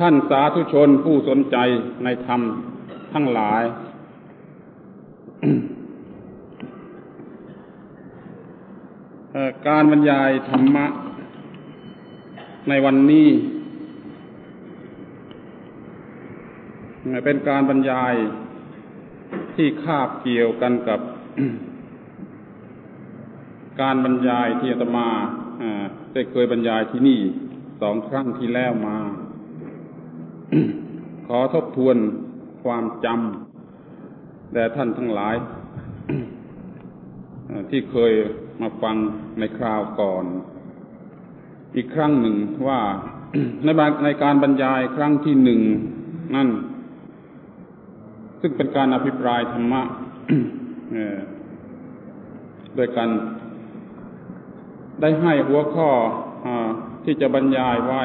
ท่านสาธุชนผู้สนใจในธรรมทั้งหลาย การบรรยายธรรมะ ในวันนี้ เป็นการบรรยายที่คาบเกี่ยวกันกับ การบรรยายที่อาตมาได้เคยบรรยายที่นี่สองครั้งที่แล้วมา ขอทบทวนความจำแด่ท่านทั้งหลาย ที่เคยมาฟังในคราวก่อน อีกครั้งหนึ่งว่าในในการบรรยายครั้งที่หนึ่งนั่น ซึ่งเป็นการอภิปรายธรรมะด้วยกัน ได้ให้หัวข้ออที่จะบรรยายไว้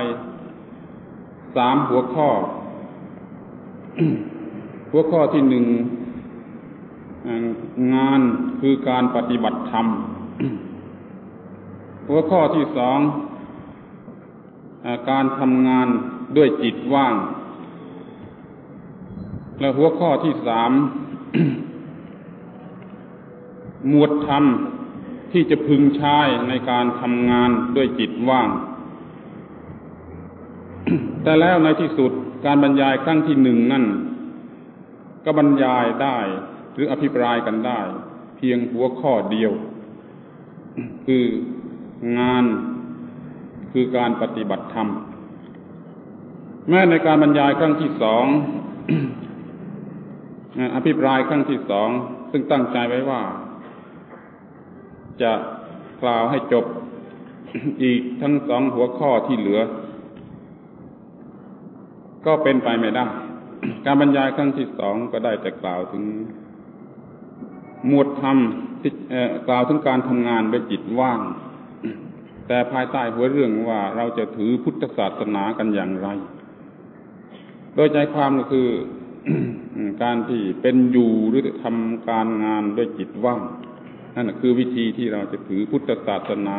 สามหัวข้อ หัวข้อที่หนึ่งงานคือการปฏิบัติธรรม หัวข้อที่สองการทำงานด้วยจิตว่าง และหัวข้อที่สามหมวดธรรมที่จะพึงใช้ในการทำงานด้วยจิตว่าง แต่แล้วในที่สุดการบรรยายครั้งที่หนึ่งนั่น ก็บรรยายได้หรืออภิปรายกันได้ เพียงหัวข้อเดียว คืองานคือการปฏิบัติธรรม แม้ในการบรรยายครั้งที่สองอภิปรายครั้งที่สอง ซึ่งตั้งใจไว้ว่า จะกล่าวให้จบอีกทั้งสองหัวข้อที่เหลือ ก็เป็นไปไม่ได้ การบรรยายครั้งที่สองก็ได้แต่กล่าวถึง หมวดธรรมที่กล่าวถึงการทำงานด้วยจิตว่าง แต่ภายใต้หัวเรื่องว่าเราจะถือพุทธศาสนากันอย่างไร โดยใจความก็คือการที่เป็นอยู่หรือทำการงานด้วยจิตว่างนั่นคือวิธีที่เราจะถือพุทธศาสนา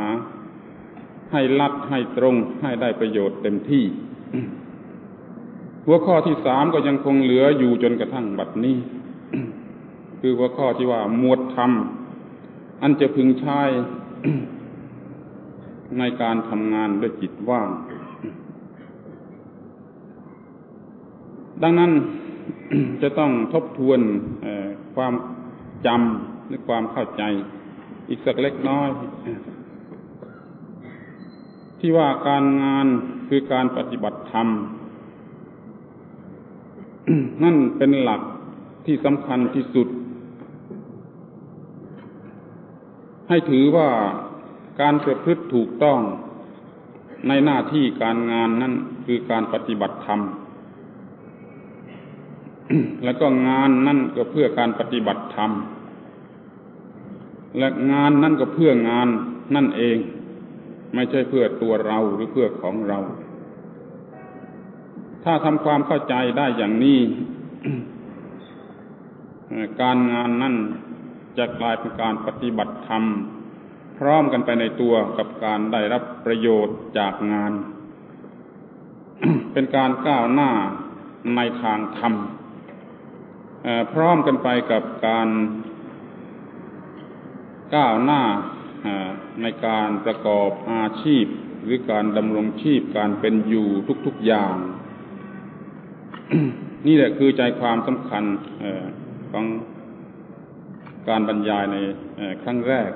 ให้ลัดให้ตรงให้ได้ประโยชน์เต็มที่ หัวข้อที่สามก็ยังคงเหลืออยู่จนกระทั่งบัดนี้ คือหัวข้อที่ว่าหมวดธรรม อันจะพึงใช้ในการทำงานด้วยจิตว่าง ดังนั้นจะต้องทบทวนความจำหรือความเข้าใจ อีกสักเล็กน้อย ที่ว่าการงานคือการปฏิบัติธรรม นั่นเป็นหลักที่สำคัญที่สุด ให้ถือว่าการประพฤติถูกต้องในหน้าที่การงานนั้นคือการปฏิบัติธรรม แล้วก็งานนั่นก็เพื่อการปฏิบัติธรรม และงานนั่นก็เพื่องานนั่นเอง ไม่ใช่เพื่อตัวเราหรือเพื่อของเรา ถ้าทำความเข้าใจได้อย่างนี้ การงานนั่นจะกลายเป็นการปฏิบัติธรรม พร้อมกันไปในตัวกับการได้รับประโยชน์จากงาน เป็นการก้าวหน้าในทางธรรมพร้อมกันไปกับการก้าวหน้าในการประกอบอาชีพ หรือการดำรงชีพการเป็นอยู่ทุกๆอย่าง นี่แหละคือใจความสำคัญของการบรรยายในครั้งแรก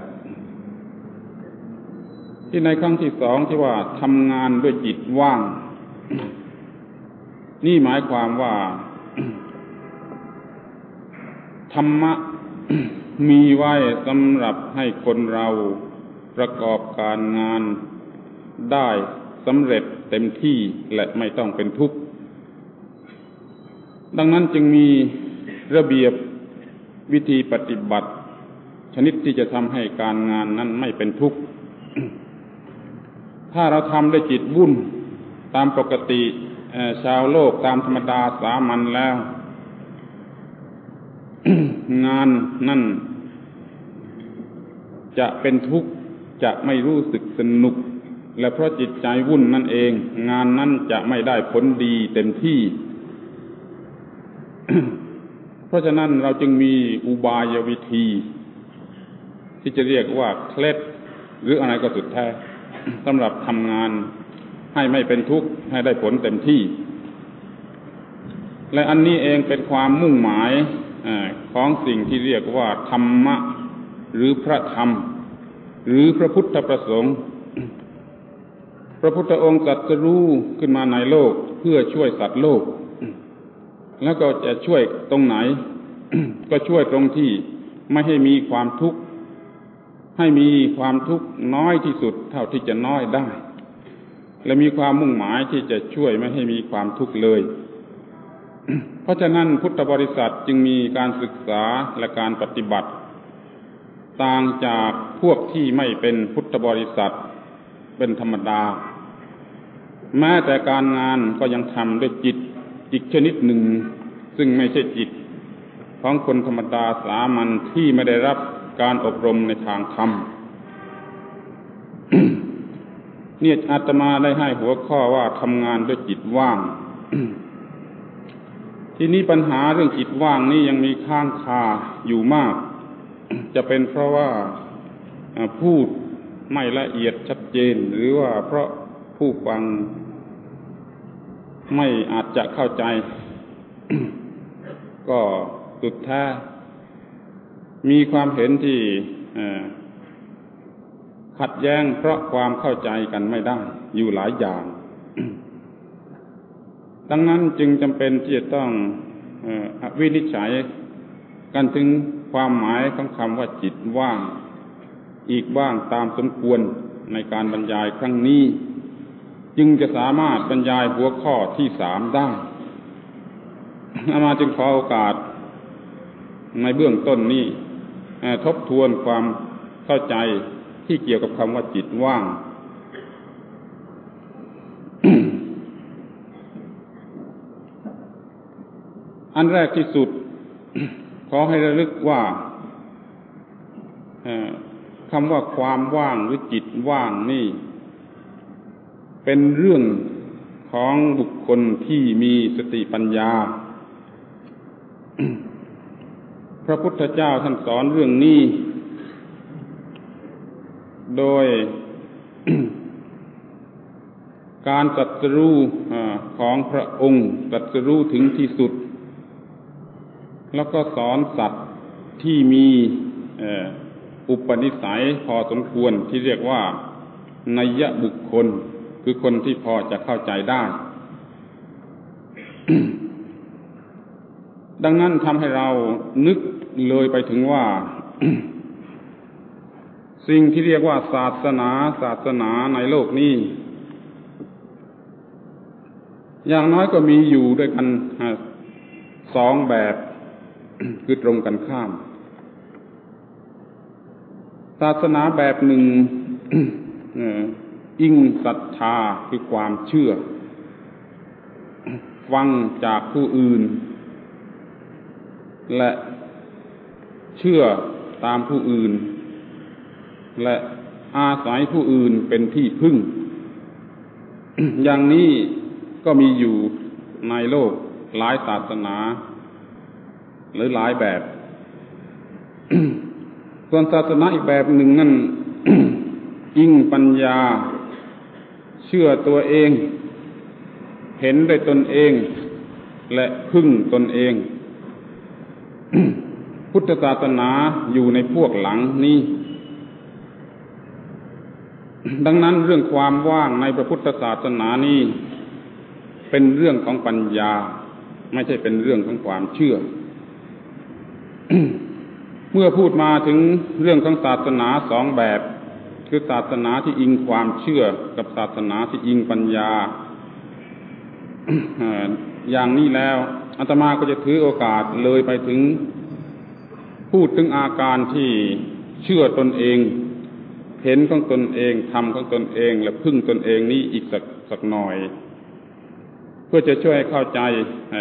ที่ในครั้งที่สองที่ว่าทำงานด้วยจิตว่าง นี่หมายความว่า ธรรมะมีไว้สำหรับให้คนเราประกอบการงานได้สำเร็จเต็มที่และไม่ต้องเป็นทุกข์ ดังนั้นจึงมีระเบียบวิธีปฏิบัติ ชนิดที่จะทำให้การงานนั้นไม่เป็นทุกข์ ถ้าเราทำด้วยจิตวุ่นตามปกติชาวโลกตามธรรมดาสามัญแล้ว งานนั่น จะเป็นทุกข์จะไม่รู้สึกสนุก และเพราะจิตใจวุ่นนั่นเอง งานนั้นจะไม่ได้ผลดีเต็มที่ เพราะฉะนั้นเราจึงมีอุบายวิธี ที่จะเรียกว่าเคล็ดหรืออะไรก็สุดแท้สำหรับทำงานให้ไม่เป็นทุกข์ให้ได้ผลเต็มที่ และอันนี้เองเป็นความมุ่งหมายของสิ่งที่เรียกว่าธรรมะ หรือพระธรรม หรือพระพุทธประสงค์ พระพุทธองค์ตรัสรู้ขึ้นมาในโลกเพื่อช่วยสัตว์โลก แล้วก็จะช่วยตรงไหน ก็ช่วยตรงที่ไม่ให้มีความทุกข์ให้มีความทุกข์น้อยที่สุดเท่าที่จะน้อยได้ และมีความมุ่งหมายที่จะช่วยไม่ให้มีความทุกข์เลย เพราะฉะนั้นพุทธบริษัทจึงมีการศึกษาและการปฏิบัติ ต่างจากพวกที่ไม่เป็นพุทธบริษัทเป็นธรรมดา แม้แต่การงานก็ยังทำด้วยจิต อีกชนิดหนึ่ง ซึ่งไม่ใช่จิต ของคนธรรมดาสามัญที่ไม่ได้รับการอบรมในทางธรรมเนี่ยอาตมาได้ให้หัวข้อว่าทำงานด้วยจิตว่าง ทีนี้ปัญหาเรื่องจิตว่างนี่ยังมีข้างคาอยู่มาก จะเป็นเพราะว่าพูดไม่ละเอียดชัดเจน หรือว่าเพราะผู้ฟัง ไม่อาจจะเข้าใจ ก็สุดท้ามีความเห็นที่ขัดแย้งเพราะความเข้าใจกันไม่ได้ อยู่หลายอย่าง ดังนั้นจึงจำเป็นที่จะต้องวินิจฉัยกันถึงความหมายของคำว่าจิตว่าง อีกบ้างตามสมควรในการบรรยายครั้งนี้ จึงจะสามารถบรรยายหัวข้อที่สามได้อามาจึงขอโอกาส ในเบื้องต้นนี้ทบทวนความเข้าใจที่เกี่ยวกับคำว่าจิตว่าง อันแรกที่สุด ขอให้ระลึกว่าคำว่าความว่างหรือจิตว่างนี่ เป็นเรื่องของบุคคลที่มีสติปัญญา พระพุทธเจ้าท่านสอนเรื่องนี้ โดยการตัดสู้ของพระองค์ตัดสู้ถึงที่สุด แล้วก็สอนสัตว์ที่มีอุปนิสัยพอสมควรที่เรียกว่านัยบุคคล คือคนที่พอจะเข้าใจได้ ดังนั้นทำให้เรานึกเลยไปถึงว่า สิ่งที่เรียกว่าศาสนาศาสนาในโลกนี้ อย่างน้อยก็มีอยู่ด้วยกันสองแบบคือตรงกันข้าม ศาสนาแบบหนึ่ง อิงศรัทธาคือความเชื่อ ฟังจากผู้อื่น และเชื่อตามผู้อื่น และอาศัยผู้อื่นเป็นที่พึ่ง อย่างนี้ก็มีอยู่ในโลกหลายศาสนา หรือหลายแบบ ส่วนศาสนาอีกแบบหนึ่งนั่นอิงปัญญา เชื่อตัวเอง เห็นด้วยตนเอง และพึ่งตนเอง พุทธศาสนาอยู่ในพวกหลังนี้ดังนั้นเรื่องความว่างในพระพุทธศาสนานี้เป็นเรื่องของปัญญา ไม่ใช่เป็นเรื่องของความเชื่อ เมื่อพูดมาถึงเรื่องของศาสนาสองแบบ คือศาสนาที่อิงความเชื่อกับศาสนาที่อิงปัญญา อย่างนี้แล้วอาตมาก็จะถือโอกาสเลยไปถึง พูดถึงอาการที่เชื่อตนเอง เห็นของตนเองทำของตนเอง และพึ่งตนเองนี้อีกสักสักหน่อย เพื่อจะช่วยเข้าใจเ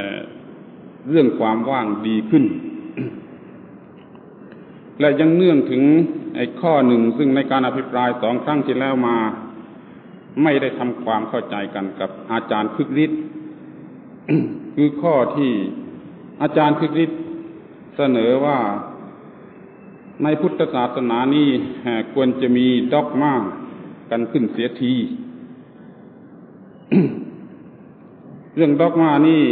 เรื่องความว่างดีขึ้น และยังเนื่องถึง ไอ้ข้อหนึ่งซึ่งในการอภิปรายสองครั้งที่แล้วมา ไม่ได้ทำความเข้าใจกันกับอาจารย์คึกฤทธิ์คือข้อที่อาจารย์คึกฤทธิ์เสนอว่าในพุทธศาสนานี้ควรจะมีด็อกมากันขึ้นเสียที เรื่องด็อกมานี่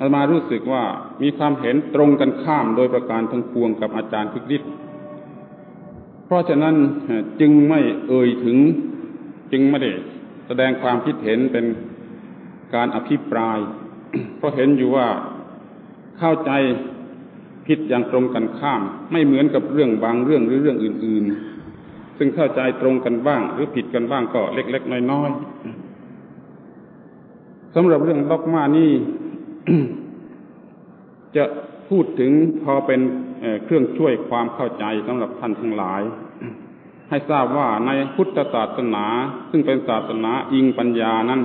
อามารู้สึกว่ามีความเห็นตรงกันข้ามโดยประการทั้งปวงกับอาจารย์คึกฤทธิ์ เพราะฉะนั้นจึงไม่เอ่ยถึงจึงไม่ได้แสดงความคิดเห็นเป็นการอภิปราย เพราะเห็นอยู่ว่าเข้าใจผิดอย่างตรงกันข้าม ไม่เหมือนกับเรื่องบางเรื่องหรือเรื่องอื่น ๆ ซึ่งเข้าใจตรงกันบ้าง หรือผิดกันบ้างก็เล็ก ๆ น้อยๆสำหรับเรื่อง dogma นี่จะพูดถึงพอเป็น เครื่องช่วยความเข้าใจสำหรับท่านทั้งหลาย ให้ทราบว่าในพุทธศาสนาซึ่งเป็นศาสนาอิงปัญญานั้น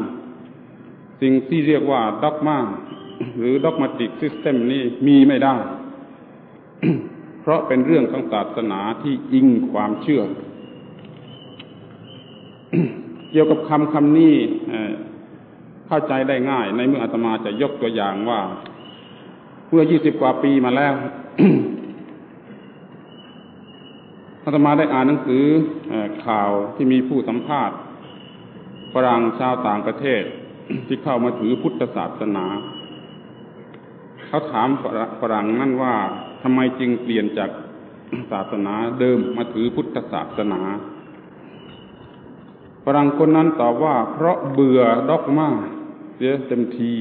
สิ่งที่เรียกว่า dogma หรือ dogmatic system นี้มีไม่ได้ เพราะเป็นเรื่องของศาสนาที่อิงความเชื่อ เกี่ยวกับคำคำนี้เข้าใจได้ง่าย ในเมื่ออาตมาจะยกตัวอย่างว่า เมื่อยี่สิบกว่าปีมาแล้ว อาตมาได้อ่านหนังสือข่าวที่มีผู้สัมภาษณ์ฝรั่งชาวต่างประเทศ ที่เข้ามาถือพุทธศาสนา เขาถามฝรั่งนั่นว่าทำไมจึงเปลี่ยนจากศาสนาเดิมมาถือพุทธศาสนาฝรั่งคนนั้นตอบว่า เพราะเบื่อดอกมาเสียเต็มที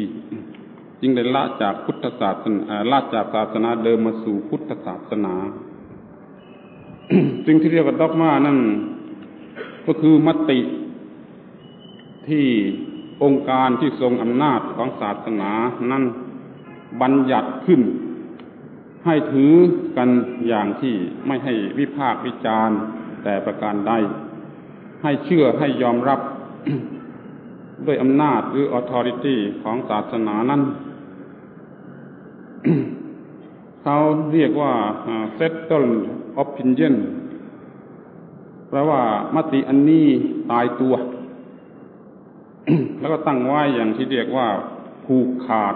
จึงได้ละจากพุทธศาสนาละจากศาสนาเดิมมาสู่พุทธศาสนา สิ่งที่เรียกว่าดอกมานั่นก็คือมติที่องค์การที่ทรงอำนาจของศาสนานั้นบัญญัติขึ้น ให้ถือกันอย่างที่ไม่ให้วิพากษ์วิจารณ์แต่ประการใดให้เชื่อให้ยอมรับด้วยอำนาจหรือ authority ของศาสนานั้นเขาเรียกว่า settled opinion แปลว่ามติอันนี้ตายตัว แล้วก็ตั้งไว้อย่างที่เรียกว่าผูกขาด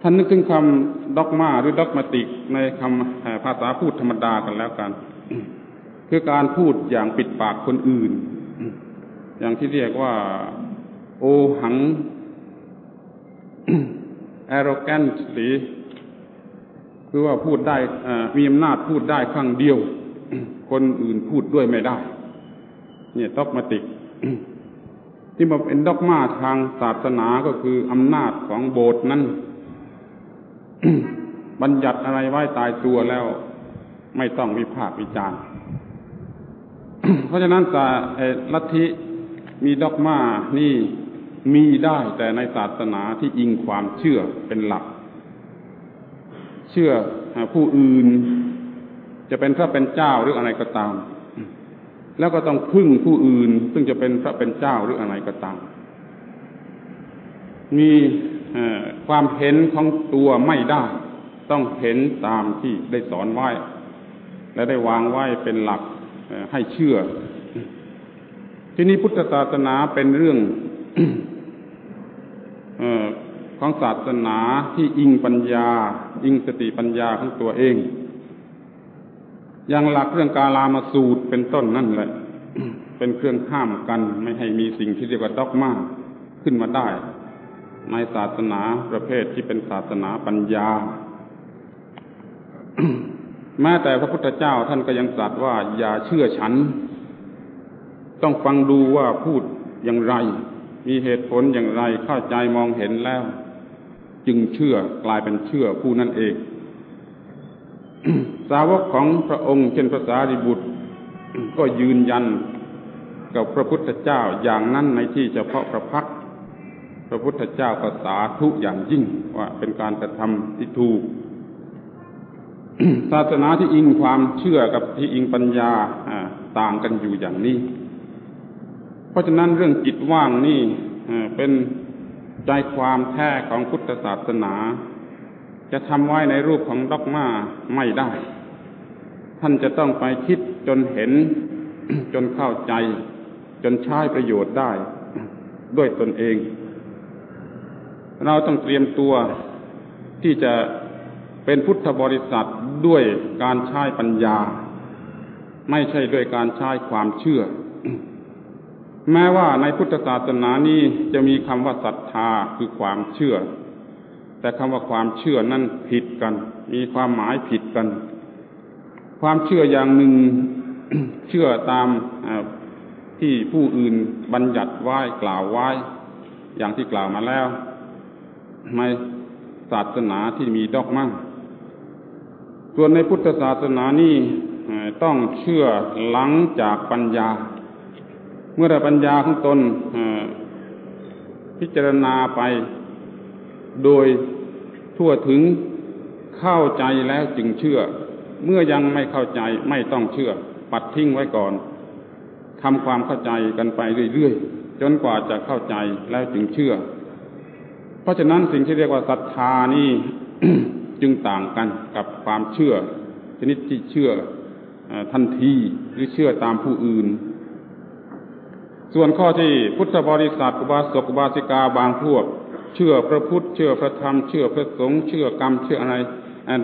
ท่านนึกถึงคำด็อกมาหรือด็อกมาติกในคำภาษาพูดธรรมดากันแล้วกัน คือการพูดอย่างปิดปากคนอื่น อย่างที่เรียกว่า โอหัง arrogant หรือ คือว่าพูดได้มีอำนาจพูดได้ครั้งเดียว คนอื่นพูดด้วยไม่ได้ เนี่ยด็อกมาติก ที่มาเป็นด็อกมาทางศาสนาก็คืออำนาจของโบสถ์นั้นบัญญัติอะไรไว้ตายตัวแล้ว ไม่ต้องวิพากษ์วิจารณ์เพราะฉะนั้นสาลัทธิมีด็อกมานี่มีได้แต่ในศาสนาที่อิงความเชื่อเป็นหลัก เชื่อผู้อื่น จะเป็นพระเป็นเจ้าหรืออะไรก็ตาม แล้วก็ต้องพึ่งผู้อื่น ซึ่งจะเป็นพระเป็นเจ้าหรืออะไรก็ตาม มีความเห็นของตัวไม่ได้ ต้องเห็นตามที่ได้สอนไว้ และได้วางไว้เป็นหลักให้เชื่อ ที่นี้พุทธศาสนาเป็นเรื่อง ของศาสนาที่อิงปัญญา อิงสติปัญญาของตัวเอง อย่างหลักเรื่องกาลามาสูตรเป็นต้นนั่นแหละ เป็นเครื่องห้ามกันไม่ให้มีสิ่งที่เรียกว่าด็อกมาขึ้นมาได้ ในศาสนาประเภทที่เป็นศาสนาปัญญาแม้แต่พระพุทธเจ้าท่านก็ยังตรัสว่าอย่าเชื่อฉัน ต้องฟังดูว่าพูดอย่างไร มีเหตุผลอย่างไรเข้าใจมองเห็นแล้ว จึงเชื่อกลายเป็นเชื่อผู้นั้นเอง สาวกของพระองค์เช่นภาษาริบุตร ก็ยืนยันกับพระพุทธเจ้าอย่างนั้นในที่เฉพาะพระพักพระพุทธเจ้าภาษาทุกอย่างยิ่งว่าเป็นการกระทำที่ถูกศาสนาที่อิงความเชื่อกับที่อิงปัญญาต่างกันอยู่อย่างนี้ เพราะฉะนั้นเรื่องจิตว่างนี่เป็น ใจความแท้ของพุทธศาสนา จะทำไว้ในรูปของด็อกมาไม่ได้ ท่านจะต้องไปคิดจนเห็น จนเข้าใจ จนใช้ประโยชน์ได้ ด้วยตนเอง เราต้องเตรียมตัวที่จะเป็นพุทธบริษัทด้วยการใช้ปัญญา ไม่ใช่ด้วยการใช้ความเชื่อ แม้ว่าในพุทธศาสนานี้จะมีคำว่าศรัทธาคือความเชื่อ แต่คำว่าความเชื่อนั้นผิดกัน มีความหมายผิดกัน ความเชื่ออย่างหนึ่งเชื่อตามที่ผู้อื่นบัญญัติไว้กล่าวไว้ อย่างที่กล่าวมาแล้วในศาสนาที่มีดอกมั่งส่วนในพุทธศาสนานี่ต้องเชื่อหลังจากปัญญา เมื่อปัญญาของตนพิจารณาไป โดยทั่วถึงเข้าใจแล้วจึงเชื่อ เมื่อยังไม่เข้าใจไม่ต้องเชื่อ ปัดทิ้งไว้ก่อนทำความเข้าใจกันไปเรื่อยๆจนกว่าจะเข้าใจแล้วจึงเชื่อ เพราะฉะนั้นสิ่งที่เรียกว่าศรัทธานี่จึงต่างกันกับความเชื่อ ชนิดที่เชื่อทันทีหรือเชื่อตามผู้อื่น ส่วนข้อที่พุทธบริษัทอุบาสกอุบาสิกาบางพวก เชื่อพระพุทธ เชื่อพระธรรม เชื่อพระสงฆ์เชื่อกรรมเชื่ออะไร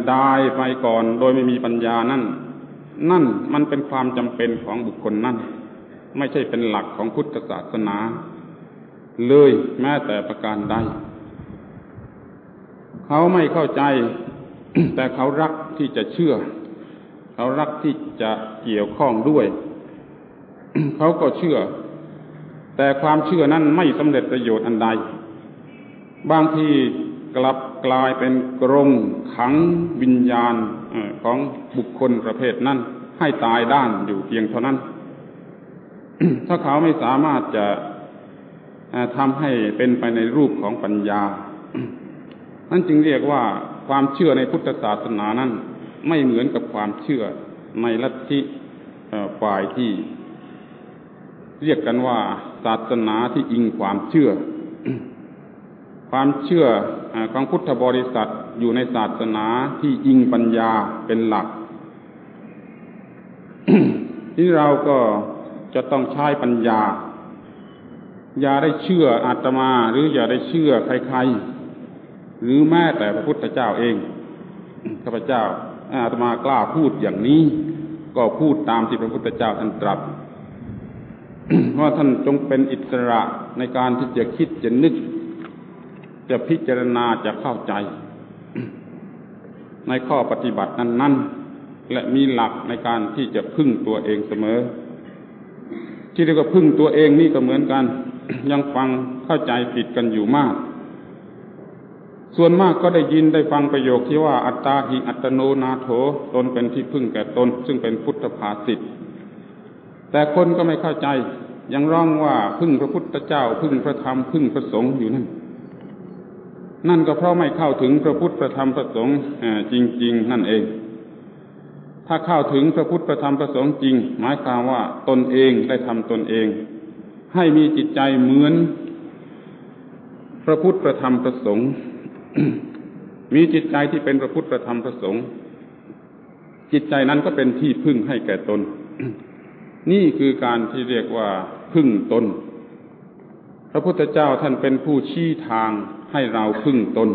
ได้ไปก่อนโดยไม่มีปัญญานั่น นั่นมันเป็นความจำเป็นของบุคคลนั่น ไม่ใช่เป็นหลักของพุทธศาสนา เลยแม้แต่ประการใดเขาไม่เข้าใจ แต่เขารักที่จะเชื่อ เขารักที่จะเกี่ยวข้องด้วย เขาก็เชื่อ แต่ความเชื่อนั้นไม่สำเร็จประโยชน์อันใด บางทีกลับกลายเป็นกรงขังวิญญาณของบุคคลประเภทนั้น ให้ตายด้านอยู่เพียงเท่านั้น ถ้าเขาไม่สามารถจะทำให้เป็นไปในรูปของปัญญา นั่นจึงเรียกว่าความเชื่อในพุทธศาสนานั้น ไม่เหมือนกับความเชื่อในลัทธิฝ่ายที่ เรียกกันว่าศาสนาที่อิงความเชื่อ ความเชื่อของพุทธบริษัทอยู่ในศาสนาที่อิงปัญญาเป็นหลัก ที่เราก็จะต้องใช้ปัญญา อย่าได้เชื่ออาตมาหรืออย่าได้เชื่อใครๆ หรือแม้แต่พระพุทธเจ้าเองข้าพเจ้าอาตมากล้าพูดอย่างนี้ ก็พูดตามที่พระพุทธเจ้าท่านตรัส ว่าท่านจงเป็นอิสระในการที่จะคิดจะนึก จะพิจารณาจะเข้าใจ ในข้อปฏิบัตินั้น ๆ และมีหลักในการที่จะพึ่งตัวเองเสมอ ที่เรียกว่าพึ่งตัวเองนี่ก็เหมือนกัน ยังฟังเข้าใจผิดกันอยู่มาก ส่วนมากก็ได้ยินได้ฟังประโยคที่ว่าอัตตาหิอัตโนนาโถตนเป็นที่พึ่งแก่ตน ซึ่งเป็นพุทธภาษิต แต่คนก็ไม่เข้าใจยังร้องว่าพึ่งพระพุทธเจ้า พึ่งพระธรรมพึ่งพระสงฆ์อยู่นั่นนั่นก็เพราะไม่เข้าถึงพระพุทธพระธรรมพระสงฆ์จริง ๆ นั่นเอง ถ้าเข้าถึงพระพุทธพระธรรมพระสงฆ์จริง หมายความว่าตนเองได้ทำตนเอง ให้มีจิตใจเหมือน พระพุทธพระธรรมพระสงฆ์มีจิตใจที่เป็นพระพุทธพระธรรมพระสงฆ์จิตใจนั้นก็เป็นที่พึ่งให้แก่ตน นี่คือการที่เรียกว่าพึ่งตน พระพุทธเจ้าท่านเป็นผู้ชี้ทางให้เราพึ่งตน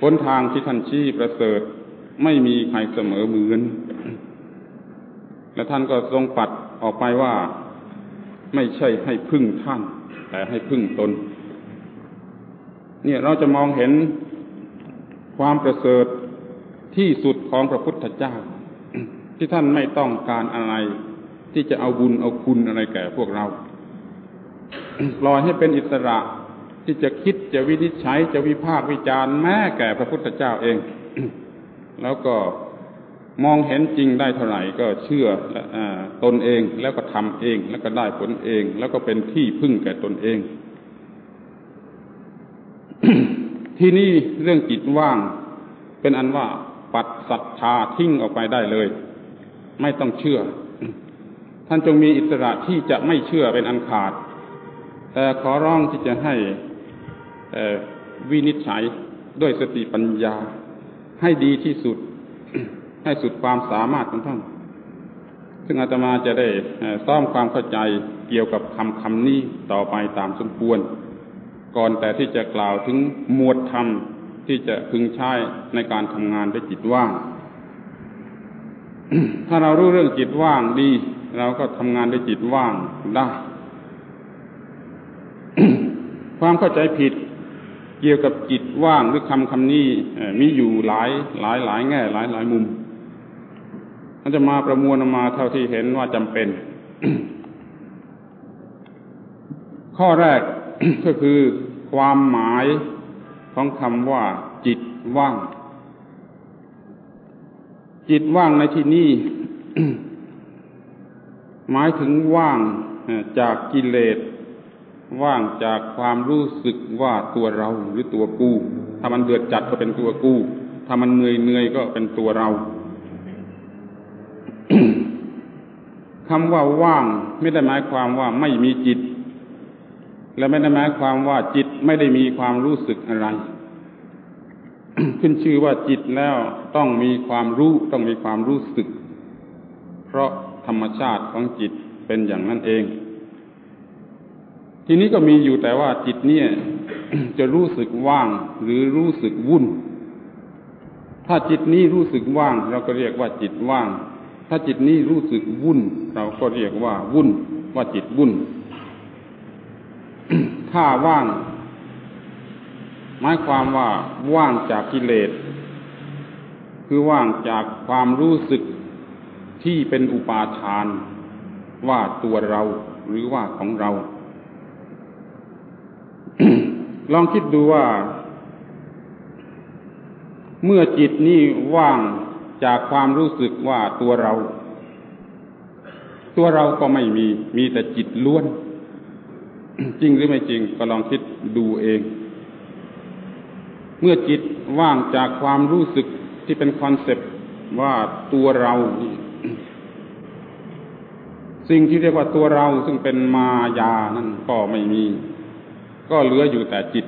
หนทางที่ท่านชี้ประเสริฐไม่มีใครเสมอเหมือน และท่านก็ทรงปัดออกไปว่า ไม่ใช่ให้พึ่งท่าน แต่ให้พึ่งตน เนี่ยเราจะมองเห็นความประเสริฐที่สุดของพระพุทธเจ้า ที่ท่านไม่ต้องการอะไร ที่จะเอาบุญเอาคุณอะไรแก่พวกเราปล่อยให้เป็นอิสระที่จะคิดจะวินิจฉัยจะวิพากษ์วิจารณ์แม้แก่พระพุทธเจ้าเอง แล้วก็มองเห็นจริงได้เท่าไหร่ก็เชื่อตนเองแล้วก็ทำเอง แล้วก็ได้ผลเอง แล้วก็เป็นที่พึ่งแก่ตนเอง ที่นี่เรื่องจิตว่าง เป็นอันว่าปัดศรัทธาทิ้งออกไปได้เลย ไม่ต้องเชื่อ ท่านจงมีอิสระที่จะไม่เชื่อเป็นอันขาด แต่ขอร้องที่จะให้วินิจฉัยด้วยสติปัญญา ให้ดีที่สุด ให้สุดความสามารถของท่าน ซึ่งอาตมาจะได้ซ้อมความเข้าใจเกี่ยวกับคำคำนี้ต่อไปตามสมควร ก่อนแต่ที่จะกล่าวถึงหมวดธรรมที่จะพึงใช้ในการทำงานด้วยจิตว่าง ถ้าเรารู้เรื่องจิตว่างดี เราก็ทำงานด้วยจิตว่างได้ ความเข้าใจผิดเกี่ยวกับจิตว่างหรือคำคำนี้มีอยู่หลายหลายหลายแง่ หลายหลายมุมมันจะมาประมวลมาเท่าที่เห็นว่าจำเป็น ข้อแรกก็คือความหมายของคำว่า จิตว่าง จิตว่างในที่นี้ หมายถึงว่างจากกิเลส ว่างจากความรู้สึกว่าตัวเราหรือตัวกู ถ้ามันเดือดจัดก็เป็นตัวกู ถ้ามันเหนื่อยเหนื่อยก็เป็นตัวเราคำว่าว่างไม่ได้หมายความว่าไม่มีจิต และไม่ได้หมายความว่าจิตไม่ได้มีความรู้สึกอะไร ขึ้นชื่อว่าจิตแล้วต้องมีความรู้ต้องมีความรู้สึก เพราะ ธรรมชาติของจิตเป็นอย่างนั้นเอง ทีนี้ก็มีอยู่แต่ว่าจิตเนี่ยจะรู้สึกว่างหรือรู้สึกวุ่น ถ้าจิตนี้รู้สึกว่าง เราก็เรียกว่าจิตว่าง ถ้าจิตนี้รู้สึกวุ่น เราก็เรียกว่าวุ่น ว่าจิตวุ่น ถ้าว่าง หมายความว่าว่างจากกิเลส คือว่างจากความรู้สึก ที่เป็นอุปาทานว่าตัวเราหรือว่าของเรา ลองคิดดูว่า เมื่อจิตนี่ว่างจากความรู้สึกว่าตัวเรา ตัวเราก็ไม่มีมีแต่จิตล้วน จริงหรือไม่จริง ก็ลองคิดดูเอง เมื่อจิตว่างจากความรู้สึกที่เป็นคอนเซปต์ว่าตัวเรา สิ่งที่เรียกว่าตัวเราซึ่งเป็นมายานั่นก็ไม่มี ก็เหลืออยู่แต่จิต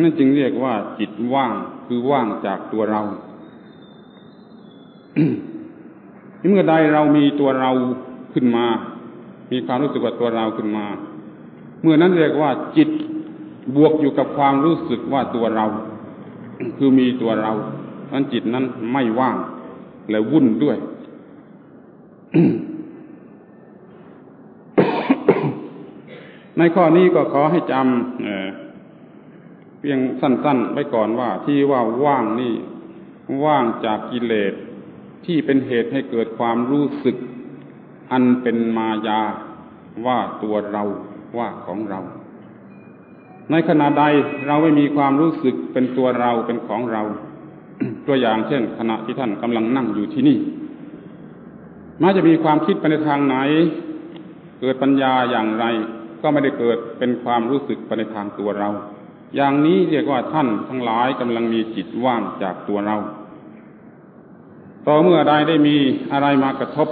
นั่นจึงเรียกว่าจิตว่างคือว่างจากตัวเราเมื่อใดเรามีตัวเราขึ้นมา มีความรู้สึกว่าตัวเราขึ้นมา เมื่อนั้นเรียกว่าจิตบวกอยู่กับความรู้สึกว่าตัวเรา คือมีตัวเรานั้นจิตนั้นไม่ว่าง และวุ่นด้วย ในข้อนี้ก็ขอให้จำเพียงสั้น ๆ ไว้ก่อนว่า ที่ว่าว่างนี่ว่างจากกิเลสที่เป็นเหตุให้เกิดความรู้สึก อันเป็นมายาว่าตัวเราว่าของเรา ในขณะใดเราไม่มีความรู้สึกเป็นตัวเราเป็นของเรา ตัวอย่างเช่น ขณะที่ท่านกำลังนั่งอยู่ที่นี่แม้จะมีความคิดไปในทางไหน เกิดปัญญาอย่างไร ก็ไม่ได้เกิดเป็นความรู้สึกไปในทางตัวเรา อย่างนี้เรียกว่าท่านทั้งหลายกำลังมีจิตว่างจากตัวเรา ต่อเมื่อใดได้มีอะไรมากระทบ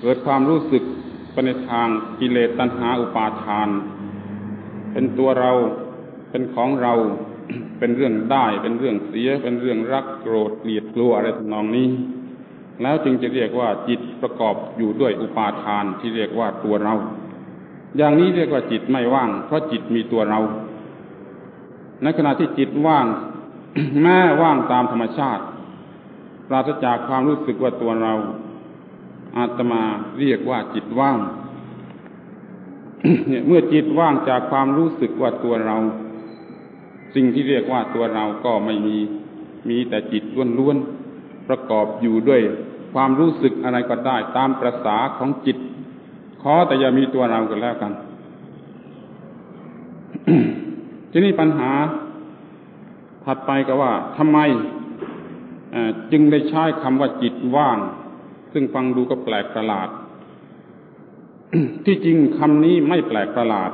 เกิดความรู้สึกไปในทางกิเลสตัณหาอุปาทาน เป็นตัวเรา เป็นของเรา เป็นเรื่องได้ เป็นเรื่องเสีย เป็นเรื่องรักโกรธเกลียดกลัวอะไรทำนองนี้ แล้วจึงจะเรียกว่าจิตประกอบอยู่ด้วยอุปาทานที่เรียกว่าตัวเรา อย่างนี้เรียกว่าจิตไม่ว่าง เพราะจิตมีตัวเรา ในขณะที่จิตว่าง แม้ว่างตามธรรมชาติ ปราศจากความรู้สึกว่าตัวเรา อาตมาเรียกว่าจิตว่างเนี่ยเมื่อจิตว่างจากความรู้สึกว่าตัวเรา สิ่งที่เรียกว่าตัวเราก็ไม่มีมีแต่จิตล้วนๆประกอบอยู่ด้วย ความรู้สึกอะไรก็ได้ตามประษาของจิต ขอแต่อย่ามีตัวเรากันแล้วกันทีนี้ปัญหาถัดไปก็ว่าทำไมจึงได้ใช้คำว่าจิตว่าง ซึ่งฟังดูก็แปลกประหลาด ที่จริงคำนี้ไม่แปลกประหลาด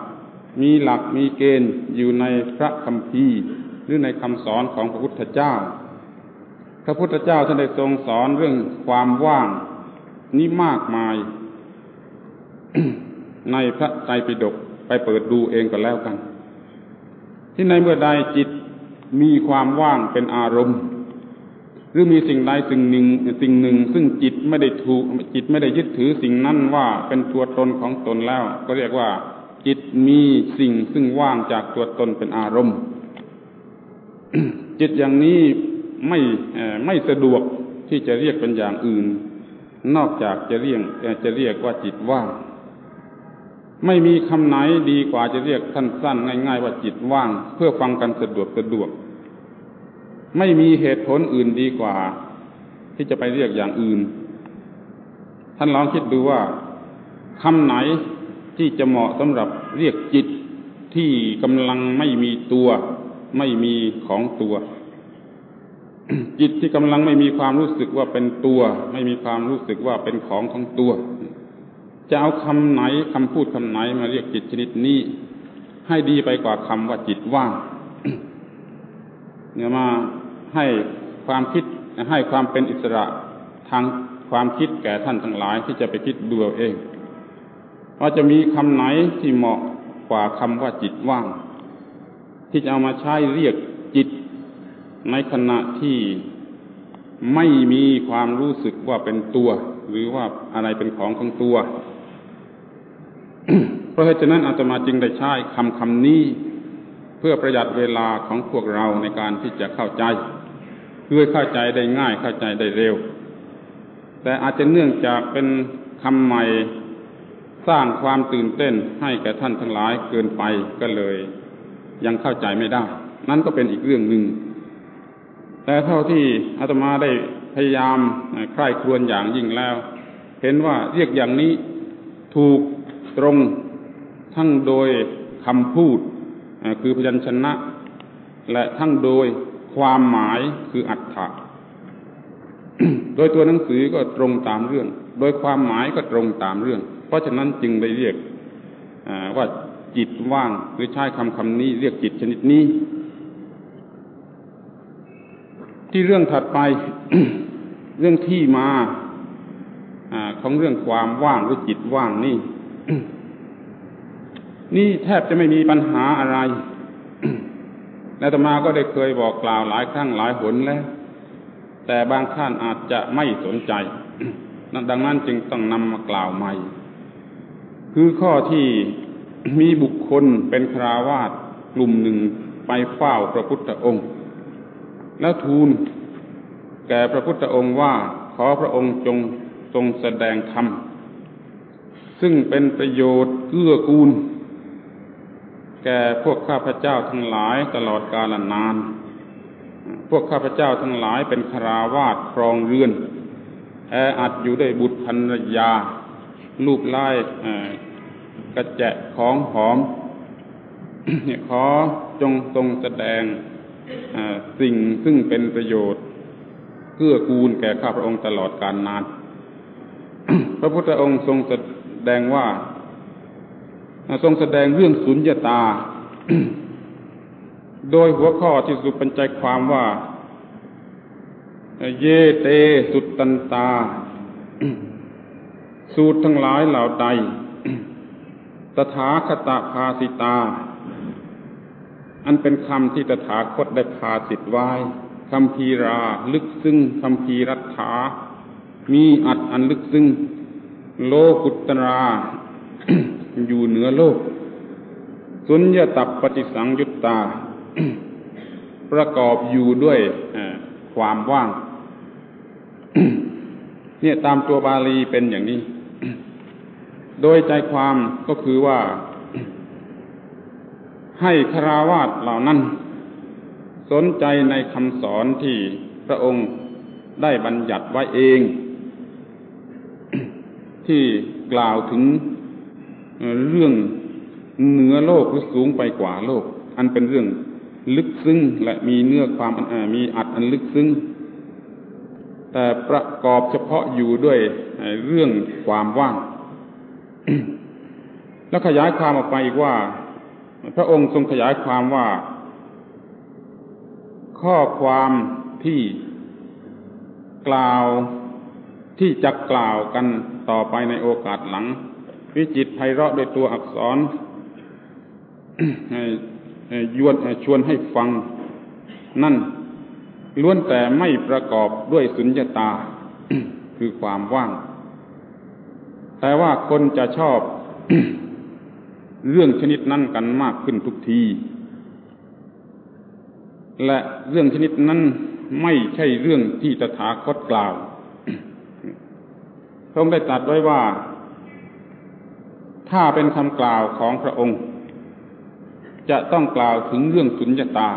มีหลักมีเกณฑ์อยู่ในพระคัมภีร์ หรือในคำสอนของพระพุทธเจ้า พระพุทธเจ้าท่านได้ทรงสอนเรื่องความว่างนี้มากมาย ในพระไตรปิฎกไปเปิดดูเองก็แล้วกัน ที่ในเมื่อใดจิตมีความว่างเป็นอารมณ์ หรือมีสิ่งใดสิ่งหนึ่งสิ่งหนึ่ง ซึ่งจิตไม่ได้ถูกจิตไม่ได้ยึดถือสิ่งนั้นว่าเป็นตัวตนของตนแล้ว ก็เรียกว่า จิตมีสิ่งซึ่งว่างจากตัวตนเป็นอารมณ์ จิตอย่างนี้ไม่ไม่สะดวกที่จะเรียกเป็นอย่างอื่น นอกจากจะเรียกจะเรียกว่าจิตว่าง ไม่มีคำไหนดีกว่าจะเรียกสั้นๆง่ายๆว่าจิตว่าง เพื่อฟังกันสะดวกสะดวก ไม่มีเหตุผลอื่นดีกว่า ที่จะไปเรียกอย่างอื่น ท่านลองคิดดูว่าคำไหนที่จะเหมาะสำหรับเรียกจิตที่กำลังไม่มีตัว ไม่มีของตัว จิตที่กำลังไม่มีความรู้สึกว่าเป็นตัว ไม่มีความรู้สึกว่าเป็นของของตัว จะเอาคำไหนคำพูดคำไหนมาเรียกจิตชนิดนี้ ให้ดีไปกว่าคำว่าจิตว่างเนี่ยมาให้ความคิดให้ความเป็นอิสระทางความคิดแก่ท่านทั้งหลายที่จะไปคิดดูเองว่าจะมีคำไหนที่เหมาะกว่าคำว่าจิตว่าง ที่จะเอามาใช้เรียกจิต ในขณะที่ไม่มีความรู้สึกว่าเป็นตัว หรือว่าอะไรเป็นของของตัว เพราะฉะนั้นอาตมาจึงได้ใช้คำคำนี้ เพื่อประหยัดเวลาของพวกเราในการที่จะเข้าใจเพื่อเข้าใจได้ง่ายเข้าใจได้เร็ว แต่อาจจะเนื่องจากเป็นคำใหม่สร้างความตื่นเต้นให้แก่ท่านทั้งหลายเกินไปก็เลย ยังเข้าใจไม่ได้ นั่นก็เป็นอีกเรื่องหนึ่ง แต่เท่าที่อาตมาได้พยายามใคร่ครวญอย่างยิ่งแล้ว เห็นว่าเรียกอย่างนี้ถูก ตรงทั้งโดยคำพูดคือพยัญชนะ และทั้งโดยความหมายคืออัตถะโดยตัวหนังสือก็ตรงตามเรื่อง โดยความหมายก็ตรงตามเรื่อง เพราะฉะนั้นจึงได้เรียกว่าจิตว่างหรือใช้คำคำนี้เรียกจิตชนิดนี้ ที่เรื่องถัดไป เรื่องที่มาของเรื่องความว่างหรือจิตว่างนี่ นี่แทบจะไม่มีปัญหาอะไร และตมาก็ได้เคยบอกกล่าวหลายครั้งหลายหนแล้ว แต่บางท่านอาจจะไม่สนใจ ดังนั้นจึงต้องนำมากล่าวใหม่ คือข้อที่มีบุคคลเป็นคราวาสกลุ่มหนึ่งไปเฝ้าพระพุทธองค์ แล้วทูลแก่พระพุทธองค์ว่าขอพระองค์จงทรงแสดงธรรม ซึ่งเป็นประโยชน์เกื้อกูล แก่พวกข้าพเจ้าทั้งหลายตลอดกาลนาน พวกข้าพเจ้าทั้งหลายเป็นคราวาสครองเรือน แออัดอยู่ด้วยบุตรภรรยา ลูกไล่กระแจะของหอมเขอจงทรงแสดงสิ่งซึ่งเป็นประโยชน์เกื้อกูลแก่ข้าพระองค์ตลอดกาลนาน พระพุทธองค์ทรงแส ดงว่า ทรงแสดงเรื่องสุญญตา โดยหัวข้อที่สุปัญใจความว่า เยเตสุตันตา สูตรทั้งหลายเหล่าใดตถาคตภาสิตา อันเป็นคำที่ตถาคตได้พาสิทไว้คำพีรา ลึกซึ้งคำพีรัฐามีอัดอันลึกซึ้ง โลกุตรา อยู่เหนือโลก สุญญตับปฏิสังยุตตา ประกอบอยู่ด้วยความว่าง เนี่ยตามตัวบาลีเป็นอย่างนี้ โดยใจความก็คือว่า ให้คราวาสเหล่านั้น สนใจในคำสอนที่พระองค์ได้บัญญัติไว้เอง ที่กล่าวถึงเรื่องเหนือโลกหรือสูงไปกว่าโลก อันเป็นเรื่องลึกซึ้งและมีเนื้อความมีอัดอันลึกซึ้งแต่ประกอบเฉพาะอยู่ด้วยเรื่องความว่าง แล้วขยายความออกไปอีกว่า พระองค์ทรงขยายความว่า ข้อความที่กล่าวที่จะกล่าวกัน ต่อไปในโอกาสหลัง วิจิตไพเราะโดยตัวอักษรยวนชวนให้ฟัง นั่นล้วนแต่ไม่ประกอบด้วยสุญญตา คือความว่าง แต่ว่าคนจะชอบ เรื่องชนิดนั้นกันมากขึ้นทุกที และเรื่องชนิดนั้นไม่ใช่เรื่องที่ตถาคตกล่าว พระองค์ได้ตรัสไว้ว่า ถ้าเป็นคำกล่าวของพระองค์ จะต้องกล่าวถึงเรื่องสุญญตา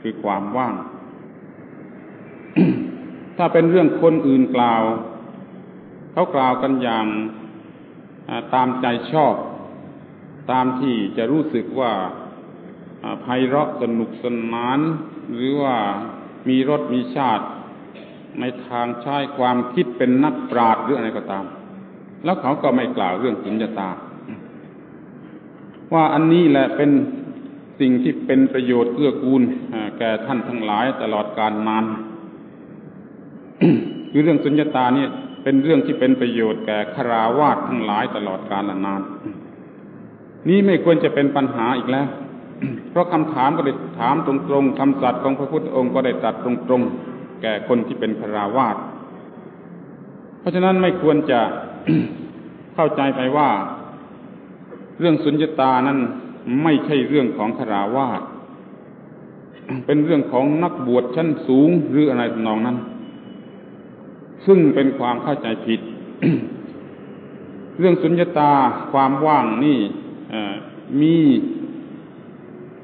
คือความว่าง ถ้าเป็นเรื่องคนอื่นกล่าว เขากล่าวกันอย่างตามใจชอบ ตามที่จะรู้สึกว่าไพเราะสนุกสนาน หรือว่ามีรสมีชาติ ในทางใช้ความคิดเป็นนักปราชญ์หรืออะไรก็ตาม แล้วเขาก็ไม่กล่าวเรื่องสุญญตา ว่าอันนี้แหละเป็นสิ่งที่เป็นประโยชน์เกื้อกูลแก่ท่านทั้งหลายตลอดการนานคือเรื่องสุญญตาเนี่ยเป็นเรื่องที่เป็นประโยชน์แก่คราวาสทั้งหลายตลอดกาลนาน นี้ไม่ควรจะเป็นปัญหาอีกแล้ว เพราะคำถามก็ได้ถามตรงๆคำสัตย์ของพระพุทธองค์ก็ได้ตัดตรงๆ แก่คนที่เป็นคราวาสเพราะฉะนั้นไม่ควรจะเข้าใจไปว่า เรื่องสุญญตานั้นไม่ใช่เรื่องของคราวาสเป็นเรื่องของนักบวชชั้นสูงหรืออะไรทำนองนั้น ซึ่งเป็นความเข้าใจผิด เรื่องสุญญตาความว่างนี่มี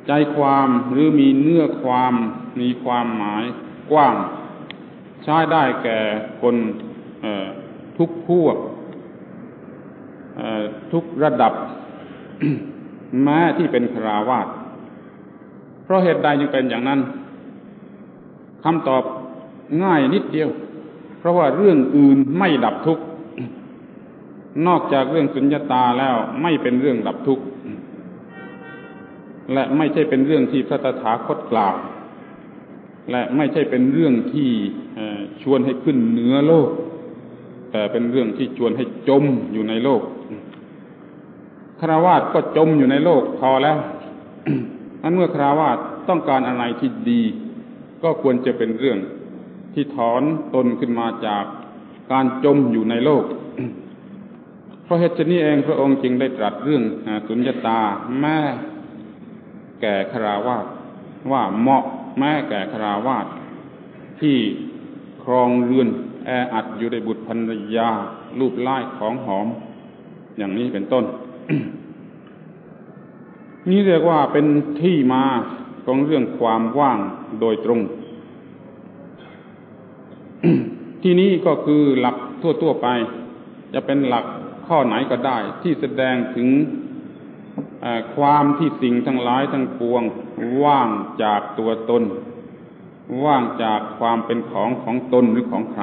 ใจความหรือมีเนื้อความมีความหมายกว้าง ใช้ได้แก่คนทุกพวกทุกระดับแม้ที่เป็นคราวาสเพราะเหตุใดจึงเป็นอย่างนั้นคำตอบง่ายนิดเดียว เพราะว่าเรื่องอื่นไม่ดับทุกข์นอกจากเรื่องสุญญาตาแล้วไม่เป็นเรื่องดับทุกข์และไม่ใช่เป็นเรื่องที่พระตถาคตกล่าว และไม่ใช่เป็นเรื่องที่ชวนให้ขึ้นเหนือโลก แต่เป็นเรื่องที่ชวนให้จมอยู่ในโลกคราวาสก็จมอยู่ในโลกพอแล้วอันเมื่อคราวาสต้องการอะไรที่ดี ก็ควรจะเป็นเรื่องที่ถอนตนขึ้นมาจากการจมอยู่ในโลก เพราะเหตุนี้เองพระองค์จึงได้ตรัสเรื่องสุญญตาแม่แก่คราวาสว่าเหมาะ แม่แก่คราวาสที่ครองเรือนแออัดอยู่ในบุตรภรรยารูปไล่ของหอม อย่างนี้เป็นต้น นี่เรียกว่าเป็นที่มาของเรื่องความว่างโดยตรง ที่นี้ก็คือหลักทั่วๆไป จะเป็นหลักข้อไหนก็ได้ที่แสดงถึง ความที่สิ่งทั้งหลายทั้งปวง ว่างจากตัวตน ว่างจากความเป็นของของตนหรือของใคร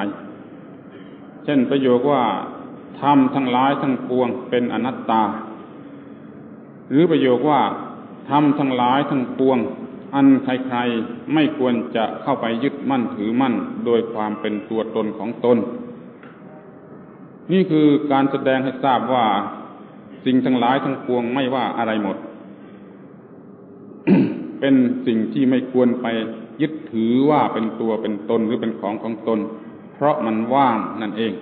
เช่นประโยคว่าธรรมทั้งหลายทั้งปวง เป็นอนัตตา หรือประโยคว่าธรรมทั้งหลายทั้งปวง อันใครๆไม่ควรจะเข้าไปยึดมั่นถือมั่น โดยความเป็นตัวตนของตน นี่คือการแสดงให้ทราบว่า สิ่งทั้งหลายทั้งปวงไม่ว่าอะไรหมด เป็นสิ่งที่ไม่ควรไปยึดถือว่าเป็นตัวเป็นตนหรือเป็นของของตน เพราะมันว่างนั่นเอง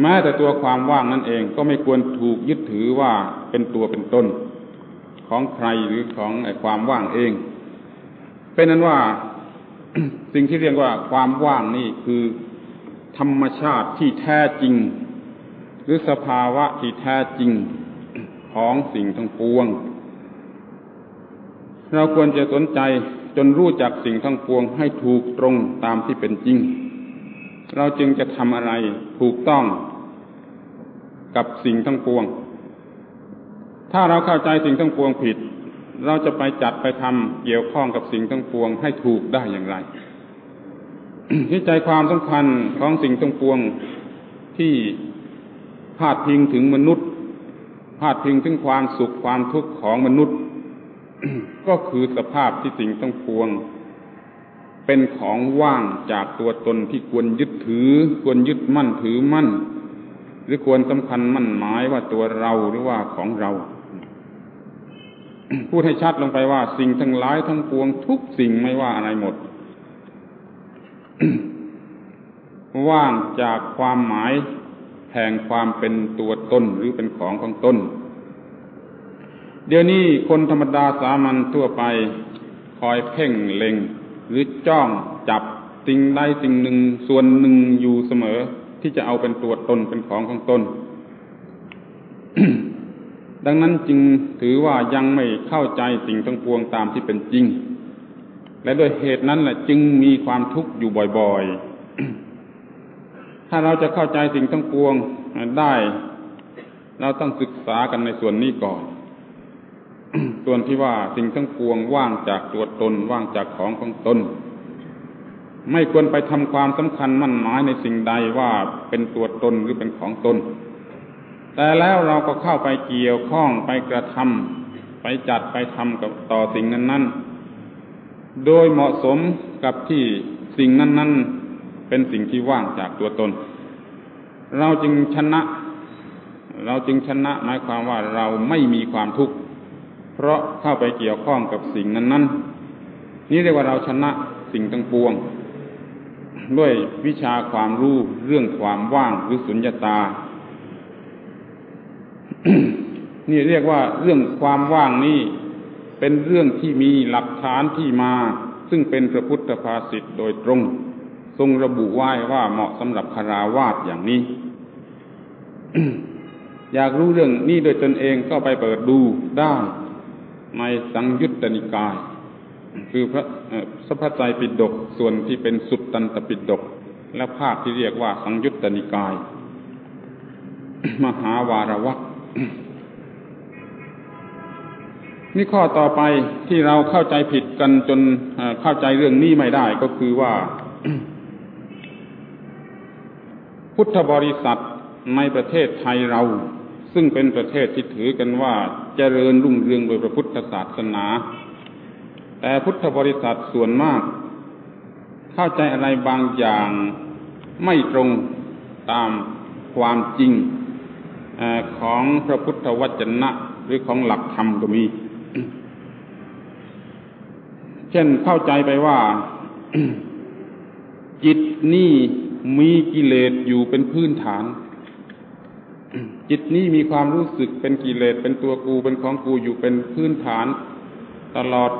แม้แต่ตัวความว่างนั่นเองก็ไม่ควรถูกยึดถือว่าเป็นตัวเป็นตน ของใครหรือของไอความว่างเอง เป็นนั้นว่าสิ่งที่เรียกว่าความว่างนี่คือธรรมชาติที่แท้จริง หรือสภาวะที่แท้จริงของสิ่งทั้งปวง เราควรจะสนใจจนรู้จักสิ่งทั้งปวงให้ถูกตรงตามที่เป็นจริง เราจึงจะทำอะไรถูกต้องกับสิ่งทั้งปวง ถ้าเราเข้าใจสิ่งทั้งปวงผิด เราจะไปจัดไปทำเกี่ยวข้องกับสิ่งทั้งปวงให้ถูกได้อย่างไรที่ใจความสำคัญของสิ่งทั้งปวงที่าดพิงถึงมนุษย์ พาดพิงถึงความสุขความทุกข์ของมนุษย์ ก็คือสภาพที่สิ่งทั้งปวง เป็นของว่างจากตัวตนที่ควรยึดถือ ควรยึดมั่นถือมั่น หรือควรสำคัญมั่นหมายว่าตัวเราหรือว่าของเรา พูดให้ชัดลงไปว่าสิ่งทั้งหลายทั้งปวงทุกสิ่งไม่ว่าอะไรหมดว่างจากความหมาย แห่งความเป็นตัวตนหรือเป็นของของตนเดี๋ยวนี้คนธรรมดาสามัญทั่วไปคอยเพ่งเล็ง หรือจ้องจับสิ่งใดสิ่งหนึ่งส่วนหนึ่งอยู่เสมอที่จะเอาเป็นตัวตนเป็นของของตนดังนั้นจึงถือว่ายังไม่เข้าใจสิ่งทั้งปวงตามที่เป็นจริง และด้วยเหตุนั้นแหละจึงมีความทุกข์อยู่บ่อยๆ ถ้าเราจะเข้าใจสิ่งทั้งปวงได้ เราต้องศึกษากันในส่วนนี้ก่อน ส่วนที่ว่าสิ่งทั้งปวงว่างจากตัวตน ว่างจากของของตน ไม่ควรไปทำความสำคัญมั่นหมายในสิ่งใดว่าเป็นตัวตนหรือเป็นของตน แต่แล้วเราก็เข้าไปเกี่ยวข้องไปกระทำไปจัดไปทำกับต่อสิ่งนั้น ๆ โดยเหมาะสมกับที่สิ่งนั้น ๆ เป็นสิ่งที่ว่างจากตัวตน เราจึงชนะ เราจึงชนะหมายความว่าเราไม่มีความทุกข์เพราะเข้าไปเกี่ยวข้องกับสิ่งนั้นๆ นี่เรียกว่าเราชนะสิ่งทั้งปวง ด้วยวิชาความรู้เรื่องความว่างหรือสุญญตา นี่เรียกว่าเรื่องความว่างนี้เป็นเรื่องที่มีหลักฐานที่มา ซึ่งเป็นพระพุทธภาษิตโดยตรง ทรงระบุไว้ว่าเหมาะสำหรับคาราวาสอย่างนี้ อยากรู้เรื่องนี้โดยตนเองก็ไปเปิดดูได้ในสังยุตตนิกาย คือพระสัพพไตรปิฎกส่วนที่เป็นสุดตันตปิฎกและภาคที่เรียกว่าสังยุตตนิกาย มหาวารวักนี่ข้อต่อไปที่เราเข้าใจผิดกันจนเข้าใจเรื่องนี้ไม่ได้ก็คือว่า พุทธบริษัทในประเทศไทยเรา ซึ่งเป็นประเทศที่ถือกันว่าเจริญรุ่งเรืองโดยพระพุทธศาสนา แต่พุทธบริษัทส่วนมาก เข้าใจอะไรบางอย่างไม่ตรงตามความจริงอของพระพุทธวจนะหรือของหลักธรรมก็มี เช่นเข้าใจไปว่า จิตนี่ มีกิเลสอยู่เป็นพื้นฐาน จิตนี้มีความรู้สึกเป็นกิเลสเป็นตัวกูเป็นของกูอยู่เป็นพื้นฐาน ตลอด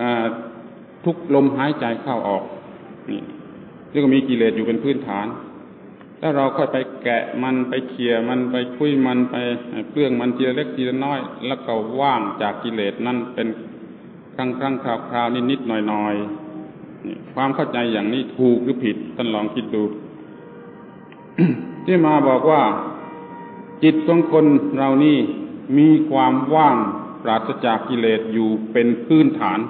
อทุกลมหายใจเข้าออกนี่เรียกว่ามีกิเลสอยู่เป็นพื้นฐานถ้าเราค่อยไปแกะมันไปเขี่ยมันไปคุยมันไปเปลื้องมันทีละเล็กทีละน้อย แล้วก็ว่างจากกิเลสนั่นเป็นครั้งครั้งคราวคราวนิดนิดหน่อยหน่อยความเข้าใจอย่างนี้ถูกหรือผิดท่านลองคิดดู ที่มาบอกว่าจิตของคนเรานี่มีความว่างปราศจากกิเลสอยู่เป็นพื้นฐาน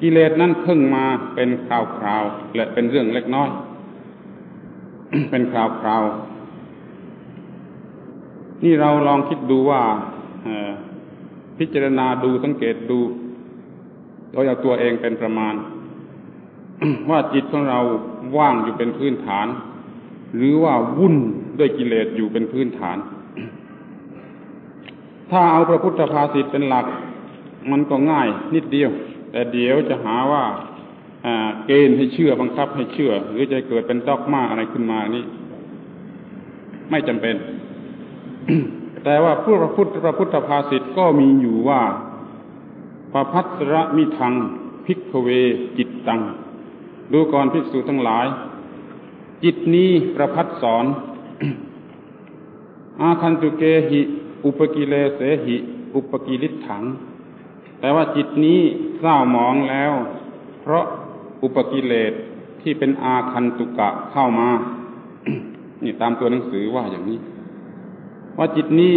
กิเลสนั้นเพิ่งมาเป็นคราวคราวและเป็นเรื่องเล็กน้อย เป็นคราวคราวนี่เราลองคิดดูว่าพิจารณาดูสังเกตดูโดยเอาตัวเองเป็นประมาณ ว่าจิตของเราว่างอยู่เป็นพื้นฐาน หรือว่าวุ่นด้วยกิเลสอยู่เป็นพื้นฐาน ถ้าเอาพระพุทธภาษิตเป็นหลัก มันก็ง่ายนิดเดียว แต่เดี๋ยวจะหาว่าเกณฑ์ให้เชื่อบังคับให้เชื่อ หรือจะเกิดเป็นดอกมาอะไรขึ้นมานี่ ไม่จำเป็น แต่ว่าพระพุทธพระพุทธภาษิตก็มีอยู่ว่าพระพัสระมิทังพิกเวจิตตัง ดูก่อนภิกษุทั้งหลาย จิตนี้ประพัดสอน อาคันตุเกหิ อุปกิเลเสหิ อุปกิลิถัง แต่ว่าจิตนี้เศร้าหมองแล้ว เพราะอุปกิเลสที่เป็นอาคันตุกะเข้ามานี่ตามตัวหนังสือว่าอย่างนี้ ว่าจิตนี้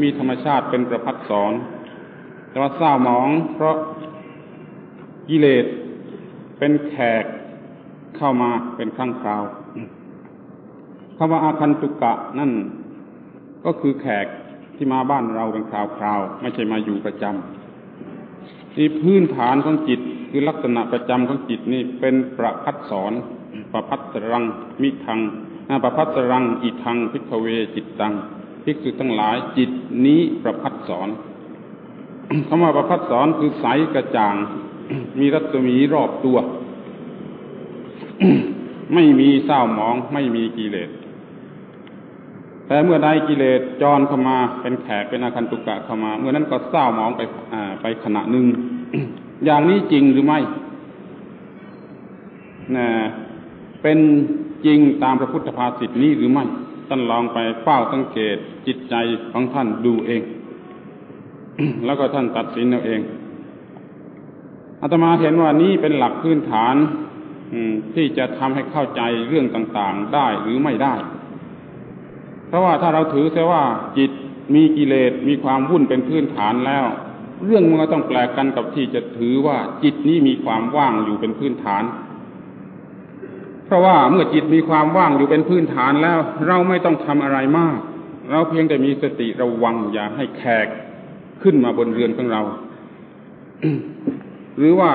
มีธรรมชาติเป็นประพัดสอน แต่ว่าเศร้าหมอง เพราะกิเลส เป็นแขกเข้ามาเป็นครั้งคราวคำว่าอาคันตุกะนั่นก็คือแขกที่มาบ้านเราเป็นคราวๆไม่ใช่มาอยู่ประจำที่พื้นฐานของจิตคือลักษณะประจำของจิตนี่เป็นประพัดสอนประพัดสรังมิทังประพัดสรังอิทังพิกเวจิตตังภิกษุทั้งหลายจิตนี้ประพัดสอนคำว่าประพัดสอนคือใสกระจ่าง มีรัศมีรอบตัว ไม่มีเศร้าหมอง ไม่มีกิเลส แต่เมื่อใดกิเลสจรเข้ามาเป็นแขกเป็นอาคันตุกะเข้ามา เมื่อนั้นก็เศร้าหมองไปไปขณะหนึ่ง อย่างนี้จริงหรือไม่นะเป็นจริงตามพระพุทธภาษิตนี้หรือไม่ ท่านลองไปเฝ้าสังเกตจิตใจของท่านดูเอง แล้วก็ท่านตัดสินเอาเอง อาตมาเห็นว่านี้เป็นหลักพื้นฐานที่จะทำให้เข้าใจเรื่องต่างๆได้หรือไม่ได้ เพราะว่าถ้าเราถือเสียว่าจิตมีกิเลสมีความวุ่นเป็นพื้นฐานแล้ว เรื่องมันก็ต้องแปลกกันกับที่จะถือว่าจิตนี้มีความว่างอยู่เป็นพื้นฐาน เพราะว่าเมื่อจิตมีความว่างอยู่เป็นพื้นฐานแล้ว เราไม่ต้องทำอะไรมาก เราเพียงแต่มีสติระวังอย่าให้แขกขึ้นมาบนเรือนของเรา หรือว่า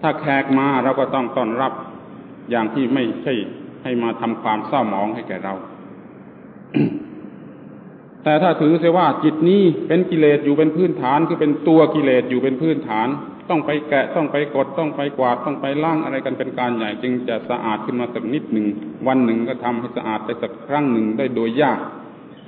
ถ้าแขกมาเราก็ต้องต้อนรับอย่างที่ไม่ใช่ให้มาทำความเศร้าหมองให้แก่เรา แต่ถ้าถือเสียว่าจิตนี้เป็นกิเลสอยู่เป็นพื้นฐานคือเป็นตัวกิเลสอยู่เป็นพื้นฐาน ต้องไปแกะต้องไปกดต้องไปกวาดต้องไปล้างอะไรกันเป็นการใหญ่จึงจะสะอาดขึ้นมาสักนิดหนึ่งวันหนึ่งก็ทำให้สะอาดไปสักครั้งหนึ่งได้โดยยาก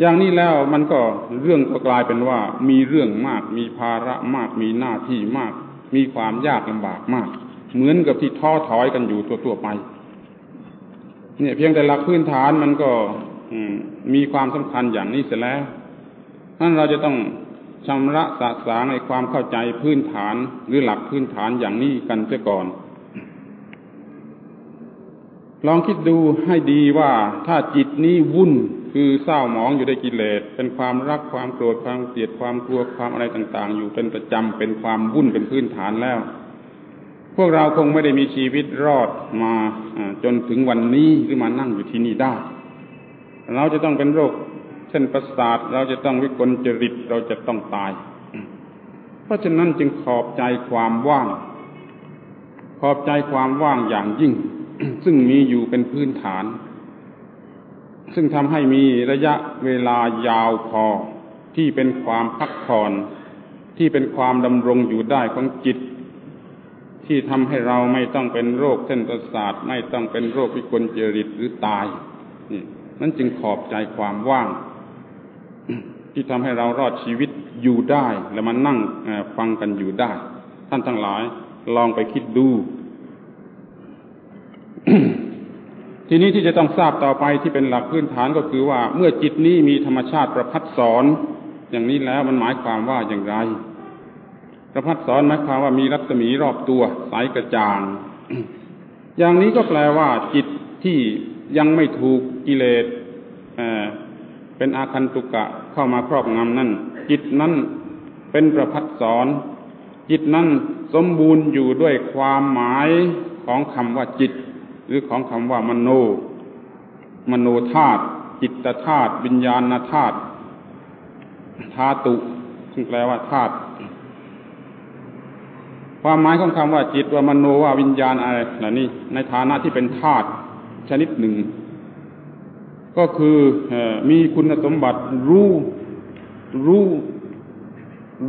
อย่างนี้แล้วมันก็เรื่องก็กลายเป็นว่า มีเรื่องมาก มีภาระมาก มีหน้าที่มาก มีความยากลำบากมาก เหมือนกับที่ท้อถอยกันอยู่ทั่วไป เนี่ยเพียงแต่หลักพื้นฐานมันก็มีความสำคัญอย่างนี้เสร็จแล้วนั้นเราจะต้องชำระสะสางในความเข้าใจพื้นฐานหรือหลักพื้นฐานอย่างนี้กันเสียก่อน ลองคิดดูให้ดีว่าถ้าจิตนี้วุ่น คือเศร้าหมองอยู่ในกิเลส เป็นความรักความโกรธความเกลียดความกลัวความอะไรต่างๆ อยู่เป็นประจำเป็นความวุ่นเป็นพื้นฐานแล้ว พวกเราคงไม่ได้มีชีวิตรอดมาจนถึงวันนี้หรือมานั่งอยู่ที่นี่ได้ เราจะต้องเป็นโรคเส้นประสาทเราจะต้องวิกลจริตเราจะต้องตาย เพราะฉะนั้นจึงขอบใจความว่าง ขอบใจความว่างอย่างยิ่ง ซึ่งมีอยู่เป็นพื้นฐาน ซึ่งทำให้มีระยะเวลายาวพอที่เป็นความพักผ่อนที่เป็นความดำรงอยู่ได้ของจิต ที่ทำให้เราไม่ต้องเป็นโรคเส้นประสาทไม่ต้องเป็นโรควิกลจริตหรือตายนี่นั่นจึงขอบใจความว่าง ที่ทำให้เรารอดชีวิตอยู่ได้ และมานั่งฟังกันอยู่ได้ ท่านทั้งหลายลองไปคิดดู ทีนี้ที่จะต้องทราบต่อไปที่เป็นหลักพื้นฐานก็คือว่าเมื่อจิตนี้มีธรรมชาติประพัดสอน อย่างนี้แล้วมันหมายความว่าอย่างไร ประพัดสอนหมายความว่ามีรัศมีรอบตัวใสกระจ่าง อย่างนี้ก็แปลว่า จิตที่ยังไม่ถูกกิเลสเป็นอาคันตุกะเข้ามาครอบงำนั่นจิตนั้นเป็นประพัดสอน จิตนั้นสมบูรณ์อยู่ด้วยความหมายของคำว่าจิต หรือของคำว่ามโน มโนธาตุจิตธาตุวิญญาณธาตุธาตุซึ่งแปลว่าธาตุความหมายของคำว่าจิตว่ามโนว่าวิญญาณอะไรเหล่านี้ในฐานะที่เป็นธาตุชนิดหนึ่ง ก็คือมีคุณสมบัติรู้รู้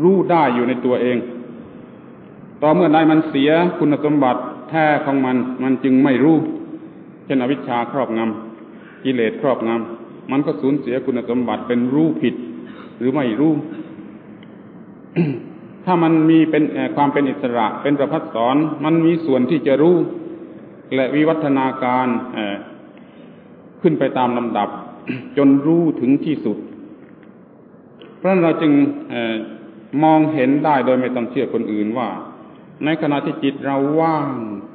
รู้ได้อยู่ในตัวเอง ต่อเมื่อใดมันเสียคุณสมบัติ แท้ของมัน มันจึงไม่รู้ เช่นอวิชชาครอบงำกิเลสครอบงำมันก็สูญเสียคุณสมบัติเป็นรู้ผิด หรือไม่รู้ ถ้ามันมีเป็นความเป็นอิสระเป็นประพัดสอน มันมีส่วนที่จะรู้ และวิวัฒนาการขึ้นไปตามลำดับ จนรู้ถึงที่สุด เพราะนั้นเราจึงมองเห็นได้โดยไม่ต้องเชื่อคนอื่นว่า ในขณะที่จิตเราว่าง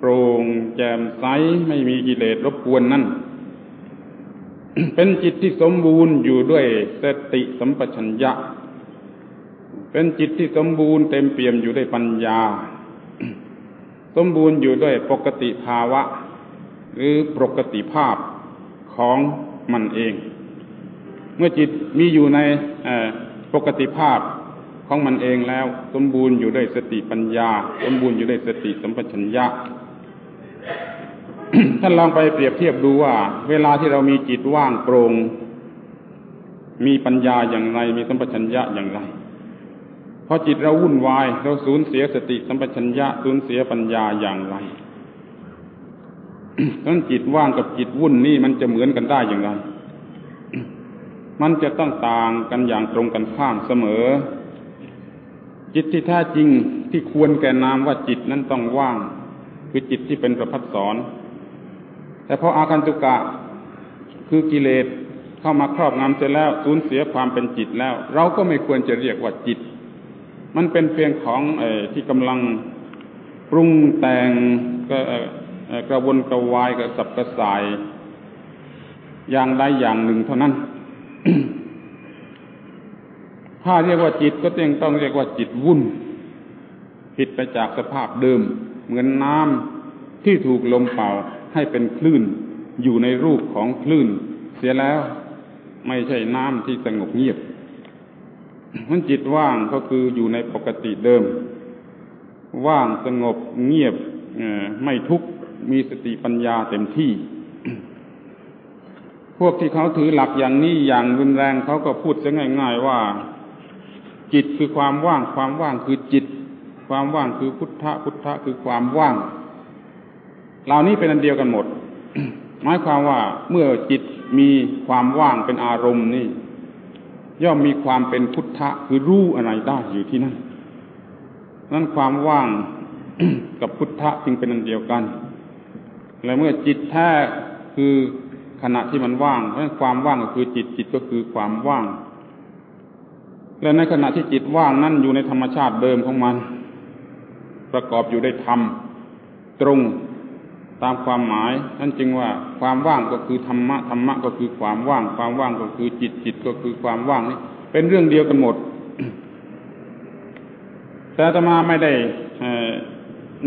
ปร่งแจ่มใสไม่มีกิเลสรบกวนนั่น เป็นจิตที่สมบูรณ์อยู่ด้วยสติสัมปชัญญะ เป็นจิตที่สมบูรณ์เต็มเปี่ยมอยู่ด้วยปัญญา สมบูรณ์อยู่ด้วยปกติภาวะ หรือปกติภาพของมันเอง เมื่อจิตมีอยู่ในปกติภาพของมันเองแล้ว สมบูรณ์อยู่ด้วยสติปัญญา สมบูรณ์อยู่ด้วยสติสัมปชัญญะ ท่านลองไปเปรียบเทียบดูว่า เวลาที่เรามีจิตว่างโปร่งมีปัญญาอย่างไร มีสัมปชัญญะอย่างไรพอจิตเราวุ่นวาย เราสูญเสียสติสัมปชัญญะสูญเสียปัญญาอย่างไรเพรานั้นจิตว่างกับจิตวุ่นนี่มันจะเหมือนกันได้อย่างไร มันจะต้องต่างกันอย่างตรงกันข้ามเสมอ จิตที่แท้จริงที่ควรแก่นามว่าจิตนั้นต้องว่าง คือจิตที่เป็นประพัดสอน แต่พออาคันตุกะคือกิเลสเข้ามาครอบงำเสร็จแล้วสูญเสียความเป็นจิตแล้ว เราก็ไม่ควรจะเรียกว่าจิต มันเป็นเพียงของอที่กำลังปรุงแต่งก็กระวนกระวายกระสับกระส่าย อย่างใดอย่างหนึ่งเท่านั้น ถ้าเรียกว่าจิตก็ต้องต้องเรียกว่าจิตวุ่น ผิดไปจากสภาพเดิม เหมือนน้ำที่ถูกลมเป่า ให้เป็นคลื่นอยู่ในรูปของคลื่น เสียแล้วไม่ใช่น้ำที่สงบเงียบมันจิตว่างก็คืออยู่ในปกติเดิม ว่างสงบเงียบไม่ทุกข์มีสติปัญญาเต็มที่ พวกที่เขาถือหลักอย่างนี้อย่างรุนแรงเขาก็พูดซะง่าย ๆว่า จิตคือความว่าง ความว่างคือจิต ความว่างคือพุทธะพุทธะคือความว่าง เหล่านี้เป็นอันเดียวกันหมด หมายความว่าเมื่อจิตมีความว่างเป็นอารมณ์นี่ ย่อมมีความเป็นพุทธะคือรู้อะไรได้อยู่ที่นั่นนั้นความว่างกับพุทธะจึงเป็นอันเดียวกัน และเมื่อจิตแท้คือขณะที่มันว่างเพราะความว่างก็คือจิตจิตก็คือความว่าง และในขณะที่จิตว่างนั่นอยู่ในธรรมชาติเดิมของมัน ประกอบอยู่ได้ธรรม ตรง ตามความหมายนั่นจึงว่าความว่างก็คือธรรมะธรรมะก็คือความว่าง ความว่างก็คือจิตจิตก็คือความว่างนี่เป็นเรื่องเดียวกันหมด แต่ตมาไม่ได้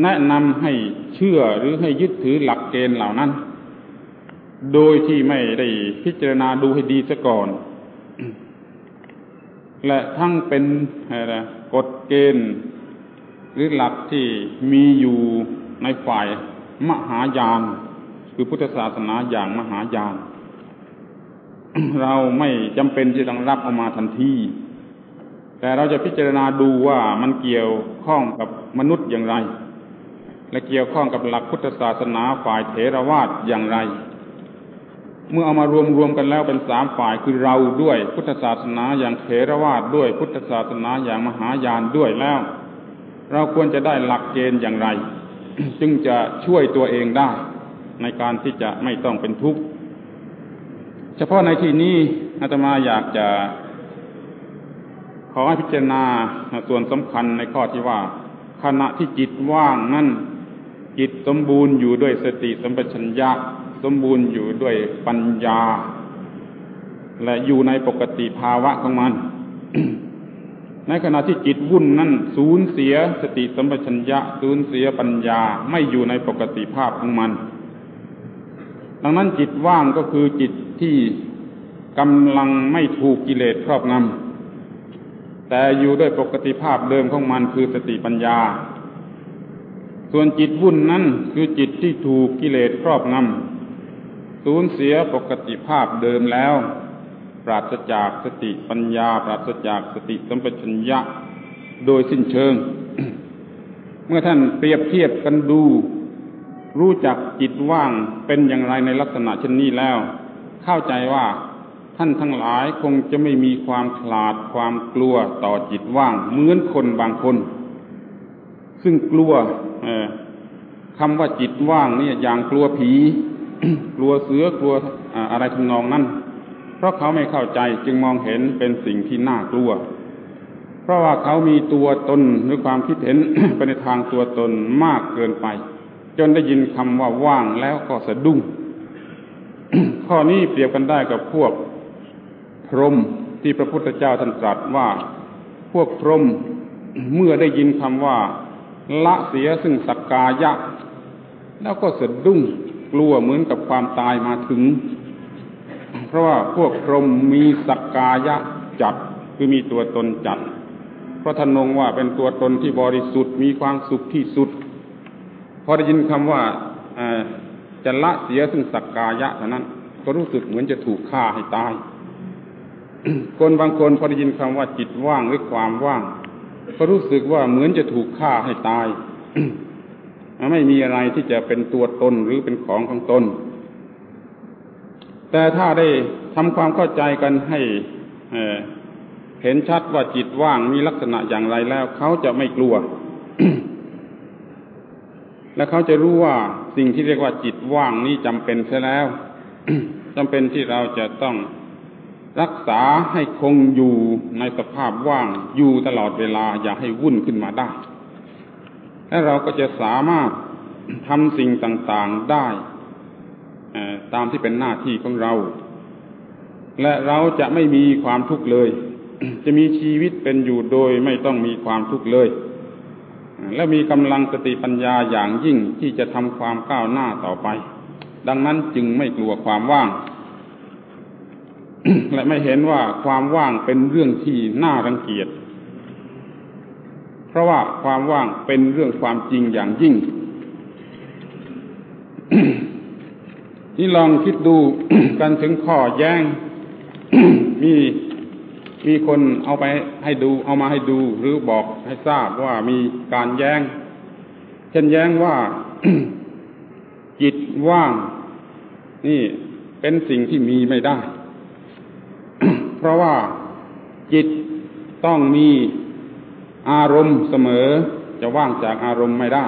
แนะนำให้เชื่อหรือให้ยึดถือหลักเกณฑ์เหล่านั้น โดยที่ไม่ได้พิจารณาดูให้ดีซะก่อน และทั้งเป็นกฎเกณฑ์ หรือหลักที่มีอยู่ในฝ่าย มหายาน คือพุทธศาสนาอย่างมหายาน เราไม่จำเป็นจะต้องรับเอามาทันทีแต่เราจะพิจารณาดูว่ามันเกี่ยวข้องกับมนุษย์อย่างไร และเกี่ยวข้องกับหลักพุทธศาสนาฝ่ายเถรวาทอย่างไร เมื่อเอามารวมรวมกันแล้วเป็นสามฝ่ายคือเราด้วย พุทธศาสนาอย่างเถรวาทด้วย พุทธศาสนาอย่างมหายานด้วยแล้ว เราควรจะได้หลักเกณฑ์อย่างไร จึงจะช่วยตัวเองได้ ในการที่จะไม่ต้องเป็นทุกข์เฉพาะในที่นี้อาตมาอยากจะ ขอให้พิจารณาส่วนสำคัญในข้อที่ว่า ขณะที่จิตว่างนั่นจิตสมบูรณ์อยู่ด้วยสติสัมปชัญญะสมบูรณ์อยู่ด้วยปัญญา และอยู่ในปกติภาวะของมัน ในขณะที่จิตวุ่นนั่นสูญเสียสติสัมปชัญญะสูญเสียปัญญาไม่อยู่ในปกติภาพของมัน ดังนั้นจิตว่างก็คือจิตที่กำลังไม่ถูกกิเลสครอบงำแต่อยู่ด้วยปกติภาพเดิมของมันคือสติปัญญา ส่วนจิตวุ่นนั้นคือจิตที่ถูกกิเลสครอบงำสูญเสียปกติภาพเดิมแล้ว ปราศจากสติปัญญา ปราศจากสติสัมปชัญญะโดยสิ้นเชิง เมื่อท่านเปรียบเทียบกันดู รู้จักจิตว่างเป็นอย่างไรในลักษณะเช่นนี้แล้ว เข้าใจว่าท่านทั้งหลายคงจะไม่มีความขลาดความกลัวต่อจิตว่าง เหมือนคนบางคน ซึ่งกลัวคำว่าจิตว่างนี่อย่างกลัวผี กลัวเสือกลัวอะไรทำนองนั้น เพราะเขาไม่เข้าใจจึงมองเห็นเป็นสิ่งที่น่ากลัว เพราะว่าเขามีตัวตนหรือความคิดเห็นไปในทางตัวตนมากเกินไป จนได้ยินคำว่าว่างแล้วก็สะดุ้ง ข้อนี้เปรียบกันได้กับพวกพรหมที่พระพุทธเจ้าท่านตรัสว่า พวกพรหมเมื่อได้ยินคำว่า ละเสียซึ่งสักกายะ แล้วก็สะดุ้งกลัวเหมือนกับความตายมาถึง เพราะว่าพวกพรหมมีสักกายะจัดคือมีตัวตนจัด เพราะทนงว่าเป็นตัวตนที่บริสุทธิ์มีความสุขที่สุด พอได้ยินคำว่าจะละเสียซึ่งสักกายะเท่านั้น ก็รู้สึกเหมือนจะถูกฆ่าให้ตาย คนบางคนพอได้ยินคำว่าจิตว่างหรือความว่าง ก็รู้สึกว่าเหมือนจะถูกฆ่าให้ตาย ไม่มีอะไรที่จะเป็นตัวตนหรือเป็นของของตน แต่ถ้าได้ทำความเข้าใจกันให้เห็นชัดว่าจิตว่างมีลักษณะอย่างไรแล้ว เขาจะไม่กลัว และเขาจะรู้ว่าสิ่งที่เรียกว่าจิตว่างนี้จำเป็นเสียแล้วจำเป็นที่เราจะต้องรักษาให้คงอยู่ในสภาพว่างอยู่ตลอดเวลาอย่าให้วุ่นขึ้นมาได้ และเราก็จะสามารถทำสิ่งต่าง ๆ ได้ ตามที่เป็นหน้าที่ของเรา และเราจะไม่มีความทุกข์เลย จะมีชีวิตเป็นอยู่โดยไม่ต้องมีความทุกข์เลย และมีกำลังสติปัญญาอย่างยิ่งที่จะทำความก้าวหน้าต่อไป ดังนั้นจึงไม่กลัวความว่าง และไม่เห็นว่าความว่างเป็นเรื่องที่น่ารังเกียจ เพราะว่าความว่างเป็นเรื่องความจริงอย่างยิ่ง นี่ลองคิดดูกันถึงข้อแย้ง มีมีคนเอาไปให้ดู เอามาให้ดูหรือบอกให้ทราบว่ามีการแย้ง เช่นแย้งว่าจิตว่าง นี่เป็นสิ่งที่มีไม่ได้ เพราะว่าจิตต้องมีอารมณ์เสมอ จะว่างจากอารมณ์ไม่ได้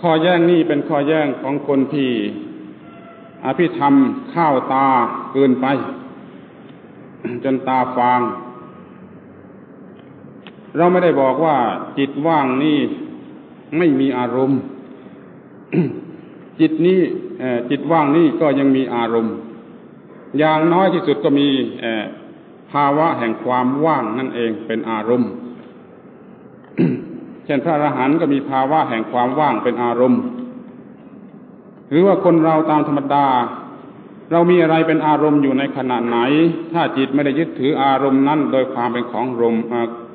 ข้อแย้งนี้เป็นข้อแย้งของคนที่อภิธรรมข้าวตาเกินไป จนตาฟาง เราไม่ได้บอกว่าจิตว่างนี่ไม่มีอารมณ์ จิตนี้จิตว่างนี่ก็ยังมีอารมณ์ อย่างน้อยที่สุดก็มีภาวะแห่งความว่างนั่นเองเป็นอารมณ์ เช่นพระอรหันต์ก็มีภาวะแห่งความว่างเป็นอารมณ์ หรือว่าคนเราตามธรรมดา เรามีอะไรเป็นอารมณ์อยู่ในขณะไหน ถ้าจิตไม่ได้ยึดถืออารมณ์นั้นโดยความเป็นของรม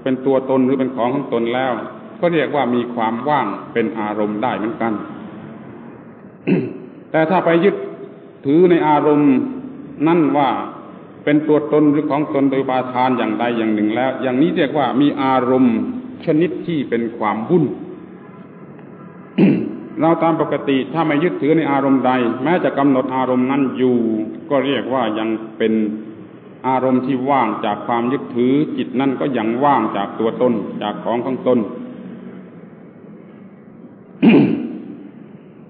เป็นตัวตนหรือเป็นของของตนแล้ว ก็เรียกว่ามีความว่างเป็นอารมณ์ได้เหมือนกัน แต่ถ้าไปยึดถือในอารมณ์นั่นว่าเป็นตัวตนหรือของตนโดยบาทานอย่างใดอย่างหนึ่งแล้ว อย่างนี้เรียกว่ามีอารมณ์ ชนิดที่เป็นความวุ่น เราตามปกติถ้าไม่ยึดถือในอารมณ์ใด แม้จะกำหนดอารมณ์นั้นอยู่ ก็เรียกว่ายังเป็นอารมณ์ที่ว่างจากความยึดถือจิตนั่นก็ยังว่างจากตัวตนจากของของตน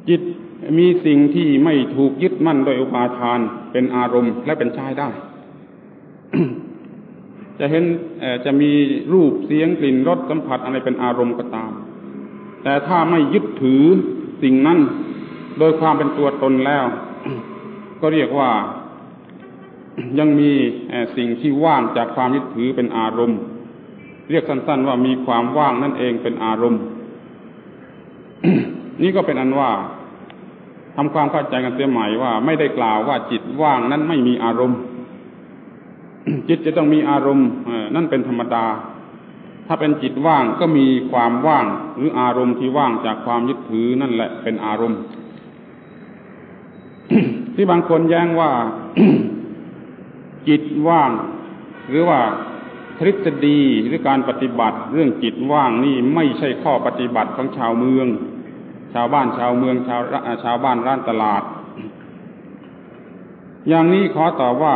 จิตมีสิ่งที่ไม่ถูกยึดมั่นโดยอุปาทานเป็นอารมณ์และเป็นชายได้ จะเห็นจะมีรูปเสียงกลิ่นรสสัมผัสอะไรเป็นอารมณ์ก็ตาม แต่ถ้าไม่ยึดถือสิ่งนั้น โดยความเป็นตัวตนแล้ว ก็เรียกว่ายังมีสิ่งที่ว่างจากความยึดถือเป็นอารมณ์ เรียกสั้น ๆ ว่ามีความว่างนั่นเองเป็นอารมณ์ นี่ก็เป็นอันว่าทำความเข้าใจกันเสียใหม่ว่าไม่ได้กล่าวว่าจิตว่างนั้นไม่มีอารมณ์ จิตจะต้องมีอารมณ์นั่นเป็นธรรมดา ถ้าเป็นจิตว่างก็มีความว่าง หรืออารมณ์ที่ว่างจากความยึดถือนั่นแหละเป็นอารมณ์ ที่บางคนแย้งว่า จิตว่าง หรือว่าทฤษฎีหรือการปฏิบัติ เรื่องจิตว่างนี่ไม่ใช่ข้อปฏิบัติของชาวเมือง ชาวบ้านชาวเมืองชาวชาวบ้านร้านตลาด อย่างนี้ขอตอบว่า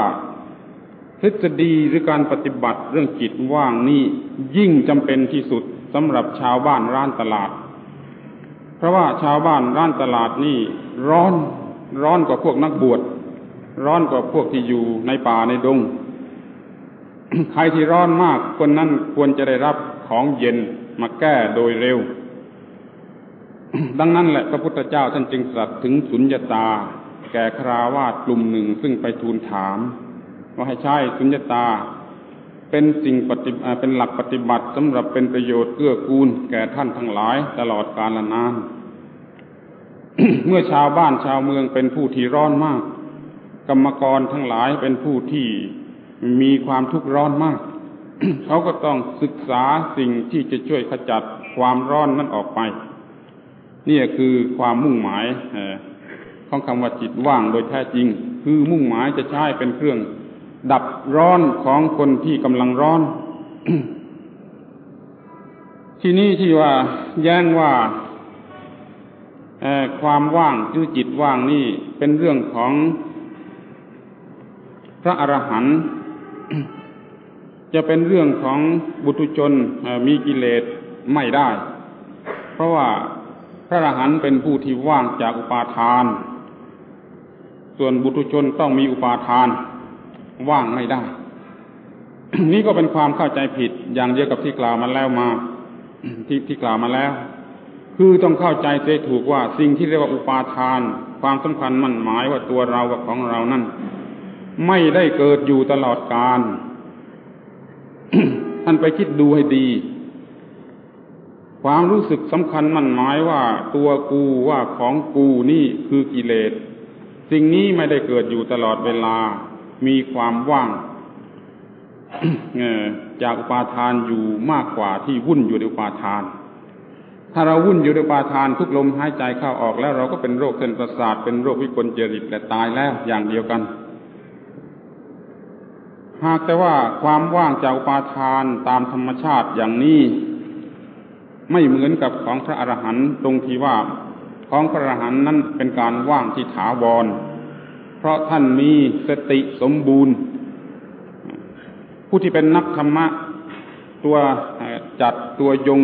ทฤษฎีหรือการปฏิบัติเรื่องจิตว่างนี่ยิ่งจำเป็นที่สุดสำหรับชาวบ้านร้านตลาด เพราะว่าชาวบ้านร้านตลาดนี่ร้อนร้อนกว่าพวกนักบวช ร้อนกว่าพวกที่อยู่ในป่าในดง ใครที่ร้อนมากคนนั้นควรจะได้รับของเย็นมาแก้โดยเร็ว ดังนั้นแหละพระพุทธเจ้าท่านจึงตรัสถึงสุญญาตา แก่คราวาสกลุ่มหนึ่งซึ่งไปทูลถาม ว่าให้ใช้สุญญตา เป็นสิ่งปฏิเป็นหลักปฏิบัติสำหรับเป็นประโยชน์เกื้อกูลแก่ท่านทั้งหลายตลอดกาลนาน เมื่อชาวบ้านชาวเมืองเป็นผู้ที่ร้อนมาก กรรมกรทั้งหลายเป็นผู้ที่มีความทุกข์ร้อนมาก เขาก็ต้องศึกษาสิ่งที่จะช่วยขจัดความร้อนนั้นออกไป นี่คือความมุ่งหมายของคำว่าจิตว่างโดยแท้จริง คือมุ่งหมายจะใช้เป็นเครื่อง ดับร้อนของคนที่กำลังร้อน ที่นี่ที่ว่า แย้งว่าความว่างคือจิตว่างนี่เป็นเรื่องของพระอรหันต์จะเป็นเรื่องของบุตุชนมีกิเลสไม่ได้ เพราะว่าพระอรหันต์เป็นผู้ที่ว่างจากอุปาทาน ส่วนบุตุชนต้องมีอุปาทาน ว่างไม่ได้ นี่ก็เป็นความเข้าใจผิดอย่างเดียวกับที่กล่าวมาแล้วมา ที่ที่กล่าวมาแล้ว คือต้องเข้าใจเสียถูกว่าสิ่งที่เรียกว่าอุปาทาน ความสำคัญมั่นหมายว่าตัวเรากับของเรานั่นไม่ได้เกิดอยู่ตลอดกาลท่านไปคิดดูให้ดี ความรู้สึกสำคัญมั่นหมายว่าตัวกูว่าของกูนี่คือกิเลส สิ่งนี้ไม่ได้เกิดอยู่ตลอดเวลา มีความว่างจากอุปาทานอยู่มากกว่าที่วุ่นอยู่ในอุปาทาน ถ้าเราวุ่นอยู่ในอุปาทานทุกลมหายใจเข้าออกแล้วเราก็เป็นโรคเส้นประสาทเป็นโรควิกลจริตและตายแล้วอย่างเดียวกัน หากแต่ว่าความว่างจากอุปาทานตามธรรมชาติอย่างนี้ไม่เหมือนกับของพระอรหันต์ตรงที่ว่าของพระอรหันต์นั้นเป็นการว่างที่ถาวร เพราะท่านมีสติสมบูรณ์ ผู้ที่เป็นนักธรรมะ ตัวจัดตัวยง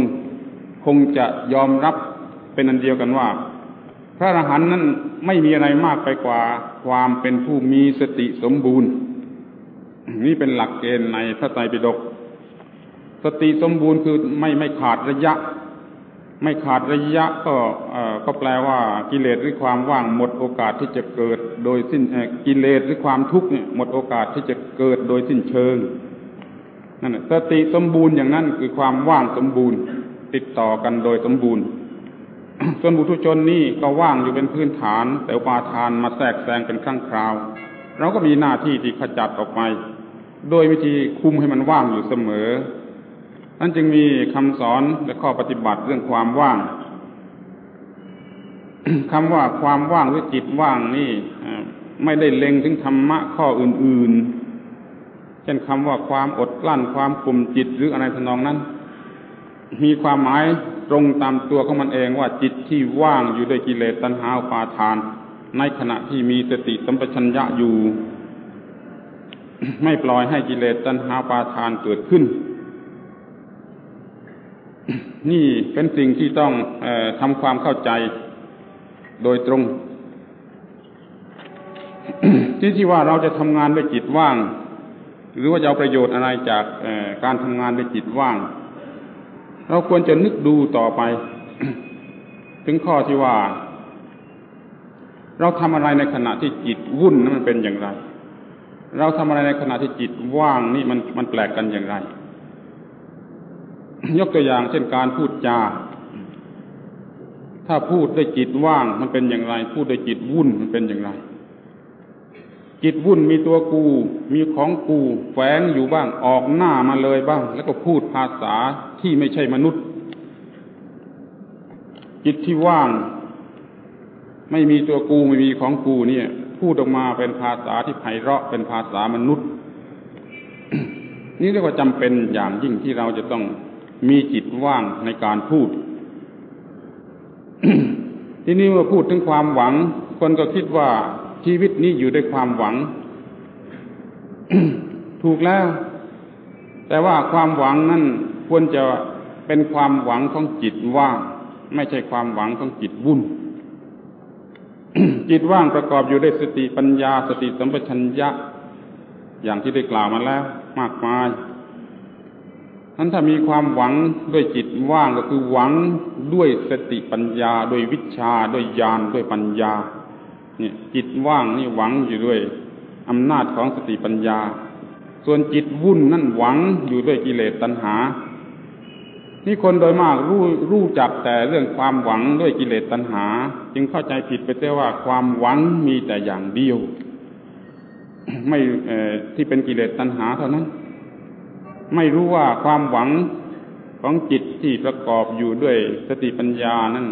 คงจะยอมรับเป็นอันเดียวกันว่า พระอรหันต์นั้นไม่มีอะไรมากไปกว่าความเป็นผู้มีสติสมบูรณ์ นี่เป็นหลักเกณฑ์ในพระไตรปิฎกสติสมบูรณ์คือไม่ไม่ขาดระยะ ไม่ขาดระยะก็ก็แปลว่ากิเลสหรือความว่างหมดโอกาสที่จะเกิด โดยสิ้นกิเลสหรือความทุกข์เนี่ยหมดโอกาสที่จะเกิดโดยสิ้นเชิงนั่นสติสมบูรณ์อย่างนั้นคือความว่างสมบูรณ์ ติดต่อกันโดยสมบูรณ์ส่วนบุตุชนนี่ก็ว่างอยู่เป็นพื้นฐาน แต่ปาทานมาแทรกแซงเป็นครั้งคราว เราก็มีหน้าที่ที่ขจัดออกไป โดยวิธีคุมให้มันว่างอยู่เสมอ นั่นจึงมีคำสอนและข้อปฏิบัติเรื่องความว่างคำว่าความว่างหรือจิตว่างนี่ไม่ได้เล็งถึงธรรมะข้ออื่น ๆ เช่นคำว่าความอดกลั้นความกลุ่มจิตหรืออะไรทนองนั้น มีความหมายตรงตามตัวของมันเองว่าจิตที่ว่างอยู่ด้วยกิเลสตัณหาปาทาน ในขณะที่มีสติสัมปชัญญะอยู่ ไม่ปล่อยให้กิเลสตัณหาปาทานเกิดขึ้น นี่เป็นสิ่งที่ต้องอทำความเข้าใจโดยตรง ที่ที่ว่าเราจะทำงานด้วยจิตว่าง หรือว่าจะเอาประโยชน์อะไรจากการทำงานด้วยจิตว่าง เราควรจะนึกดูต่อไป ถึงข้อที่ว่า เราทำอะไรในขณะที่จิตวุ่นนั้นมันเป็นอย่างไร เราทำอะไรในขณะที่จิตว่างนี่มันมันแปลกกันอย่างไร ยกตัวอย่างเช่นการพูดจา ถ้าพูดด้วยจิตว่างมันเป็นอย่างไร พูดด้วยจิตวุ่นมันเป็นอย่างไร จิตวุ่นมีตัวกู มีของกูแฝงอยู่บ้างออกหน้ามาเลยบ้าง แล้วก็พูดภาษาที่ไม่ใช่มนุษย์ จิตที่ว่าง ไม่มีตัวกูไม่มีของกูเนี่ย พูดออกมาเป็นภาษาที่ไพเราะเป็นภาษามนุษย์นี่เรียกว่าจำเป็นอย่างยิ่งที่เราจะต้อง มีจิตว่างในการพูด ทีนี้เมื่อพูดถึงความหวัง คนก็คิดว่าชีวิตนี้อยู่ด้วยความหวัง ถูกแล้ว แต่ว่าความหวังนั่นควรจะเป็นความหวังของจิตว่าง ไม่ใช่ความหวังของจิตวุ่น จิตว่างประกอบอยู่ด้วยสติปัญญา สติสัมปชัญญะ อย่างที่ได้กล่าวมาแล้ว มากมาย นั้นถ้ามีความหวังด้วยจิตว่างก็คือหวังด้วยสติปัญญาด้วยวิชาด้วยญาณด้วยปัญญา เนี่ย จิตว่างนี่หวังอยู่ด้วยอำนาจของสติปัญญา ส่วนจิตวุ่นนั่นหวังอยู่ด้วยกิเลสตัณหา นี่คนโดยมากรู้รู้จักแต่เรื่องความหวังด้วยกิเลสตัณหา จึงเข้าใจผิดไปเสียว่าความหวังมีแต่อย่างเดียว ไม่ที่เป็นกิเลสตัณหาเท่านั้น ไม่รู้ว่าความหวังของจิตที่ประกอบอยู่ด้วยสติปัญญานั้น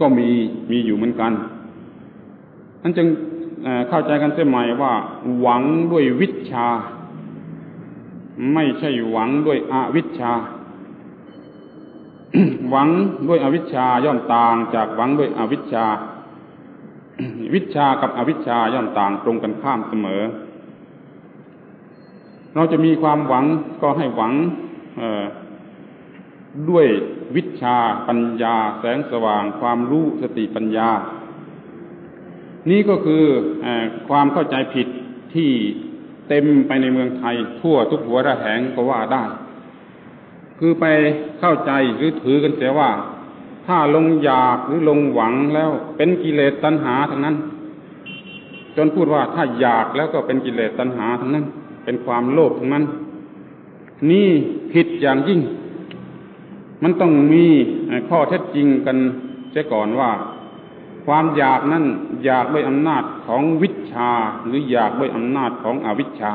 ก็มีมีอยู่เหมือนกันนั้นจึงเข้าใจกันเสียใหม่ว่า หวังด้วยวิชา ไม่ใช่หวังด้วยอวิชชา หวังด้วยอวิชชาย่อมต่างจากหวังด้วยอวิชชา วิชากับอวิชชาย่อมต่างตรงกันข้ามเสมอ เราจะมีความหวังก็ให้หวังด้วยวิชาปัญญา แสงสว่าง ความรู้สติปัญญา นี่ก็คืออความเข้าใจผิดที่เต็มไปในเมืองไทย ทั่วทุกหัวระแหงก็ว่าได้ คือไปเข้าใจหรือถือกันเสียว่า ถ้าลงอยากหรือลงหวังแล้วเป็นกิเลสตัณหาทั้งนั้น จนพูดว่าถ้าอยากแล้วก็เป็นกิเลสตัณหาทั้งนั้น เป็นความโลภทั้งนั้นนี่ผิดอย่างยิ่ง มันต้องมีข้อเท็จจริงกันเสียก่อนว่า ความอยากนั้นอยากด้วยอำนาจของวิชา หรืออยากด้วยอำนาจของอวิชชา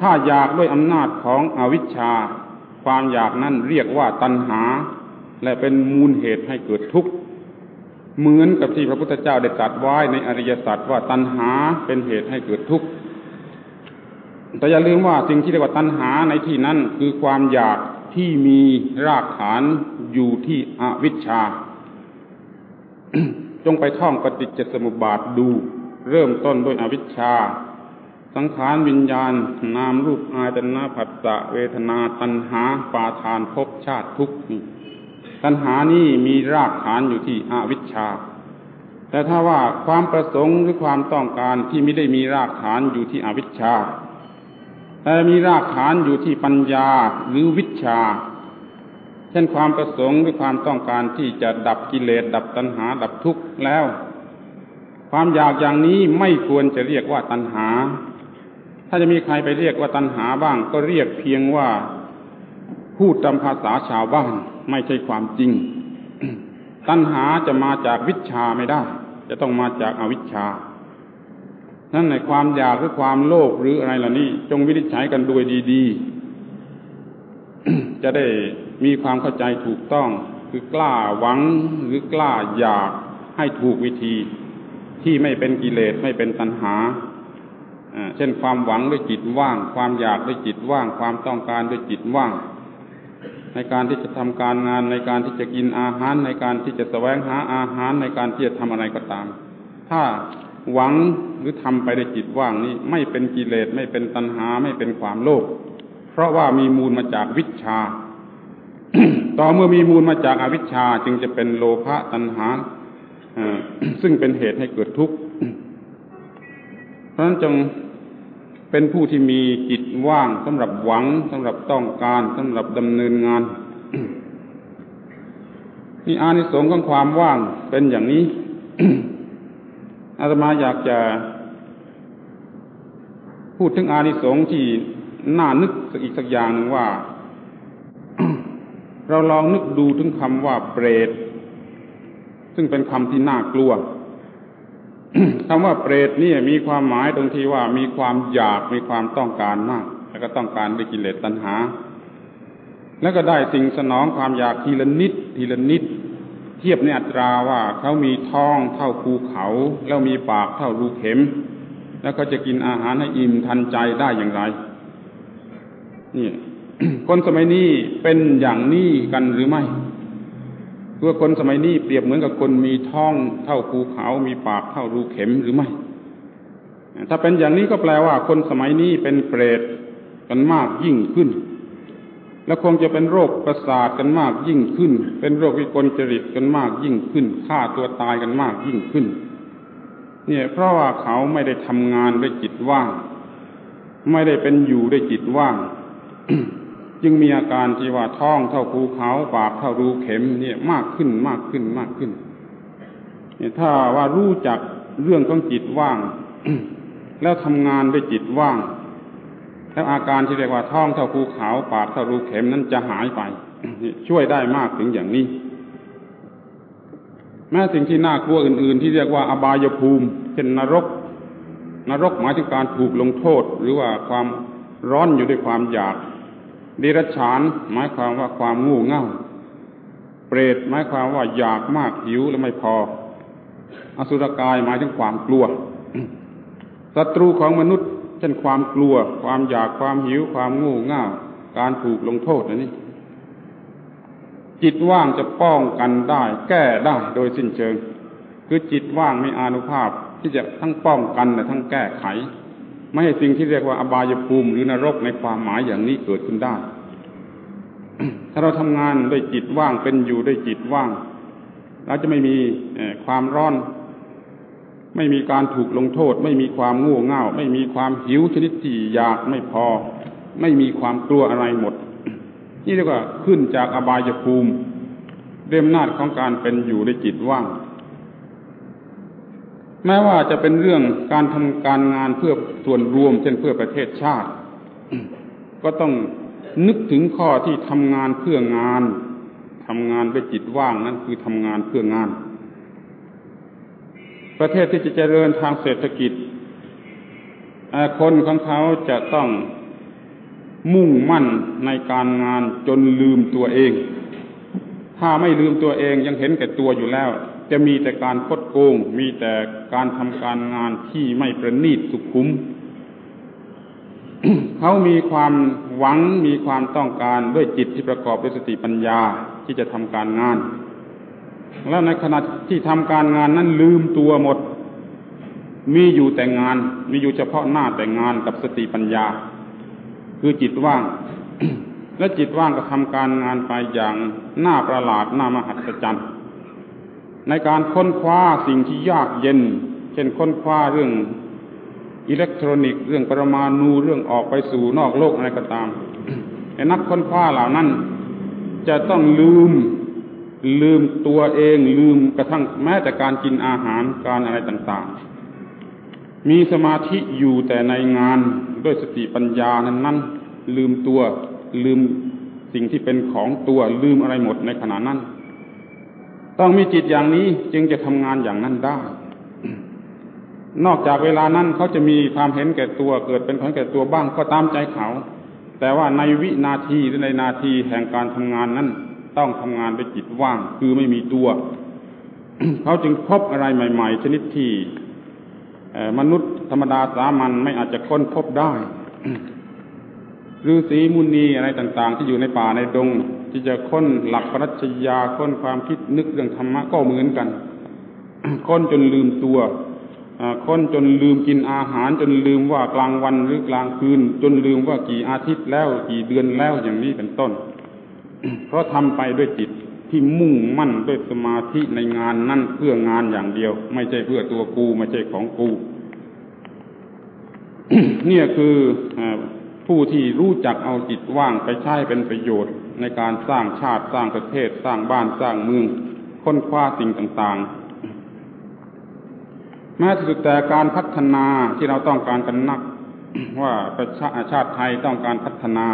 ถ้าอยากด้วยอำนาจของอวิชชา ความอยากนั้นเรียกว่าตัณหา และเป็นมูลเหตุให้เกิดทุกข์เหมือนกับที่พระพุทธเจ้าได้ตรัสไว้ในอริยสัจว่าตัณหาเป็นเหตุให้เกิดทุกข์ แต่อย่าลืมว่าสิ่งที่เรียกว่าตัณหาในที่นั้นคือความอยากที่มีรากฐานอยู่ที่อวิชชา จงไปท่องปฏิจจสมุปบาทดู เริ่มต้นด้วยอวิชชา สังขารวิญญาณ นามรูปอายตนะผัสสะเวทนาตัณหาปาทานภพชาติทุกข์ตัณหานี้มีรากฐานอยู่ที่อวิชชา แต่ถ้าว่าความประสงค์หรือความต้องการที่ไม่ได้มีรากฐานอยู่ที่อวิชชา แต่มีรากฐานอยู่ที่ปัญญาหรือวิชา เช่นความประสงค์หรือความต้องการที่จะดับกิเลสดับตัณหา ดับทุกข์แล้ว ความอยากอย่างนี้ไม่ควรจะเรียกว่าตัณหา ถ้าจะมีใครไปเรียกว่าตัณหาบ้าง ก็เรียกเพียงว่าพูดตามภาษาชาวบ้าน ไม่ใช่ความจริง ตัณหาจะมาจากวิชาไม่ได้ จะต้องมาจากอาวิชชา นั่นในความอยากหรือความโลภหรืออะไรเหล่านี้ จงวินิจฉัยกันโดยดีๆ จะได้มีความเข้าใจถูกต้อง คือกล้าหวังหรือกล้าอยากให้ถูกวิธีที่ไม่เป็นกิเลสไม่เป็นตัณหาเช่นความหวังด้วยจิตว่าง ความอยากด้วยจิตว่าง ความต้องการด้วยจิตว่าง ในการที่จะทำการงานในการที่จะกินอาหาร ในการที่จะแสวงหาอาหารในการที่จะทำอะไรก็ตาม ถ้า หวังหรือทำไปในจิตว่างนี้ไม่เป็นกิเลสไม่เป็นตัณหาไม่เป็นความโลภเพราะว่ามีมูลมาจากวิชา ต่อเมื่อมีมูลมาจากอาวิชชาจึงจะเป็นโลภะตัณหาซึ่งเป็นเหตุให้เกิดทุกข์ เพราะฉะนั้นจงเป็นผู้ที่มีจิตว่างสำหรับหวังสำหรับต้องการสำหรับดำเนินงานนี่อานิสงส์ของความว่างเป็นอย่างนี้ อาตมาอยากจะพูดถึงอานิสงส์ที่น่านึกสักอีกสักอย่างหนึ่งว่า เราลองนึกดูถึงคำว่าเปรต ซึ่งเป็นคำที่น่ากลัวคำว่าเปรตนี่มีความหมายตรงที่ว่ามีความอยากมีความต้องการมาก แล้วก็ต้องการด้วยกิเลสตัณหา แล้วก็ได้สิ่งสนองความอยากทีละนิดทีละนิด เทียบในอัตราว่าเขามีท้องเท่าภูเขา แล้วมีปากเท่ารูเข็ม แล้วเขาจะกินอาหารให้อิ่มทันใจได้อย่างไร นี่คนสมัยนี้เป็นอย่างนี้กันหรือไม่เพื่อคนสมัยนี้เปรียบเหมือนกับคนมีท้องเท่าภูเขา มีปากเท่ารูเข็มหรือไม่ ถ้าเป็นอย่างนี้ก็แปลว่า คนสมัยนี้เป็นเปรตกันมากยิ่งขึ้น และคงจะเป็นโรคประสาทกันมากยิ่งขึ้น เป็นโรควิกลจริตกันมากยิ่งขึ้นฆ่าตัวตายกันมากยิ่งขึ้น เนี่ยเพราะว่าเขาไม่ได้ทำงานด้วยจิตว่าง ไม่ได้เป็นอยู่ด้วยจิตว่าง จึงมีอาการที่ว่าท้องเท่าภูเขาปากเท่ารูเข็มเนี่ยมากขึ้นมากขึ้นมากขึ้นเนี่ยถ้าว่ารู้จักเรื่องของจิตว่าง แล้วทำงานด้วยจิตว่าง แล้วอาการที่เรียกว่าท้องเท่าภูเขาปากเท่ารูเข็มนั้นจะหายไป ช่วยได้มากถึงอย่างนี้ แม้สิ่งที่น่ากลัวอื่น ๆ ที่เรียกว่าอบายภูมิเช่นนรก นรกหมายถึงการถูกลงโทษ หรือว่าความร้อนอยู่ด้วยความอยากเดรัจฉานหมายความว่าความงูเง่า เปรตหมายความว่าอยากมากหิวแล้วไม่พอ อสุรกายหมายถึงความกลัวศัตรูของมนุษย์ ช่นความกลัว ความอยากความหิวความงูง่าการถูกลงโทษนี่จิตว่างจะป้องกันได้ แก้ได้โดยสิ้นเชิง คือจิตว่างมีอานุภาพที่จะทั้งป้องกันและทั้งแก้ไข ไม่ให้สิ่งที่เรียกว่าอบายภูมิหรือนรกในความหมายอย่างนี้เกิดขึ้นได้ ถ้าเราทำงานด้วยจิตว่างเป็นอยู่ด้วยจิตว่างเราจะไม่มีความร้อน ไม่มีการถูกลงโทษ ไม่มีความง่วงเง่า ไม่มีความหิวชนิดที่อยากไม่พอ ไม่มีความกลัวอะไรหมด นี่เรียกว่าขึ้นจากอบายภูมิเรื่องนาจของการเป็นอยู่ในจิตว่าง แม้ว่าจะเป็นเรื่องการทำการงานเพื่อส่วนรวม เช่นเพื่อประเทศชาติ ก็ต้องนึกถึงข้อที่ทำงานเพื่องานทำงานด้วยจิตว่างนั่นคือทำงานเพื่องาน ประเทศที่จะเจริญทางเศรษฐกิจคนของเขาจะต้องมุ่งมั่นในการงานจนลืมตัวเอง ถ้าไม่ลืมตัวเองยังเห็นแก่ตัวอยู่แล้ว จะมีแต่การคดโกง มีแต่การทำการงานที่ไม่ประณีตสุขุม เขามีความหวังมีความต้องการด้วยจิตที่ประกอบด้วยสติปัญญาที่จะทำการงาน แล้วในขณะที่ทำการงานนั้นลืมตัวหมด มีอยู่แต่งาน มีอยู่เฉพาะหน้าแต่งานกับสติปัญญา คือจิตว่าง และจิตว่างก็ทำการงานไปอย่างหน้าประหลาดหน้ามหัศจรรย์ในการค้นคว้าสิ่งที่ยากเย็น เช่นค้นคว้าเรื่องอิเล็กทรอนิกส์เรื่องปรมาณูเรื่องออกไปสู่นอกโลกอะไรก็ตามไอ้นักค้นคว้าเหล่านั้น จะต้องลืม ลืมตัวเองลืมกระทั่งแม้แต่การกินอาหารการอะไรต่างๆ มีสมาธิอยู่แต่ในงานด้วยสติปัญญานั้นนั้นลืมตัวลืมสิ่งที่เป็นของตัวลืมอะไรหมดในขณะนั้น ต้องมีจิตอย่างนี้จึงจะทำงานอย่างนั้นได้ นอกจากเวลานั้นเขาจะมีความเห็นแก่ตัวเกิดเป็นความแก่ตัวบ้างก็ตามใจเขา แต่ว่าในวินาทีหรือในนาทีแห่งการทำงานนั้น ต้องทำงานด้วยจิตว่าง คือไม่มีตัว เขาจึงพบอะไรใหม่ ๆ ชนิดที่มนุษย์ธรรมดาสามัญไม่อาจจะค้นพบได้ฤาษีมุนีอะไรต่าง ๆ ที่อยู่ในป่าในดง ที่จะค้นหลักปรัชญาค้นความคิดนึกเรื่องธรรมะก็เหมือนกัน ค้นจนลืมตัวค้นจนลืมกินอาหาร จนลืมว่ากลางวันหรือกลางคืน จนลืมว่ากี่อาทิตย์แล้วกี่เดือนแล้วอย่างนี้เป็นต้น เพราะทำไปด้วยจิตที่มุ่งมั่นด้วยสมาธิในงานนั่นเพื่องานอย่างเดียว ไม่ใช่เพื่อตัวกูไม่ใช่ของกู เนี่ยคือผู้ที่รู้จักเอาจิตว่างไปใช้เป็นประโยชน์ในการสร้างชาติสร้างประเทศ สร้างบ้านสร้างเมือง ค้นคว้าสิ่งต่างๆ แม้สุดแต่การพัฒนาที่เราต้องการกันนัก ว่าประชาชาติไทยต้องการพัฒนา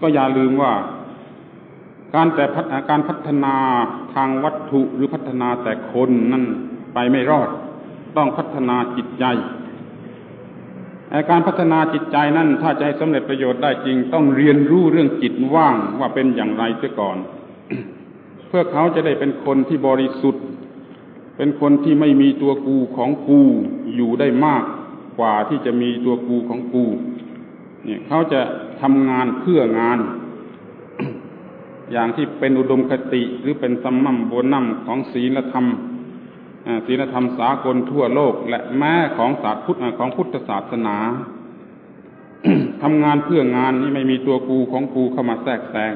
ก็อย่าลืมว่า การแต่การพัฒนาทางวัตถุหรือพัฒนาแต่คนนั่นไปไม่รอด ต้องพัฒนาจิตใจการพัฒนาจิตใจนั่นถ้าจะให้สำเร็จประโยชน์ได้จริง ต้องเรียนรู้เรื่องจิตว่างว่าเป็นอย่างไรเสียก่อน เพื่อเขาจะได้เป็นคนที่บริสุทธิ์ เป็นคนที่ไม่มีตัวกูของกูอยู่ได้มากกว่าที่จะมีตัวกูของกู เนี่ยเขาจะทำงานเพื่องาน อย่างที่เป็นอุดมคติหรือเป็นสัมมัมโบนัมของศีลธรรมศีลธรรมสากลทั่วโลก และแม้ของศาสตร์พุทธของพุทธศาสนาทำงานเพื่องานนี่ไม่มีตัวกูของกูเข้ามาแทรกแซง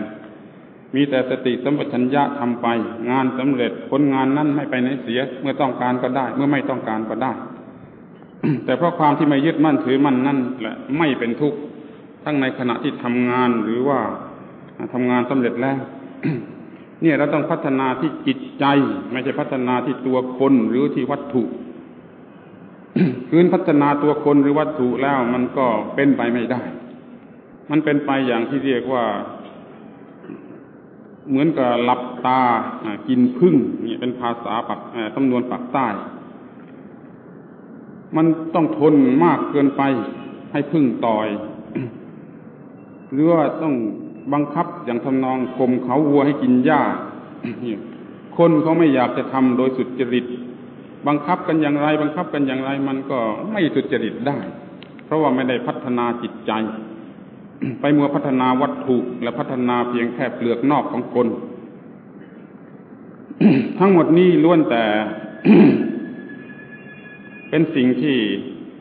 มีแต่สติสัมปชัญญะทำไป งานสำเร็จผลงานนั้นไม่ไปไหนเสีย เมื่อต้องการก็ได้ เมื่อไม่ต้องการก็ได้ แต่เพราะความที่ไม่ยึดมั่นถือมั่นนั่นแหละไม่เป็นทุกข์ทั้งในขณะที่ทำงานหรือว่า ทำงานสำเร็จแล้วเนี่ยเราต้องพัฒนาที่จิตใจ ไม่ใช่พัฒนาที่ตัวคนหรือที่วัตถุคืนพัฒนาตัวคนหรือวัตถุแล้วมันก็เป็นไปไม่ได้ มันเป็นไปอย่างที่เรียกว่า เหมือนกับหลับตากินพึ่งนี่เป็นภาษาปักตำนวนปักใต้ มันต้องทนมากเกินไปให้พึ่งต่อย หรือว่าต้อง บังคับอย่างทำนองคมเขาวัวให้กินหญ้าคนเขาไม่อยากจะทำโดยสุดจริต บังคับกันอย่างไร บังคับกันอย่างไร มันก็ไม่สุดจริตได้ เพราะว่าไม่ได้พัฒนาจิตใจ ไปมัวพัฒนาวัตถุและพัฒนาเพียงแค่เปลือกนอกของคน ทั้งหมดนี้ล้วนแต่ เป็นสิ่งที่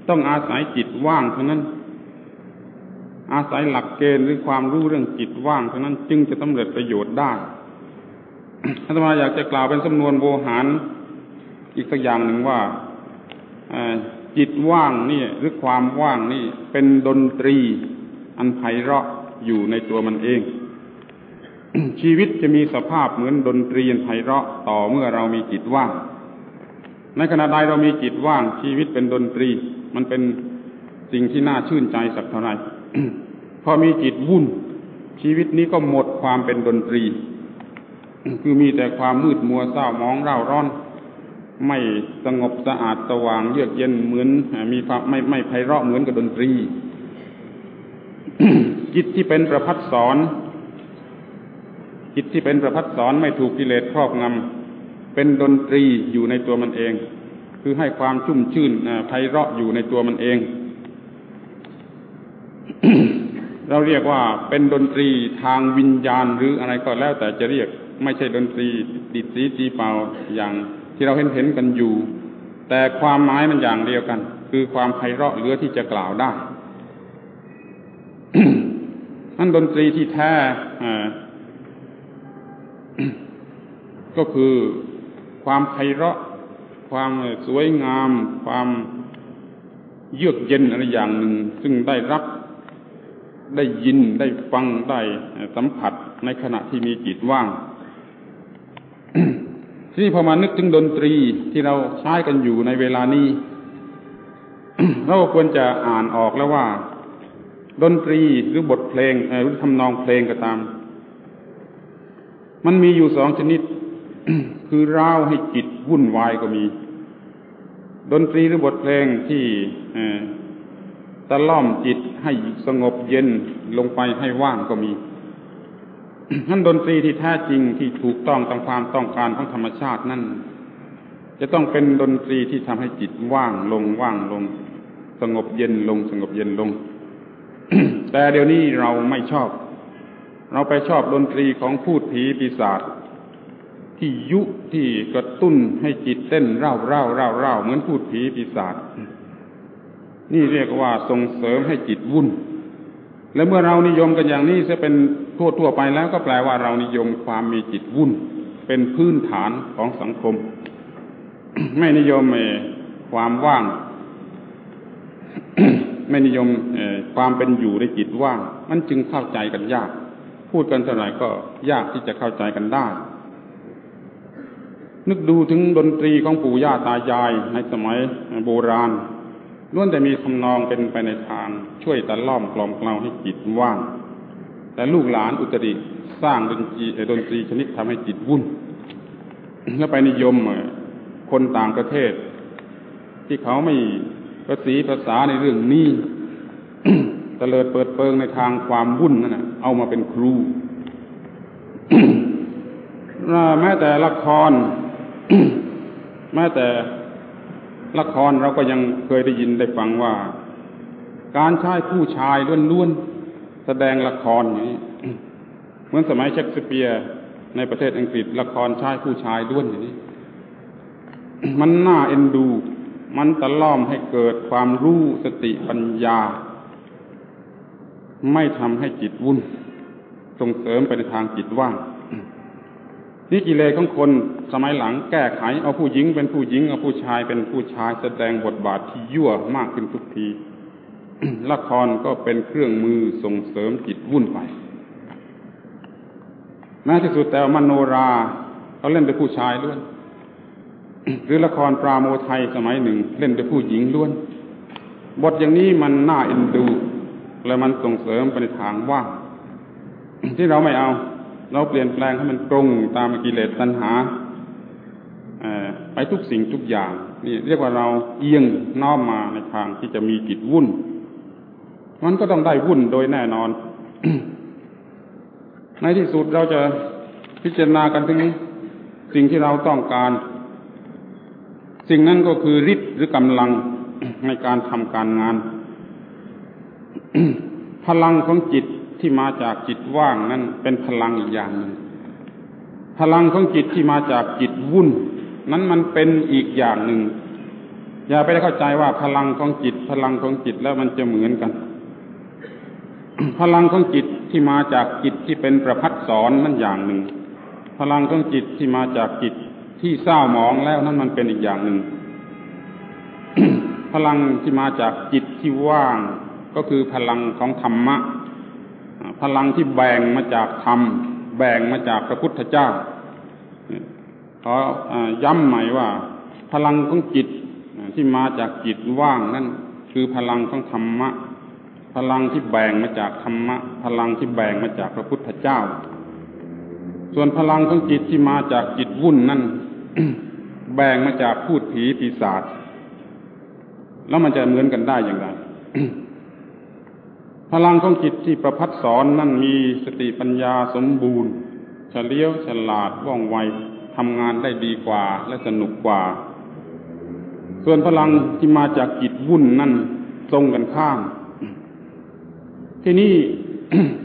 ต้องอาศัยจิตว่างเท่านั้น อาศัยหลักเกณฑ์หรือความรู้เรื่องจิตว่างเท่านั้นจึงจะสำเร็จประโยชน์ได้อาตมาอยากจะกล่าวเป็นสำนวนโวหาร อีกสักอย่างหนึ่งว่าจิตว่างนี่หรือความว่างนี่เป็นดนตรี อันไพเราะอยู่ในตัวมันเอง ชีวิตจะมีสภาพเหมือนดนตรีอันไพเราะต่อเมื่อเรามีจิตว่าง ในขณะใดเรามีจิตว่าง ชีวิตเป็นดนตรี มันเป็นสิ่งที่น่าชื่นใจสักเท่าไหร่ พอมีจิตวุ่น ชีวิตนี้ก็หมดความเป็นดนตรี คือมีแต่ความมืดมัวเศร้ามองเร่าร้อน ไม่สงบสะอาดสว่างเยือกเย็นเหมือน มีความไม่ไม่ไพเราะเหมือนกับดนตรีจิตที่เป็นประพัดสอนจิตที่เป็นประพัดสอนไม่ถูกกิเลสครอบงำเป็นดนตรีอยู่ในตัวมันเอง คือให้ความชุ่มชื่นไพเราะอยู่ในตัวมันเอง เราเรียกว่าเป็นดนตรีทางวิญญาณหรืออะไรก็แล้วแต่จะเรียกไม่ใช่ดนตรีดิดสีตีเป่าอย่างที่เราเห็นเห็นกันอยู่ แต่ความหมายมันอย่างเดียวกัน คือความไพเราะเหลือที่จะกล่าวได้นั่นดนตรีที่แท้ก็คือความไพเราะ ความสวยงาม ความเยือกเย็นอะไรอย่างหนึ่ง ซึ่งได้รับ ได้ยินได้ฟังได้สัมผัสในขณะที่มีจิตว่าง ทีนี้พอมานึกถึงดนตรีที่เราใช้กันอยู่ในเวลานี้ เราควรจะอ่านออกแล้วว่า ดนตรีหรือบทเพลงหรือทำนองเพลงก็ตาม มันมีอยู่สองชนิด คือร้าวให้จิตวุ่นวายก็มี ดนตรีหรือบทเพลงที่ ตะล่อมจิตให้สงบเย็นลงไปให้ว่างก็มีนั่นดนตรีที่แท้จริงที่ถูกต้องตามความต้องการของธรรมชาตินั่นจะต้องเป็นดนตรีที่ทำให้จิตว่างลงว่างลง สงบเย็นลงสงบเย็นลง แต่เดี๋ยวนี้เราไม่ชอบ เราไปชอบดนตรีของพูดผีปีศาจที่ยุที่กระตุ้นให้จิตเต้นเร่าเร่าเร่าเร่าเหมือนพูดผีปีศาจ นี่เรียกว่าส่งเสริมให้จิตวุ่น และเมื่อเรานิยมกันอย่างนี้จะเป็นทั่วทั่วไปแล้วก็แปลว่าเรานิยมความมีจิตวุ่น เป็นพื้นฐานของสังคม ไม่นิยมความว่าง ไม่นิยมความเป็นอยู่ในจิตว่าง มันจึงเข้าใจกันยาก พูดกันเท่าไหร่ก็ยากที่จะเข้าใจกันได้นึกดูถึงดนตรีของปู่ย่าตายายในสมัยโบราณ ล้วนแต่มีทำนองเป็นไปในทางช่วยตะล่อมกลอมเกลาให้จิตว่างแต่ลูกหลานอุตริสร้างดนตรีดนตรีชนิดทำให้จิตวุ่น แล้วไปนิยมคนต่างประเทศ ที่เขาไม่ประสีภาษาในเรื่องนี้ตเลิดเปิดเปิงในทางความวุ่นนั่นนะเอามาเป็นครูแม้แต่ละคร แม้แต่ ละครเราก็ยังเคยได้ยินได้ฟังว่า การใช้ผู้ชายล้วนๆแสดงละครอย่างนี้เหมือนสมัยเชคสเปียร์ในประเทศอังกฤษละครใช้ผู้ชายล้วนอย่างนี้ มันน่าเอ็นดู มันตะล่อมให้เกิดความรู้สติปัญญา ไม่ทำให้จิตวุ่น ส่งเสริมไปในทางจิตว่าง นี่กิเลสของคนสมัยหลังแก้ไข เอาผู้หญิงเป็นผู้หญิง เอาผู้ชายเป็นผู้ชายแสดงบทบาทที่ยั่วมากขึ้นทุกทีละครก็เป็นเครื่องมือส่งเสริมจิตวุ่นไปแม้ที่สุดแต่มโนราเขาเล่นเป็นผู้ชายล้วน หรือละครปราโมไทยสมัยหนึ่ง เล่นเป็นผู้หญิงล้วน บทอย่างนี้มันน่าเอ็นดู และมันส่งเสริมไปในทางว่างที่เราไม่เอา เราเปลี่ยนแปลงให้มันตรงตามกิเลสตัณหาไปทุกสิ่งทุกอย่างนี่เรียกว่าเราเอียงน้อมมาในทางที่จะมีจิตวุ่น มันก็ต้องได้วุ่นโดยแน่นอน ในที่สุดเราจะพิจารณากันถึงสิ่งที่เราต้องการ สิ่งนั้นก็คือฤทธิ์หรือกำลังในการทำการงาน พลังของจิต ที่มาจากจิตว่างนั้นเป็นพลังอีกอย่างหนึ่งพลังของจิตที่มาจากจิตวุ่น นั้นมันเป็นอีกอย่างหนึ่ง อย่าไปได้เข้าใจว่าพลังของจิต พลังของจิตแล้วมันจะเหมือนกัน พลังของจิตที่มาจากจิตที่เป็นประพัดสอนนั่นอย่างหนึ่ง พลังของจิตที่มาจากจิตที่เศร้าหมองแล้วนั่นมันเป็นอีกอย่างหนึ่ง พลังที่มาจากจิตที่ว่าง ก็คือพลังของธรรมะ พลังที่แบ่งมาจากธรรมแบ่งมาจากพระพุทธเจ้าขอย้ำใหม่ว่า พลังของจิตที่มาจากจิตว่างนั่นคือพลังของธรรมะ พลังที่แบ่งมาจากธรรมะ พลังที่แบ่งมาจากพระพุทธเจ้า ส่วนพลังของจิตที่มาจากจิตวุ่นนั่นแบ่งมาจากพูดผีปีศาจแล้วมันจะเหมือนกันได้อย่างไร พลังของจิตที่ประพัดสอนนั่นมีสติปัญญาสมบูรณ์เฉลียวฉลาดว่องไวทำงานได้ดีกว่าและสนุกกว่า ส่วนพลังที่มาจากจิตวุ่นนั่นตรงกันข้าม ที่นี่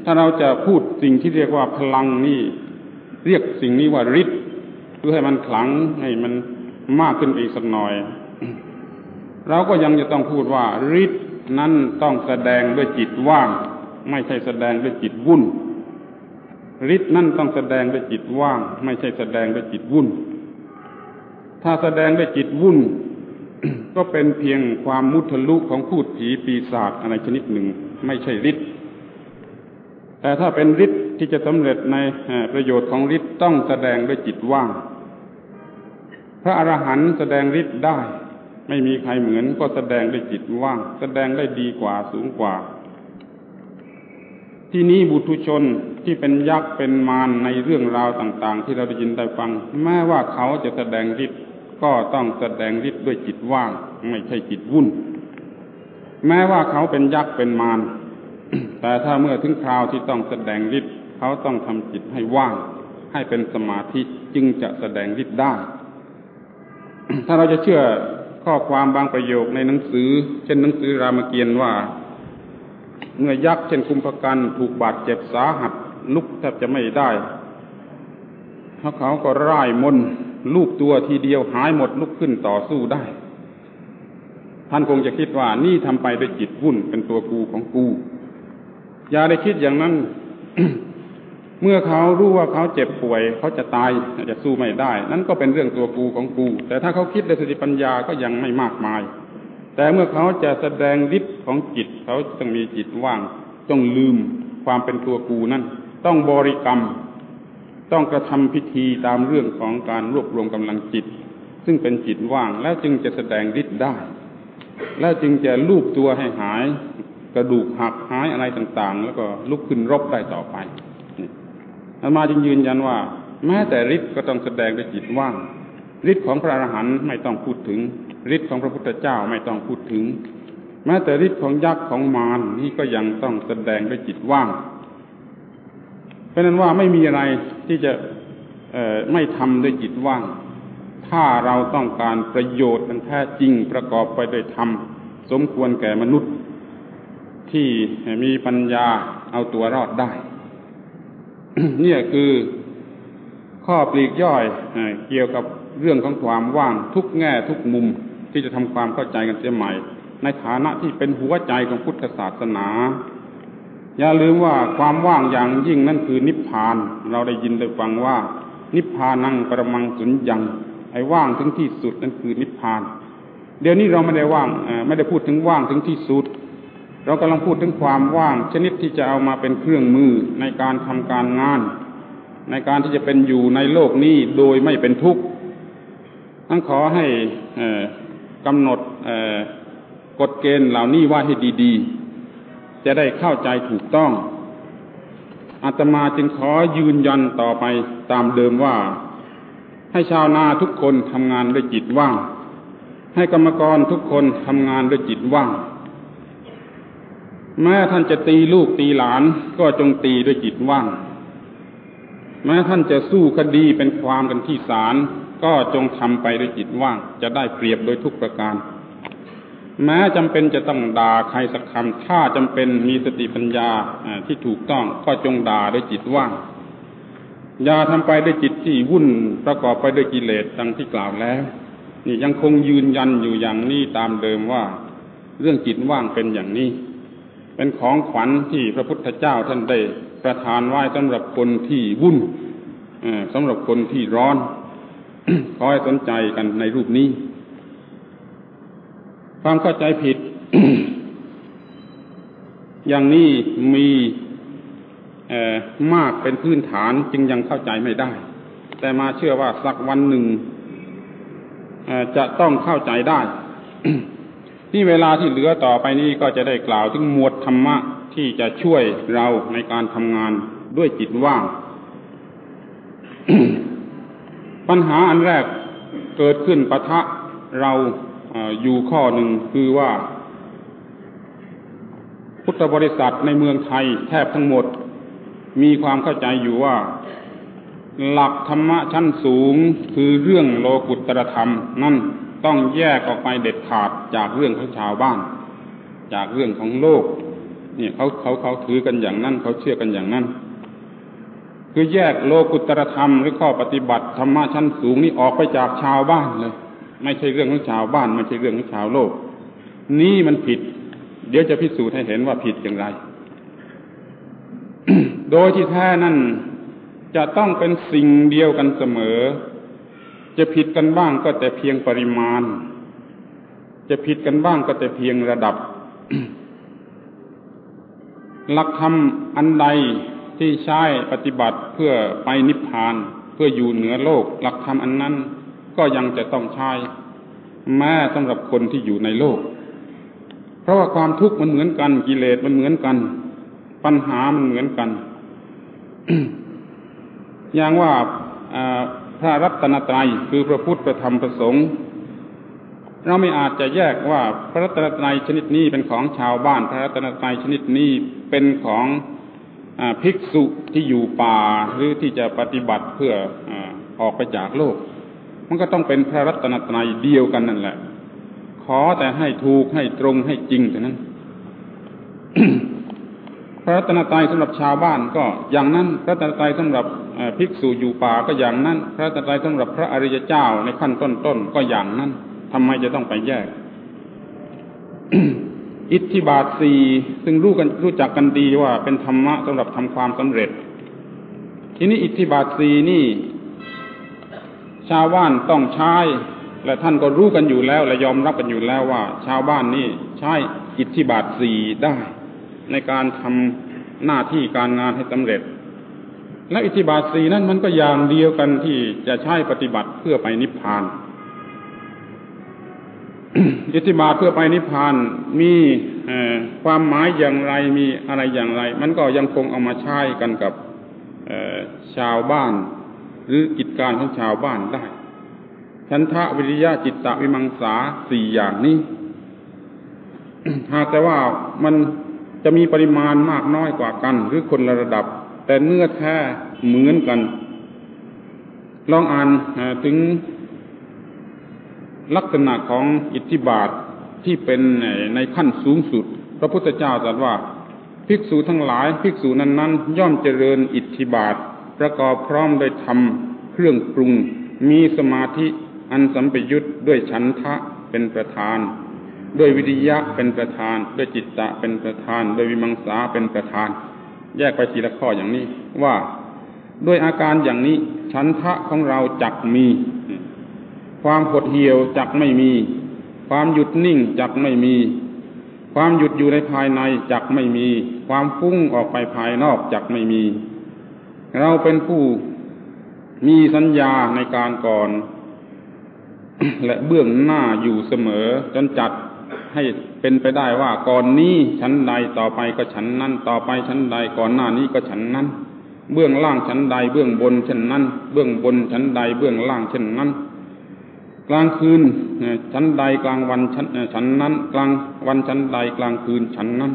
ถ้าเราจะพูดสิ่งที่เรียกว่าพลังนี่ เรียกสิ่งนี้ว่าฤทธิ์เพื่อให้มันขลังให้มันมากขึ้นอีกสักหน่อย เราก็ยังจะต้องพูดว่าฤทธิ์ นั้นต้องแสดงด้วยจิตว่าง ไม่ใช่แสดงด้วยจิตวุ่นฤทธิ์นั่นต้องแสดงด้วยจิตว่าง ไม่ใช่แสดงด้วยจิตวุ่น ถ้าแสดงด้วยจิตวุ่น ก็เป็นเพียงความมุทะลุของพูดผีปีศาจอะไรชนิดหนึ่ง ไม่ใช่ฤทธิ์แต่ถ้าเป็นฤทธิ์ที่จะสำเร็จในประโยชน์ของฤทธิ์ต้องแสดงด้วยจิตว่าง พระอรหันต์แสดงฤทธิ์ได้ ไม่มีใครเหมือนก็แสดงด้วยจิตว่าง แสดงได้ดีกว่าสูงกว่า ที่นี้บุตุชนที่เป็นยักษ์เป็นมารในเรื่องราวต่าง ๆ ที่เราได้ยินได้ฟัง แม้ว่าเขาจะแสดงฤทธิ์ก็ต้องแสดงฤทธิ์ด้วยจิตว่าง ไม่ใช่จิตวุ่น แม้ว่าเขาเป็นยักษ์เป็นมารแต่ถ้าเมื่อถึงคราวที่ต้องแสดงฤทธิ์เขาต้องทำจิตให้ว่าง ให้เป็นสมาธิจึงจะแสดงฤทธิ์ได้ ถ้าเราจะเชื่อ ข้อความบางประโยคในหนังสือ เช่นหนังสือรามเกียรติว่า เมื่อยักษ์เช่นคุมพกันถูกบาดเจ็บสาหัสลุกแทบจะไม่ได้ถ้าเขาก็ร่ายมนลูกตัวทีเดียวหายหมดลุกขึ้นต่อสู้ได้ ท่านคงจะคิดว่านี่ทำไปด้วยจิตวุ่นเป็นตัวกูของกู อย่าได้คิดอย่างนั้น เมื่อเขารู้ว่าเขาเจ็บป่วย เขาจะตายจะสู้ไม่ได้ นั่นก็เป็นเรื่องตัวกูของกู แต่ถ้าเขาคิดในสติปัญญาก็ยังไม่มากมาย แต่เมื่อเขาจะแสดงฤทธิ์ของจิต เขาต้องมีจิตว่าง ต้องลืมความเป็นตัวกูนั่นต้องบริกรรม ต้องกระทำพิธีตามเรื่องของการรวบรวมกำลังจิต ซึ่งเป็นจิตว่างแล้วจึงจะแสดงฤทธิ์ได้ แล้วจึงจะลูบตัวให้หาย กระดูกหักหายอะไรต่างๆ แล้วก็ลุกขึ้นรบได้ต่อไป อามาจึงยืนยันว่า แม้แต่ฤทธิ์ก็ต้องแสดงด้วยจิตว่างฤทธิ์ของพระอรหันต์ไม่ต้องพูดถึงฤทธิ์ของพระพุทธเจ้าไม่ต้องพูดถึง แม้แต่ฤทธิ์ของยักษ์ของมารนี่ก็ยังต้องแสดงด้วยจิตว่าง เพราะนั้นว่าไม่มีอะไรที่จะไม่ทำด้วยจิตว่าง ถ้าเราต้องการประโยชน์อันแท้จริงประกอบไปด้วยธรรมสมควรแก่มนุษย์ ที่มีปัญญาเอาตัวรอดได้ เนี่ยคือข้อปลีกย่อยเกี่ยวกับเรื่องของความว่างทุกแง่ทุกมุมที่จะทำความเข้าใจกันเสียใหม่ ในฐานะที่เป็นหัวใจของพุทธศาสนา อย่าลืมว่าความว่างอย่างยิ่งนั่นคือนิพพาน เราได้ยินได้ฟังว่า นิพพานังประมังสุญญังไอ้ว่างถึงที่สุดนั่นคือนิพพาน เดี๋ยวนี้เราไม่ได้ว่างไม่ได้พูดถึงว่างถึงที่สุด เรากำลังพูดถึงความว่างชนิดที่จะเอามาเป็นเครื่องมือในการทำการงาน ในการที่จะเป็นอยู่ในโลกนี้โดยไม่เป็นทุกข์ทั้งขอให้กำหนดกฎเกณฑ์เหล่านี้ว่าให้ดีๆ จะได้เข้าใจถูกต้องอาตมาจึงขอยืนยันต่อไปตามเดิมว่า ให้ชาวนาทุกคนทำงานด้วยจิตว่าง ให้กรรมกรทุกคนทำงานด้วยจิตว่าง แม้ท่านจะตีลูกตีหลานก็จงตีด้วยจิตว่าง แม้ท่านจะสู้คดีเป็นความกันที่ศาลก็จงทำไปด้วยจิตว่าง จะได้เปรียบโดยทุกประการ แม้จำเป็นจะต้องด่าใครสักคำถ้าจำเป็นมีสติปัญญาที่ถูกต้องก็จงด่าด้วยจิตว่าง อย่าทำไปด้วยจิตที่วุ่นประกอบไปด้วยกิเลสดังที่กล่าวแล้ว นี่ยังคงยืนยันอยู่อย่างนี้ตามเดิมว่า เรื่องจิตว่างเป็นอย่างนี้ เป็นของขวัญที่พระพุทธเจ้าท่านได้ประทานไว้สำหรับคนที่วุ่นสำหรับคนที่ร้อนขอให้สนใจกันในรูปนี้ ความเข้าใจผิด อย่างนี้มีมากเป็นพื้นฐานจึงยังเข้าใจไม่ได้ แต่มาเชื่อว่าสักวันหนึ่งจะต้องเข้าใจได้ ที่เวลาที่เหลือต่อไปนี้ก็จะได้กล่าวถึงหมวดธรรมะที่จะช่วยเราในการทำงานด้วยจิตว่าง ปัญหาอันแรกเกิดขึ้นปะทะเราอยู่ข้อหนึ่งคือว่า พุทธบริษัทในเมืองไทยแทบทั้งหมด มีความเข้าใจอยู่ว่า หลักธรรมะชั้นสูงคือเรื่องโลกุตตรธรรมนั่น ต้องแยกออกไปเด็ดขาดจากเรื่องของชาวบ้าน จากเรื่องของโลกนี่เขาเขาเขาถือกันอย่างนั้นเขาเชื่อกันอย่างนั้น คือแยกโลกุตรธรรมหรือข้อปฏิบัติธรรมะชั้นสูงนี้ออกไปจากชาวบ้านเลย ไม่ใช่เรื่องของชาวบ้าน ไม่ใช่เรื่องของชาวโลก นี่มันผิด เดี๋ยวจะพิสูจน์ให้เห็นว่าผิดอย่างไร โดยที่แท้นั่นจะต้องเป็นสิ่งเดียวกันเสมอ จะผิดกันบ้างก็แต่เพียงปริมาณ จะผิดกันบ้างก็แต่เพียงระดับ หลักธรรมอันใดที่ใช้ปฏิบัติเพื่อไปนิพพาน เพื่ออยู่เหนือโลก หลักธรรมอันนั้นก็ยังจะต้องใช้แม้สำหรับคนที่อยู่ในโลก เพราะว่าความทุกข์มันเหมือนกันกิเลสมันเหมือนกัน ปัญหามันเหมือนกัน อย่างว่า พระรัตนตรัยคือพระพุทธพระธรรมพระสงฆ์เราไม่อาจจะแยกว่าพระรัตนตรัยชนิดนี้เป็นของชาวบ้าน พระรัตนตรัยชนิดนี้เป็นของอภิกษุที่อยู่ป่าหรือที่จะปฏิบัติเพื่อออกไปจากโลก มันก็ต้องเป็นพระรัตนตรัยเดียวกันนั่นแหละ ขอแต่ให้ถูกให้ตรงให้จริงเท่านั้นพระรัตนตรัยสำหรับชาวบ้านก็อย่างนั้นพระรัตนตรัยสำหรับ ภิกษุอยู่ป่าก็อย่างนั้น พระตนตรัยสำหรับพระอริยเจ้าในขั้นต้นๆก็อย่างนั้นทำไมจะต้องไปแยก อิทธิบาทสี่ซึ่งรู้กันรู้จักกันดีว่าเป็นธรรมะสำหรับทำความสำเร็จ ทีนี้อิทธิบาทสี่นี่ ชาวบ้านต้องใช้ และท่านก็รู้กันอยู่แล้ว และยอมรับกันอยู่แล้วว่า ชาวบ้านนี่ใช้อิทธิบาทสี่ได้ ในการทำหน้าที่การงานให้สำเร็จ และอิทธิบาทสีนั้นมันก็อย่างเดียวกันที่จะใช้ปฏิบัติเพื่อไปนิพพาน อิทธิบาทเพื่อไปนิพพานมีความหมายอย่างไรมีอะไรอย่างไร มันก็ยังคงเอามาใช้กันกับชาวบ้าน หรือกิจการของชาวบ้านได้ชันทะวิริยะจิตตะวิมังสาสี่อย่างนี้หากแต่ว่ามันจะมีปริมาณมากน้อยกว่ากัน หรือคนละระดับ แต่เนื้อแท้เหมือนกัน ลองอ่านถึงลักษณะของอิทธิบาทที่เป็นในขั้นสูงสุด พระพุทธเจ้าตรัสว่า ภิกษุทั้งหลายภิกษุนั้นนั้นย่อมเจริญอิทธิบาท ประกอบพร้อมโดยธรรมเครื่องปรุง มีสมาธิอันสัมปยุตด้วยฉันทะเป็นประธาน ด้วยวิริยะเป็นประธาน ด้วยจิตตะเป็นประธาน ด้วยวิมังสาเป็นประธาน แยกไปทีละข้ออย่างนี้ ว่าด้วยอาการอย่างนี้ฉันทะของเราจักมี ความหดเหี่ยวจักไม่มี ความหยุดนิ่งจักไม่มี ความหยุดอยู่ในภายในจักไม่มี ความฟุ้งออกไปภายนอกจักไม่มี เราเป็นผู้มีสัญญาในการก่อน และเบื้องหน้าอยู่เสมอจนจัดให้ เป็นไปได้ว่าก่อนนี้ชั้นใดต่อไปก็ชั้นนั้นต่อไปชั้นใดก่อนหน้านี้ก็ชั้นนั้น เบื้องล่างชั้นใดเบื้องบนเช่นนั้น เบื้องบนชั้นใดเบื้องล่างเช่นนั้น กลางคืนชั้นใดกลางวันชั้นชั้นนั้น กลางวันชั้นใดกลางคืนชั้นนั้น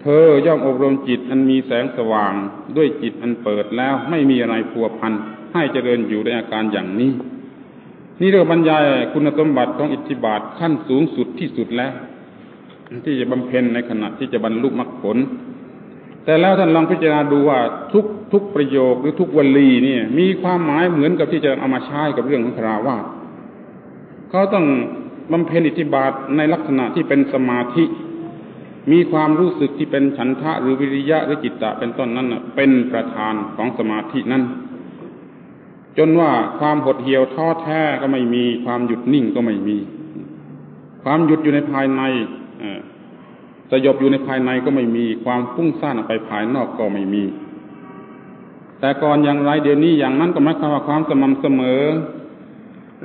เธอย่อมอบรมจิตอันมีแสงสว่างด้วยจิตอันเปิดแล้วไม่มีอะไรพัวพันให้เจริญอยู่ในอาการอย่างนี้นี่เรื่องบรรยายคุณสมบัติของอิทธิบาทขั้นสูงสุดที่สุดแล้ว ที่จะบำเพ็ญในขณะที่จะบรรลุมรรคผล แต่แล้วท่านลองพิจารณาดูว่าทุกทุกประโยคหรือทุกวลีเนี่ย มีความหมายเหมือนกับที่จะเอามาใช้กับเรื่องของคราวาสเขาต้องบำเพ็ญอิทธิบาทในลักษณะที่เป็นสมาธิ มีความรู้สึกที่เป็นฉันทะหรือวิริยะหรือจิตตะเป็นต้นนั้นเป็นประธานของสมาธินั้น จนว่าความหดเหี่ยวท้อแท้ก็ไม่มี ความหยุดนิ่งก็ไม่มี ความหยุดอยู่ในภายใน สยบอยู่ในภายในก็ไม่มีความฟุ้งซ่านออกไปภายนอกก็ไม่มี แต่ก่อนอย่างไรเดี๋ยวนี้อย่างนั้นก็หมายความว่าความสม่ำเสมอ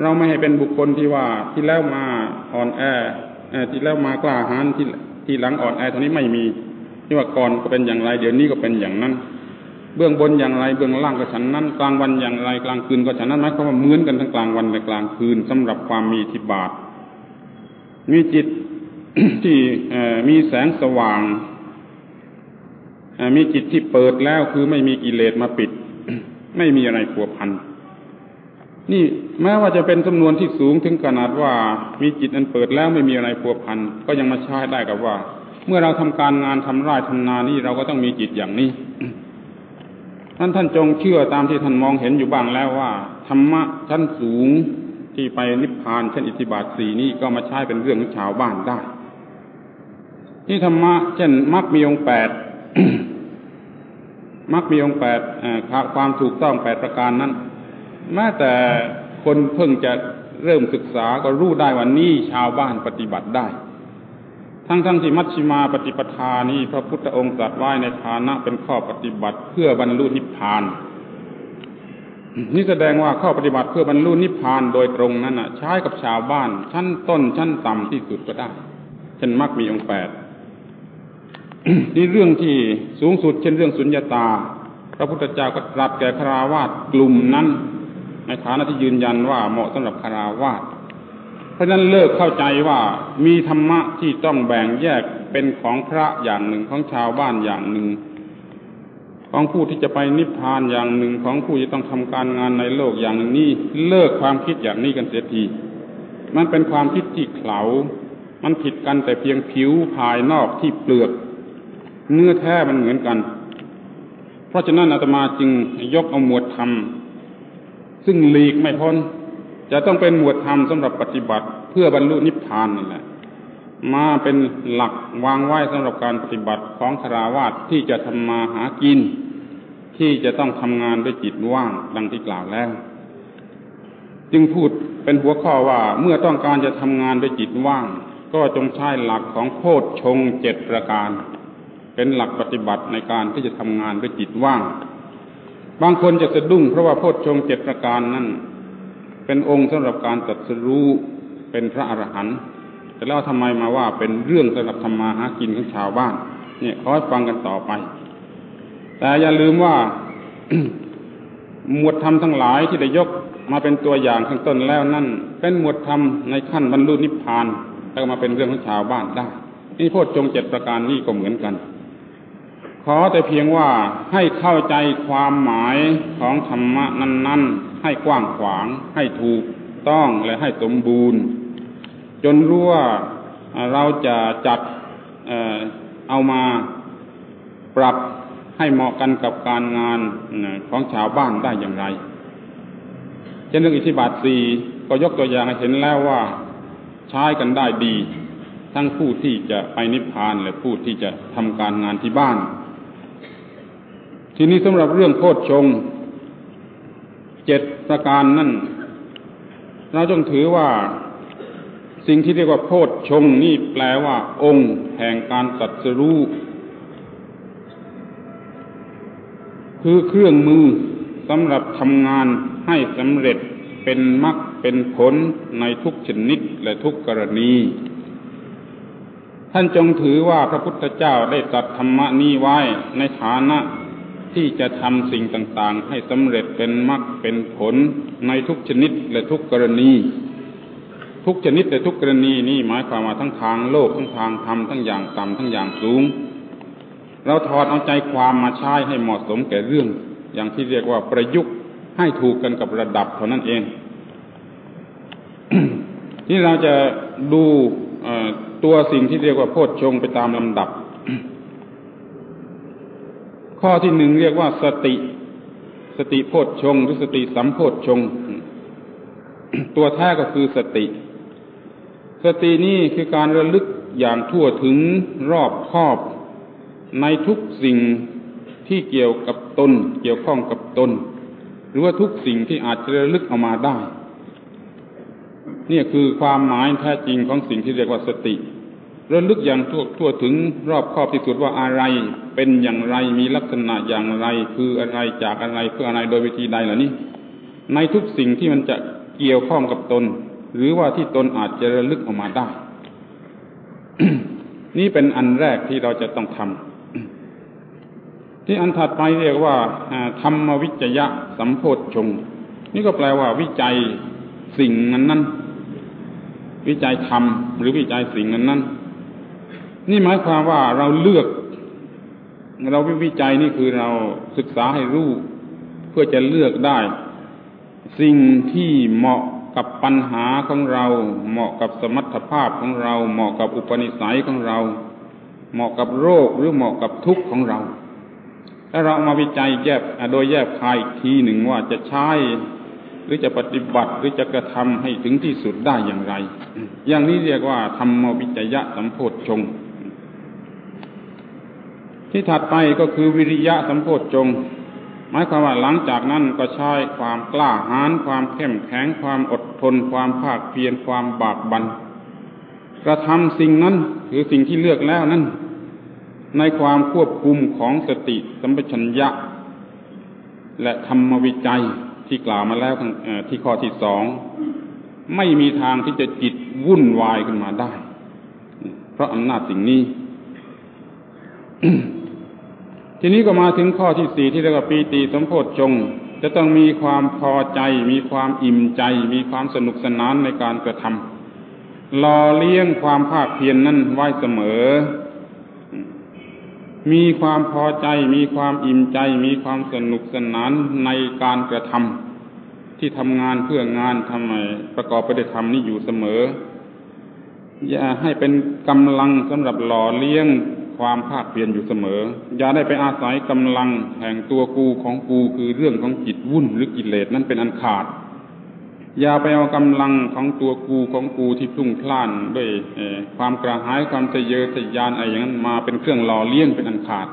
เราไม่ให้เป็นบุคคลที่ว่าที่แล้วมาอ่อนแอที่แล้วมากล้าหาญที่ที่หลังอ่อนแอเท่านี้ไม่มีที่ว่าก่อนก็เป็นอย่างไร เดี๋ยวนี้ก็เป็นอย่างนั้น เบื้องบนอย่างไรเบื้องล่างก็ฉันนั้น กลางวันอย่างไรกลางคืนก็ฉันนั้นหมายความว่าเหมือนกันทั้งกลางวันและกลางคืนสำหรับความมีทิบาทมีจิต ที่มีแสงสว่าง มีจิตที่เปิดแล้วคือไม่มีกิเลสมาปิด ไม่มีอะไรผัวพัน นี่แม้ว่าจะเป็นจำนวนที่สูงถึงขนาดว่ามีจิตอันเปิดแล้วไม่มีอะไรผัวพัน ก็ยังมาใช้ได้กับว่า เมื่อเราทำการงานทำไร่ทำนานี่เราก็ต้องมีจิตอย่างนี้ท่านท่านจงเชื่อตามที่ท่านมองเห็นอยู่บ้างแล้วว่าธรรมะชั้นสูงที่ไปนิพพานเช่นอิทธิบาทสี่นี้ก็มาใช้เป็นเรื่องของชาวบ้านได้ นี่ธรรมะเช่นมักมีองแปดมักมีองแปดความถูกต้องแปดประการนั้นแม้แต่คนเพิ่งจะเริ่มศึกษาก็รู้ได้ว่านี่ชาวบ้านปฏิบัติได้ ทั้งทั้งที่มัชชิมาปฏิปทานี้พระพุทธองค์ตรัสไว้ในฐานะเป็นข้อปฏิบัติเพื่อบรรลุนิพพาน นี่แสดงว่าข้อปฏิบัติเพื่อบรรลุนิพพานโดยตรงนั้นใช้กับชาวบ้าน ชั้นต้นชั้นต่ำที่สุดก็ได้เช่นมักมีองค์แปด นี่เรื่องที่สูงสุดเช่นเรื่องสุญญาตา พระพุทธเจ้าก็ตรัสแก่คราวาสกลุ่มนั้น ในฐานะที่ยืนยันว่าเหมาะสำหรับคราวาสเพราะนั้นเลิกเข้าใจว่ามีธรรมะที่ต้องแบ่งแยกเป็นของพระอย่างหนึ่งของชาวบ้านอย่างหนึ่ง ของผู้ที่จะไปนิพพานอย่างหนึ่งของผู้ที่ต้องทำการงานในโลกอย่างหนึ่งนี่เลิกความคิดอย่างนี้กันเสียทีมันเป็นความคิดที่เขลามันผิดกันแต่เพียงผิวภายนอกที่เปลือก เนื้อแท้มันเหมือนกัน เพราะฉะนั้นอาตมาจึงยกเอาหมวดธรรม ซึ่งหลีกไม่พ้น จะต้องเป็นหมวดธรรมสำหรับปฏิบัติ เพื่อบรรลุนิพพานนั่นแหละมาเป็นหลักวางไว้สำหรับการปฏิบัติของคราวาสที่จะทำมาหากิน ที่จะต้องทำงานด้วยจิตว่างดังที่กล่าวแล้ว จึงพูดเป็นหัวข้อว่าเมื่อต้องการจะทำงานด้วยจิตว่าง ก็จงใช้หลักของโคดชงเจ็ดประการ เป็นหลักปฏิบัติในการที่จะทำงานด้วยจิตว่าง บางคนจะสะดุ้งเพราะว่าโพชฌงเจ็ดประการนั้นเป็นองค์สำหรับการตัดสรู้เป็นพระอรหันต์แต่แล้วทำไมมาว่าเป็นเรื่องสำหรับทำมาหากินของชาวบ้าน เนี่ยขอให้ฟังกันต่อไป แต่อย่าลืมว่าหมวดธรรมทั้งหลายที่ได้ยกมาเป็นตัวอย่างข้างต้นแล้วนั่น เป็นหมวดธรรมในขั้นบรรลุนิพพานแล้วมาเป็นเรื่องของชาวบ้านได้นี่โพชฌงเจ็ดประการนี้ก็เหมือนกัน ขอแต่เพียงว่าให้เข้าใจความหมายของธรรมะนั้น ๆ ให้กว้างขวาง ให้ถูกต้องและให้สมบูรณ์ จนรู้ว่าเราจะจัดเอามาปรับให้เหมาะกันกับการงานของชาวบ้านได้อย่างไรเช่นเรื่องอิทธิบาทสี่ก็ยกตัวอย่างให้เห็นแล้วว่าใช้กันได้ดี ทั้งผู้ที่จะไปนิพพานและผู้ที่จะทำการงานที่บ้าน ทีนี้สำหรับเรื่องโพชฌงเจ็ดประการนั่น เราจงถือว่าสิ่งที่เรียกว่าโพชฌงนี่แปลว่า องค์ แห่งการตัดสรู้คือเครื่องมือสำหรับทำงานให้สำเร็จเป็นมรรคเป็นผลในทุกชนิดและทุกกรณี ท่านจงถือว่าพระพุทธเจ้าได้ตรัสธรรมนี้ไว้ในฐานะ ที่จะทำสิ่งต่างๆ ให้สำเร็จเป็นมรรคเป็นผลในทุกชนิดและทุกกรณี ทุกชนิดและทุกกรณีนี่หมายความว่าทั้งทางโลกทั้งทางธรรมทั้งอย่างต่ำทั้งอย่างสูง เราถอดเอาใจความมาใช้ให้เหมาะสมแก่เรื่อง อย่างที่เรียกว่าประยุกต์ให้ถูกกันกับระดับเท่านั้นเองที่เราจะดูตัวสิ่งที่เรียกว่าโพชฌงไปตามลำดับ ข้อที่หนึ่งเรียกว่าสติ สติโพชฌงหรือสติสัมโพชฌงตัวแท้ก็คือสติ สตินี่คือการระลึกอย่างทั่วถึงรอบครอบ ในทุกสิ่งที่เกี่ยวกับตน เกี่ยวข้องกับตน หรือว่าทุกสิ่งที่อาจจะระลึกออกมาได้นี่คือความหมายแท้จริงของสิ่งที่เรียกว่าสติ ระลึกอย่างทั่วทั่วถึงรอบครอบที่สุดว่าอะไร เป็นอย่างไรมีลักษณะอย่างไร คืออะไรจากอะไรเพื่ออะไรโดยวิธีใดเหล่านี้ ในทุกสิ่งที่มันจะเกี่ยวข้องกับตน หรือว่าที่ตนอาจจะระลึกออกมาได้ นี่เป็นอันแรกที่เราจะต้องทำที่อันถัดไปเรียกว่าธรรมวิจยะสัมโพธชง นี่ก็แปลว่าวิจัยสิ่งนั้นนั้นวิจัยธรรมหรือวิจัยสิ่งนั้นนั้น นี่หมายความว่าเราเลือก เราวิจัยนี่คือเราศึกษาให้รู้เพื่อจะเลือกได้ สิ่งที่เหมาะกับปัญหาของเรา เหมาะกับสมรรถภาพของเรา เหมาะกับอุปนิสัยของเรา เหมาะกับโรคหรือเหมาะกับทุกข์ของเราถ้าเรามาวิจัยแยบโดยแยบคายอีกทีหนึ่งว่าจะใช้หรือจะปฏิบัติหรือจะกระทำให้ถึงที่สุดได้อย่างไร อย่างนี้เรียกว่าธรรมวิจยะสัมโพธชง ที่ถัดไปก็คือวิริยะสัมโพธจง หมายความว่าหลังจากนั้นก็ใช้ความกล้าหาญความเข้มแข็งความอดทน ความภาคเพียรความบากบัน่นกระทำสิ่งนั้นหรือสิ่งที่เลือกแล้วนั้น ในความควบคุมของสติสัมปชัญญะ และธรรมวิจัยที่กล่าวมาแล้วที่ข้อที่สองไม่มีทางที่จะจิตวุ่นวายขึ้นมาได้ เพราะอำนาจสิ่งนี้ ทีนี้ก็มาถึงข้อที่สี่ที่เรียกว่าปีติสมโพธจง จะต้องมีความพอใจ มีความอิ่มใจ มีความสนุกสนานในการกระทำหล่อเลี้ยงความภาคเพียรนนั้นไว้เสมอ มีความพอใจ มีความอิ่มใจ มีความสนุกสนานในการกระทำที่ทำงานเพื่องานทำไมประกอบไปด้วยธรรมนี้อยู่เสมอ อย่าให้เป็นกำลังสำหรับหล่อเลี้ยง ความภาคเพียรอยู่เสมอ อย่าได้ไปอาศัยกำลังแห่งตัวกูของกูคือเรื่องของจิตวุ่นหรือกิเลสนั้นเป็นอันขาด อย่าไปเอากำลังของตัวกูของกูที่พุ่งพล่านด้วยความกระหายความทะเยอทะยานอะไรอย่างนั้นมาเป็นเครื่องหล่อเลี้ยงเป็นอันขาด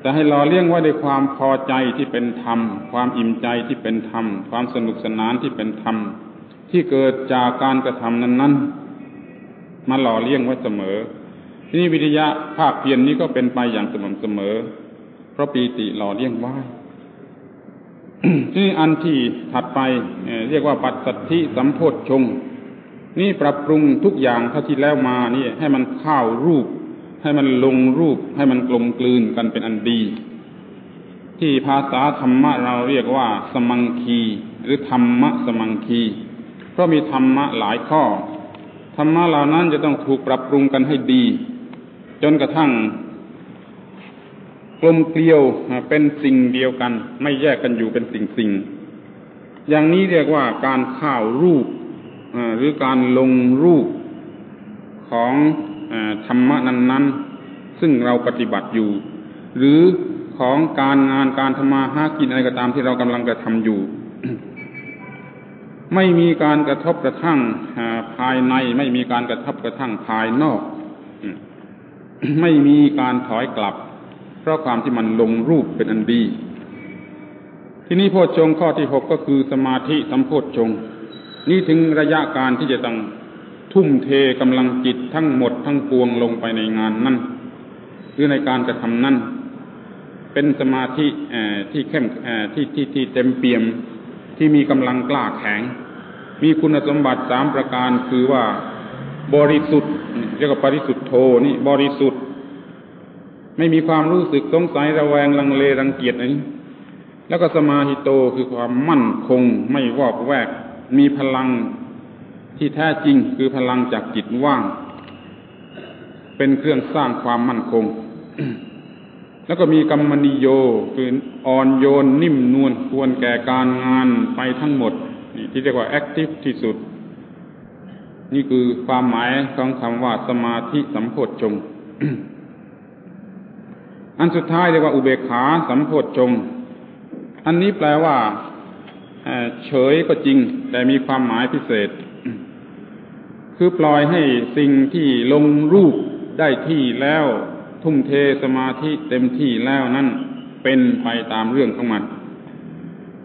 แต่ให้หล่อเลี้ยงไว้ด้วยความพอใจที่เป็นธรรม ความอิ่มใจที่เป็นธรรม ความสนุกสนานที่เป็นธรรม ที่เกิดจากการกระทำนั้น ๆ มาหล่อเลี้ยงไว้เสมอ ทีนี้วิทยาภาคเพียรนนี้ก็เป็นไปอย่างสม่ำเสมอ เพราะปีติหล่อเลี้ยงไว้ที่อันที่ถัดไปเรียกว่าปัจสัทธิสัมโพธชง นี่ปรับปรุงทุกอย่างเท่าที่แล้วมานี่ให้มันเข้ารูป ให้มันลงรูป ให้มันกลมกลืนกันเป็นอันดี ที่ภาษาธรรมะเราเรียกว่า สมังคีหรือธรรมะสมังคี เพราะมีธรรมะหลายข้อธรรมะเหล่านั้นจะต้องถูกปรับปรุงกันให้ดี จนกระทั่งกลมเกลียวเป็นสิ่งเดียวกัน ไม่แยกกันอยู่เป็นสิ่งสิ่งอย่างนี้เรียกว่าการข้าวรูปหรือการลงรูปของธรรมะนั้น ๆ ซึ่งเราปฏิบัติอยู่ หรือของการงานการทำมาหากินอะไรก็ตามที่เรากำลังกระทำอยู่ ไม่มีการกระทบกระทั่งภายใน ไม่มีการกระทบกระทั่งภายนอก ไม่มีการถอยกลับ เพราะความที่มันลงรูปเป็นอันดี ที่นี้โพชฌงข้อที่หกก็คือสมาธิสัมโพชฌงนี่ถึงระยะการที่จะต้องทุ่มเทกำลังจิตทั้งหมดทั้งปวงลงไปในงานนั่นหรือในการกระทำนั่นเป็นสมาธิที่เข้มที่ที่ที่เต็มเปี่ยมที่มีกำลังกล้าแข็ง มีคุณสมบัติสามประการคือว่าบริสุทธิ์ เรียกว่าปริสุทธโธนี่บริสุทธิ์ ไม่มีความรู้สึกสงสัยระแวงลังเลรังเกียจอะไรแล้วก็สมาหิโตคือความมั่นคงไม่วอกแวก มีพลังที่แท้จริงคือพลังจากจิตว่าง เป็นเครื่องสร้างความมั่นคง แล้วก็มีกรรมนิโยคืออ่อนโยนนิ่มนวลควรแก่การงานไปทั้งหมด ที่เรียกว่าแอคทีฟที่สุด นี่คือความหมายของคำว่าสมาธิสัมโพชฌงอันสุดท้ายเรียกว่าอุเบกขาสัมโพชฌงอันนี้แปลว่าเฉยก็จริง แต่มีความหมายพิเศษ คือปล่อยให้สิ่งที่ลงรูปได้ที่แล้วทุ่มเทสมาธิเต็มที่แล้วนั่นเป็นไปตามเรื่องของมัน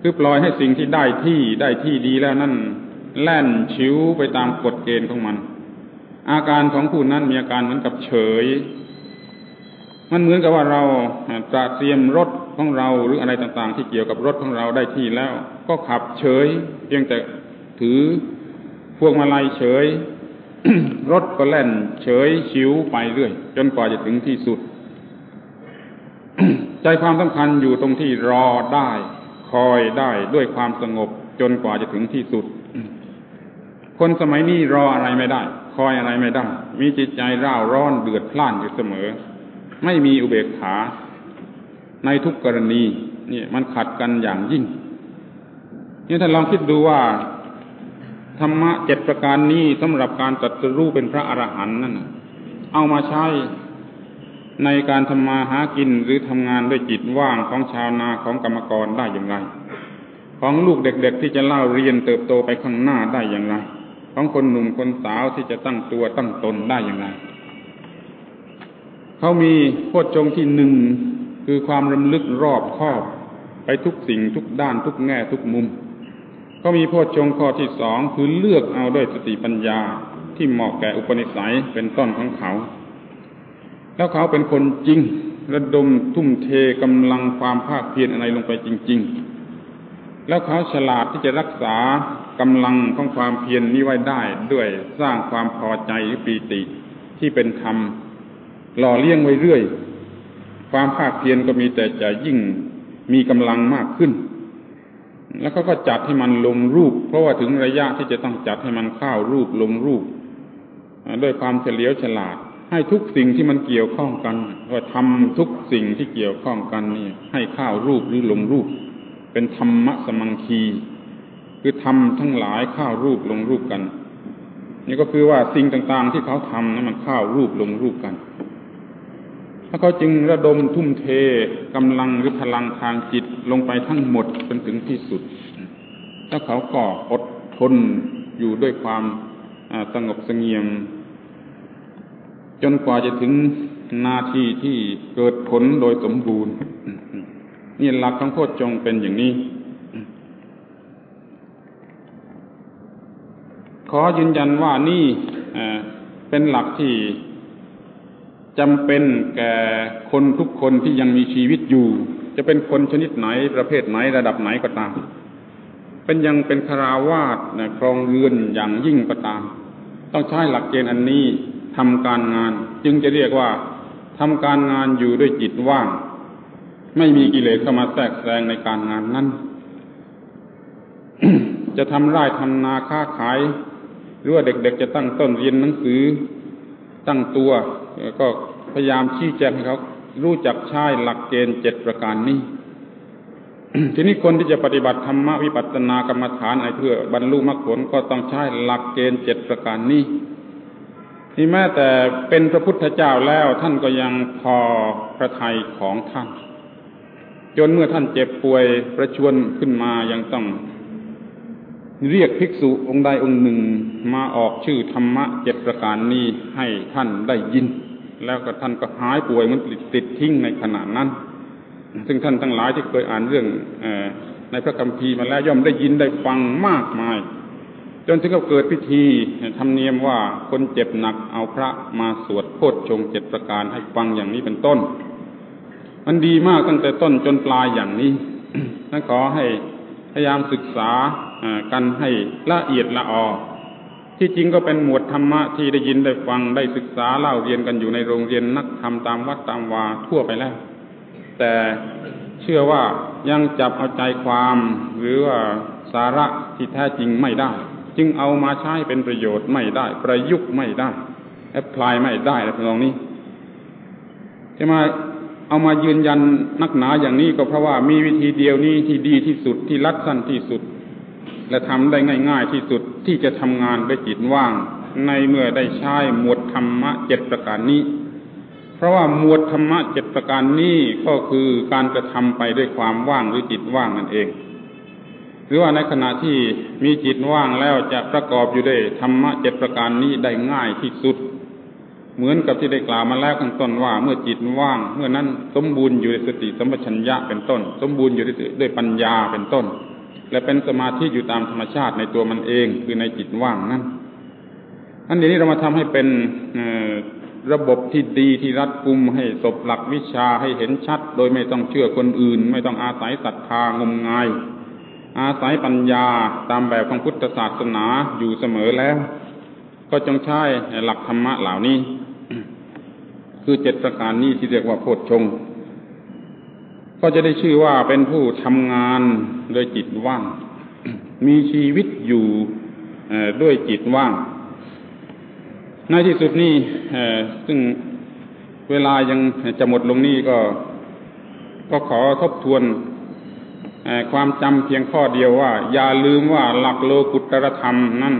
คือปล่อยให้สิ่งที่ได้ที่ได้ที่ดีแล้วนั่น แล่นชิวไปตามกฎเกณฑ์ของมัน อาการของผู้นั้นมีอาการเหมือนกับเฉย มันเหมือนกับว่าเราจะเตรียมรถของเราหรืออะไรต่างๆ ที่เกี่ยวกับรถของเราได้ที่แล้ว ก็ขับเฉย เพียงแต่ถือพวงมาลัยเฉย รถก็แล่น เฉยชิวไปเรื่อย จนกว่าจะถึงที่สุด ใจความสำคัญอยู่ตรงที่รอได้ คอยได้ด้วยความสงบ จนกว่าจะถึงที่สุด คนสมัยนี้รออะไรไม่ได้ คอยอะไรไม่ได้ มีจิตใจร่าร้อนเดือดพล่านอยู่เสมอ ไม่มีอุเบกขาในทุกกรณีนี่มันขัดกันอย่างยิ่งนี่ท่านลองคิดดูว่าธรรมะเจ็ดประการนี้สำหรับการตัดสู้เป็นพระอรหันต์นั่นเอามาใช้ในการทำมาหากินหรือทำงานด้วยจิตว่างของชาวนาของกรรมกรได้อย่างไร ของลูกเด็กๆที่จะเล่าเรียนเติบโตไปข้างหน้าได้อย่างไร ของคนหนุ่มคนสาวที่จะตั้งตัวตั้งตนได้อย่างไร เขามีโพชฌงที่หนึ่งคือความรำลึกรอบคอบ ไปทุกสิ่งทุกด้านทุกแง่ทุกมุม เขามีโพชฌงข้อที่สองคือเลือกเอาด้วยสติปัญญาที่เหมาะแก่อุปนิสัยเป็นต้นของเขา แล้วเขาเป็นคนจริง ระดมทุ่มเทกำลังความภาคเพียรอะไรลงไปจริง ๆ แล้วเขาฉลาดที่จะรักษากำลังของความเพียรนนี้ไว้ได้ด้วยสร้างความพอใจหรือปีติที่เป็นธรรมหล่อเลี้ยงไว้เรื่อย ความภาคเพียรก็มีแต่จะยิ่งมีกำลังมากขึ้น แล้วเขาก็จัดให้มันลงรูป เพราะว่าถึงระยะที่จะต้องจัดให้มันเข้ารูปลงรูปด้วยความเฉลียวฉลาด ให้ทุกสิ่งที่มันเกี่ยวข้องกัน ว่าทำทุกสิ่งที่เกี่ยวข้องกันนี่ให้เข้ารูปหรือลงรูป เป็นธรรมะสมังคี คือทำทั้งหลายข้าวรูปลงรูปกัน นี่ก็คือว่าสิ่งต่างๆ ที่เขาทำนั้นมันข้าวรูปลงรูปกันถ้าเขาจึงระดมทุ่มเทกำลังหรือพลังทางจิตลงไปทั้งหมดจนถึงที่สุด แล้วเขาก็อดทนอยู่ด้วยความสงบสงเงียม จนกว่าจะถึงนาทีที่เกิดผลโดยสมบูรณ์ นี่หลักของโคตรจงเป็นอย่างนี้ ขอยืนยันว่านี่เป็นหลักที่จำเป็นแก่คนทุกคนที่ยังมีชีวิตอยู่ จะเป็นคนชนิดไหนประเภทไหนระดับไหนก็ตาม เป็นยังเป็นคราวาสครองเรือนอย่างยิ่งก็ตาม ต้องใช้หลักเกณฑ์อันนี้ทำการงาน จึงจะเรียกว่าทำการงานอยู่ด้วยจิตว่าง ไม่มีกิเลสเข้ามาแทรกแซงในการงานนั้น จะทำไร่ทำนาค้าขาย หรือว่าเด็กๆจะตั้งต้นเรียนหนังสือ ตั้งตัว ก็พยายามชี้แจงให้เขารู้จักใช้หลักเกณฑ์เจ็ดประการนี้ ทีนี้คนที่จะปฏิบัติธรรมวิปัสสนากรรมฐานอะไรเพื่อบรรลุมรรคผลก็ต้องใช้หลักเกณฑ์เจ็ดประการนี้ที่แม้แต่เป็นพระพุทธเจ้าแล้วท่านก็ยังพอพระทัยของท่าน จนเมื่อท่านเจ็บป่วยประชวนขึ้นมายังต้องเรียกภิกษุองค์ใดองค์หนึ่งมาออกชื่อธรรมะเจ็ดประการนี้ให้ท่านได้ยิน แล้วก็ท่านก็หายป่วยมันติดติดทิ้งในขณะนั้น ซึ่งท่านทั้งหลายที่เคยอ่านเรื่องอในพระคัมภีร์มาแล้วย่อมได้ยินได้ฟังมากมาย จนถึงกับเกิดพิธีทำเนียมว่าคนเจ็บหนักเอาพระมาสวดโพชฌงเจ็ดประการให้ฟังอย่างนี้เป็นต้น มันดีมากตั้งแต่ต้นจนปลายอย่างนี้นั่นขอให้พยายามศึกษากันให้ละเอียดละออที่จริงก็เป็นหมวดธรรมะที่ได้ยินได้ฟังได้ศึกษาเล่าเรียนกันอยู่ในโรงเรียนนักธรรมตามวัดตามวาทั่วไปแล้ว แต่เชื่อว่ายังจับเอาใจความหรือว่าสาระที่แท้จริงไม่ได้ จึงเอามาใช้เป็นประโยชน์ไม่ได้ ประยุกต์ไม่ได้แอพพลายไม่ได้ในตรงนี้จะมา เอามายืนยันนักหนาอย่างนี้ก็เพราะว่ามีวิธีเดียวนี้ที่ดีที่สุดที่รัดสั้นที่สุด และทำได้ง่าย ๆ ที่สุดที่จะทำงานด้วยจิตว่าง ในเมื่อได้ใช้หมวดธรรมะเจ็ดประการนี้ เพราะว่าหมวดธรรมะเจ็ดประการนี้ก็คือการกระทำไปด้วยความว่างหรือจิตว่างนั่นเอง หรือว่าในขณะที่มีจิตว่างแล้วจะประกอบอยู่ด้วยธรรมะเจ็ดประการนี้ได้ง่ายที่สุด เหมือนกับที่ได้กล่าวมาแล้วข้างต้นว่า เมื่อจิตว่าง เมื่อนั้นสมบูรณ์อยู่ในสติสัมปชัญญะเป็นต้น สมบูรณ์อยู่ด้วยปัญญาเป็นต้น และเป็นสมาธิอยู่ตามธรรมชาติในตัวมันเองคือในจิตว่างนั้น อันนี้เรามาทำให้เป็นระบบที่ดีที่รัดกุมให้ศพหลักวิชาให้เห็นชัด โดยไม่ต้องเชื่อคนอื่น ไม่ต้องอาศัยศรัทธางมงาย อาศัยปัญญาตามแบบของพุทธศาสนาอยู่เสมอแล้ว ก็จงใช้หลักธรรมะเหล่านี้ คือเจ็ดประการนี้ที่เรียกว่าโพชฌงก็จะได้ชื่อว่าเป็นผู้ทำงานโดยจิตว่าง มีชีวิตอยู่ด้วยจิตว่าง ในที่สุดนี่ซึ่งเวลายังจะหมดลงนี่ก็ ก็ขอทบทวนความจำเพียงข้อเดียวว่า อย่าลืมว่าหลักโลกุตรธรรมนั่น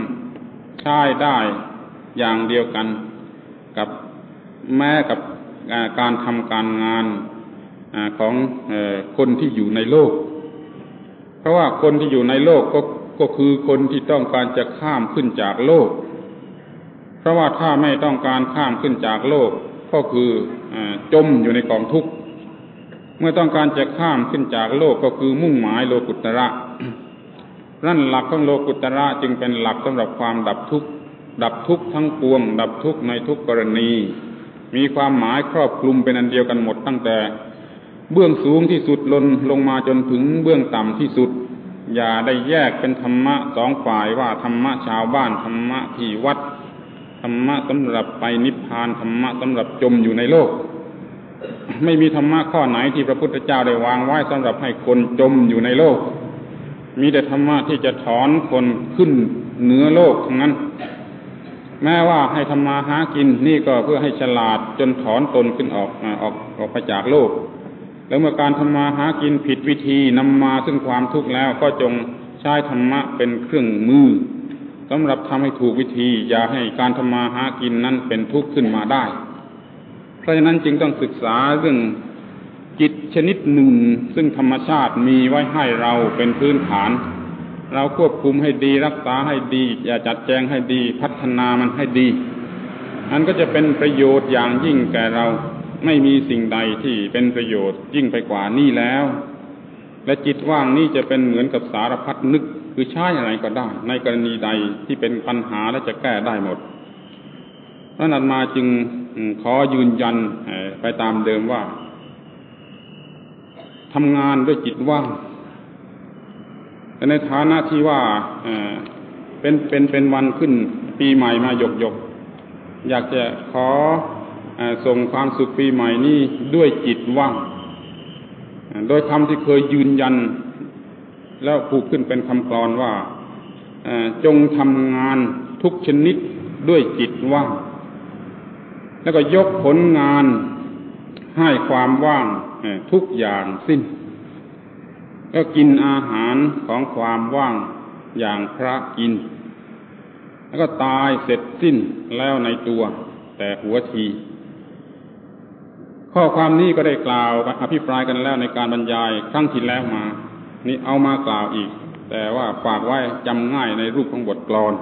ใช้ได้อย่างเดียวกันกับ แม้กับการทำการงานของคนที่อยู่ในโลก เพราะว่าคนที่อยู่ในโลกก็ก็คือคนที่ต้องการจะข้ามขึ้นจากโลก เพราะว่าถ้าไม่ต้องการข้ามขึ้นจากโลก ก็คือจมอยู่ในกองทุกข์ เมื่อต้องการจะข้ามขึ้นจากโลกก็คือมุ่งหมายโลกุตระนั่นหลักของโลกุตระจึงเป็นหลักสำหรับความดับทุกข์ดับทุกข์ทั้งปวง ดับทุกข์ในทุกกรณี มีความหมายครอบคลุมเป็นอันเดียวกันหมดตั้งแต่เบื้องสูงที่สุดลนลงมาจนถึงเบื้องต่ำที่สุด อย่าได้แยกเป็นธรรมะสองฝ่ายว่าธรรมะชาวบ้านธรรมะที่วัดธรรมะสำหรับไปนิพพานธรรมะสำหรับจมอยู่ในโลก ไม่มีธรรมะข้อไหนที่พระพุทธเจ้าได้วางไว้สำหรับให้คนจมอยู่ในโลก มีแต่ธรรมะที่จะถอนคนขึ้นเหนือโลกทั้งนั้น แม้ว่าให้ธรรมาหากินนี่ก็เพื่อให้ฉลาดจนถอนตนขึ้นออกออกออกไปจากโลก แล้วเมื่อการธรรมาหากินผิดวิธีนำมาซึ่งความทุกข์แล้วก็จงใช้ธรรมะเป็นเครื่องมือสำหรับทำให้ถูกวิธี อย่าให้การทำมาหากินนั้นเป็นทุกข์ขึ้นมาได้ เพราะฉะนั้นจึงต้องศึกษาเรื่องจิตชนิดหนึ่ง ซึ่งธรรมชาติมีไว้ให้เราเป็นพื้นฐาน เราควบคุมให้ดีรักษาให้ดี อย่าจัดแจงให้ดี พัฒนามันให้ดีอันก็จะเป็นประโยชน์อย่างยิ่งแก่เราไม่มีสิ่งใดที่เป็นประโยชน์ยิ่งไปกว่านี้แล้ว และจิตว่างนี้จะเป็นเหมือนกับสารพัดนึกคือใช้อะไรก็ได้ ในกรณีใดที่เป็นปัญหาและจะแก้ได้หมดพระนันมาจึงขอยืนยันไปตามเดิมว่าทำงานด้วยจิตว่าง แต่ในฐานะที่ว่าเป็นเป็นเป็นวันขึ้นปีใหม่มาหยกหยกอยากจะขอส่งความสุขปีใหม่นี้ด้วยจิตว่าง โดยคำที่เคยยืนยัน แล้วผูกขึ้นเป็นคำกรอนว่าจงทำงานทุกชนิดด้วยจิตว่าง แล้วก็ยกผลงานให้ความว่างทุกอย่างสิ้น ก็กินอาหารของความว่างอย่างพระกิน แล้วก็ตายเสร็จสิ้นแล้วในตัว แต่หัวที ข้อความนี้ก็ได้กล่าวอภิปรายกันแล้วในการบรรยายครั้งที่แล้วมา นี่เอามากล่าวอีก แต่ว่าฝากไว้จำง่ายในรูปของบทกลอน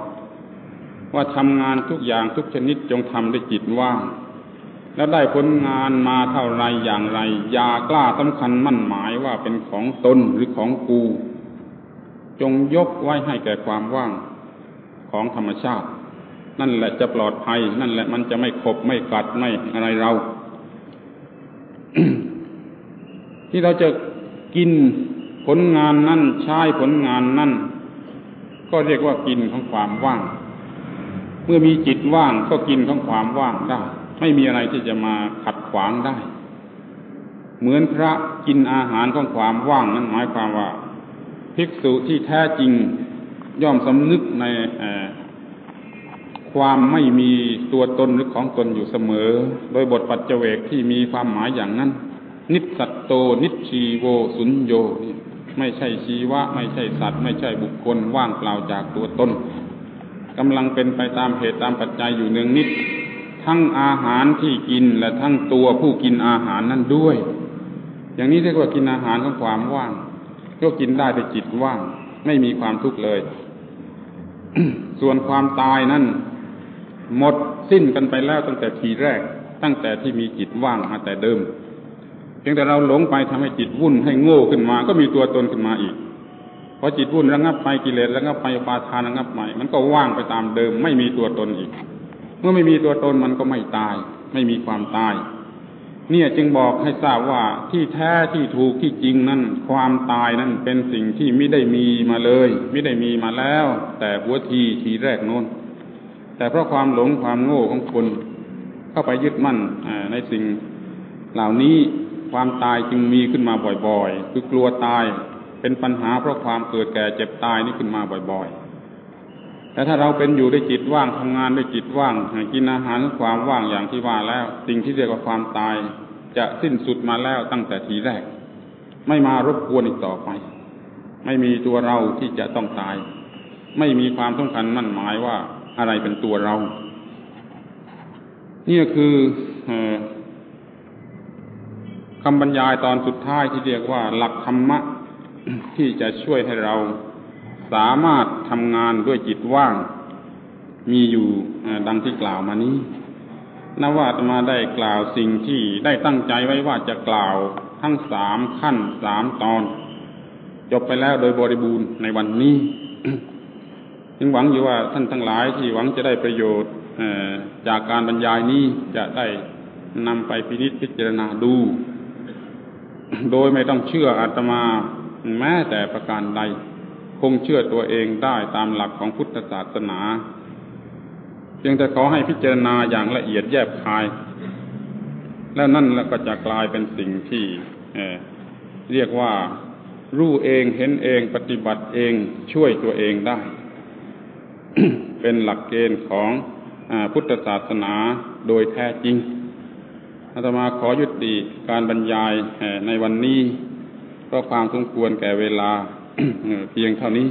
ว่าทำงานทุกอย่างทุกชนิดจงทำด้วยจิตว่าง แล้วได้ผลงานมาเท่าไรอย่างไร อย่ากล้าสำคัญมั่นหมายว่าเป็นของตนหรือของกู จงยกไว้ให้แก่ความว่างของธรรมชาติ นั่นแหละจะปลอดภัย นั่นแหละมันจะไม่ขบไม่กัดไม่อะไรเรา ที่เราจะกินผลงานนั่นใช้ผลงานนั่น ก็เรียกว่ากินของความว่าง เมื่อมีจิตว่างก็กินของความว่างได้ ไม่มีอะไรที่จะมาขัดขวางได้ เหมือนพระกินอาหารของความว่างนั้นหมายความว่า ภิกษุที่แท้จริงย่อมสำนึกในความไม่มีตัวตนหรือของตนอยู่เสมอ โดยบทปัจเจเวกที่มีความหมายอย่างนั้น นิสัตโต นิชีโว สุญโย ไม่ใช่ชีวะ ไม่ใช่สัตว์ ไม่ใช่บุคคลว่างเปล่าจากตัวตนกำลังเป็นไปตามเหตุตามปัจจัยอยู่เนืองนิด ทั้งอาหารที่กินและทั้งตัวผู้กินอาหารนั่นด้วย อย่างนี้เรียกว่ากินอาหารของความว่างก็กินได้แต่จิตว่าง ไม่มีความทุกข์เลย ส่วนความตายนั้นหมดสิ้นกันไปแล้วตั้งแต่ทีแรก ตั้งแต่ที่มีจิตว่างมาแต่เดิมเพียงแต่เราหลงไปทำให้จิตวุ่นให้โง่ขึ้นมา ก็มีตัวตนขึ้นมาอีกพอจิตวุ่นระงับไปกิเลสระงับไปปาทานระงับใหม่มันก็ว่างไปตามเดิม ไม่มีตัวตนอีก มื่อไม่มีตัวตนมันก็ไม่ตาย ไม่มีความตาย เนี่ยจึงบอกให้ทราบว่าที่แท้ที่ถูกที่จริงนั้นความตายนั้นเป็นสิ่งที่ไม่ได้มีมาเลย ไม่ได้มีมาแล้ว แต่หัวทีทีแรกโน้น แต่เพราะความหลงความโง่ของคนเข้าไปยึดมั่นในสิ่งเหล่านี้ความตายจึงมีขึ้นมาบ่อยๆ คือกลัวตายเป็นปัญหาเพราะความเกิดแก่เจ็บตายนี่ขึ้นมาบ่อยๆ แต่ถ้าเราเป็นอยู่ด้วยจิตว่างทำงานด้วยจิตว่างกินอาหารความว่างอย่างที่ว่าแล้ว สิ่งที่เรียกว่าความตาย จะสิ้นสุดมาแล้วตั้งแต่ทีแรก ไม่มารบกวนอีกต่อไป ไม่มีตัวเราที่จะต้องตาย ไม่มีความสำคัญมั่นหมายว่าอะไรเป็นตัวเรา นี่คือคำบรรยายตอนสุดท้ายที่เรียกว่าหลักธรรมะที่จะช่วยให้เรา สามารถทำงานด้วยจิตว่าง มีอยู่ดังที่กล่าวมานี้นว่าจะมาได้กล่าวสิ่งที่ได้ตั้งใจไว้ว่าจะกล่าวทั้งสามขั้นสามตอน จบไปแล้วโดยบริบูรณ์ในวันนี้จึงหวังอยู่ว่าท่านทั้งหลายที่หวังจะได้ประโยชน์จากการบรรยายนี้จะได้นำไปพินิจพิจารณาดู โดยไม่ต้องเชื่ออาตมาแม้แต่ประการใด คงเชื่อตัวเองได้ตามหลักของพุทธศาสนา เพียงแต่ขอให้พิจารณาอย่างละเอียดแยบคาย แล้วนั่นแล้วก็จะกลายเป็นสิ่งที่เเรียกว่ารู้เองเห็นเองปฏิบัติเองช่วยตัวเองได้ เป็นหลักเกณฑ์ของอพุทธศาสนาโดยแท้จริงอาตมาขอยุติการบรรยายในวันนี้ก็ความสมควรแก่เวลา เพียงเท่านี้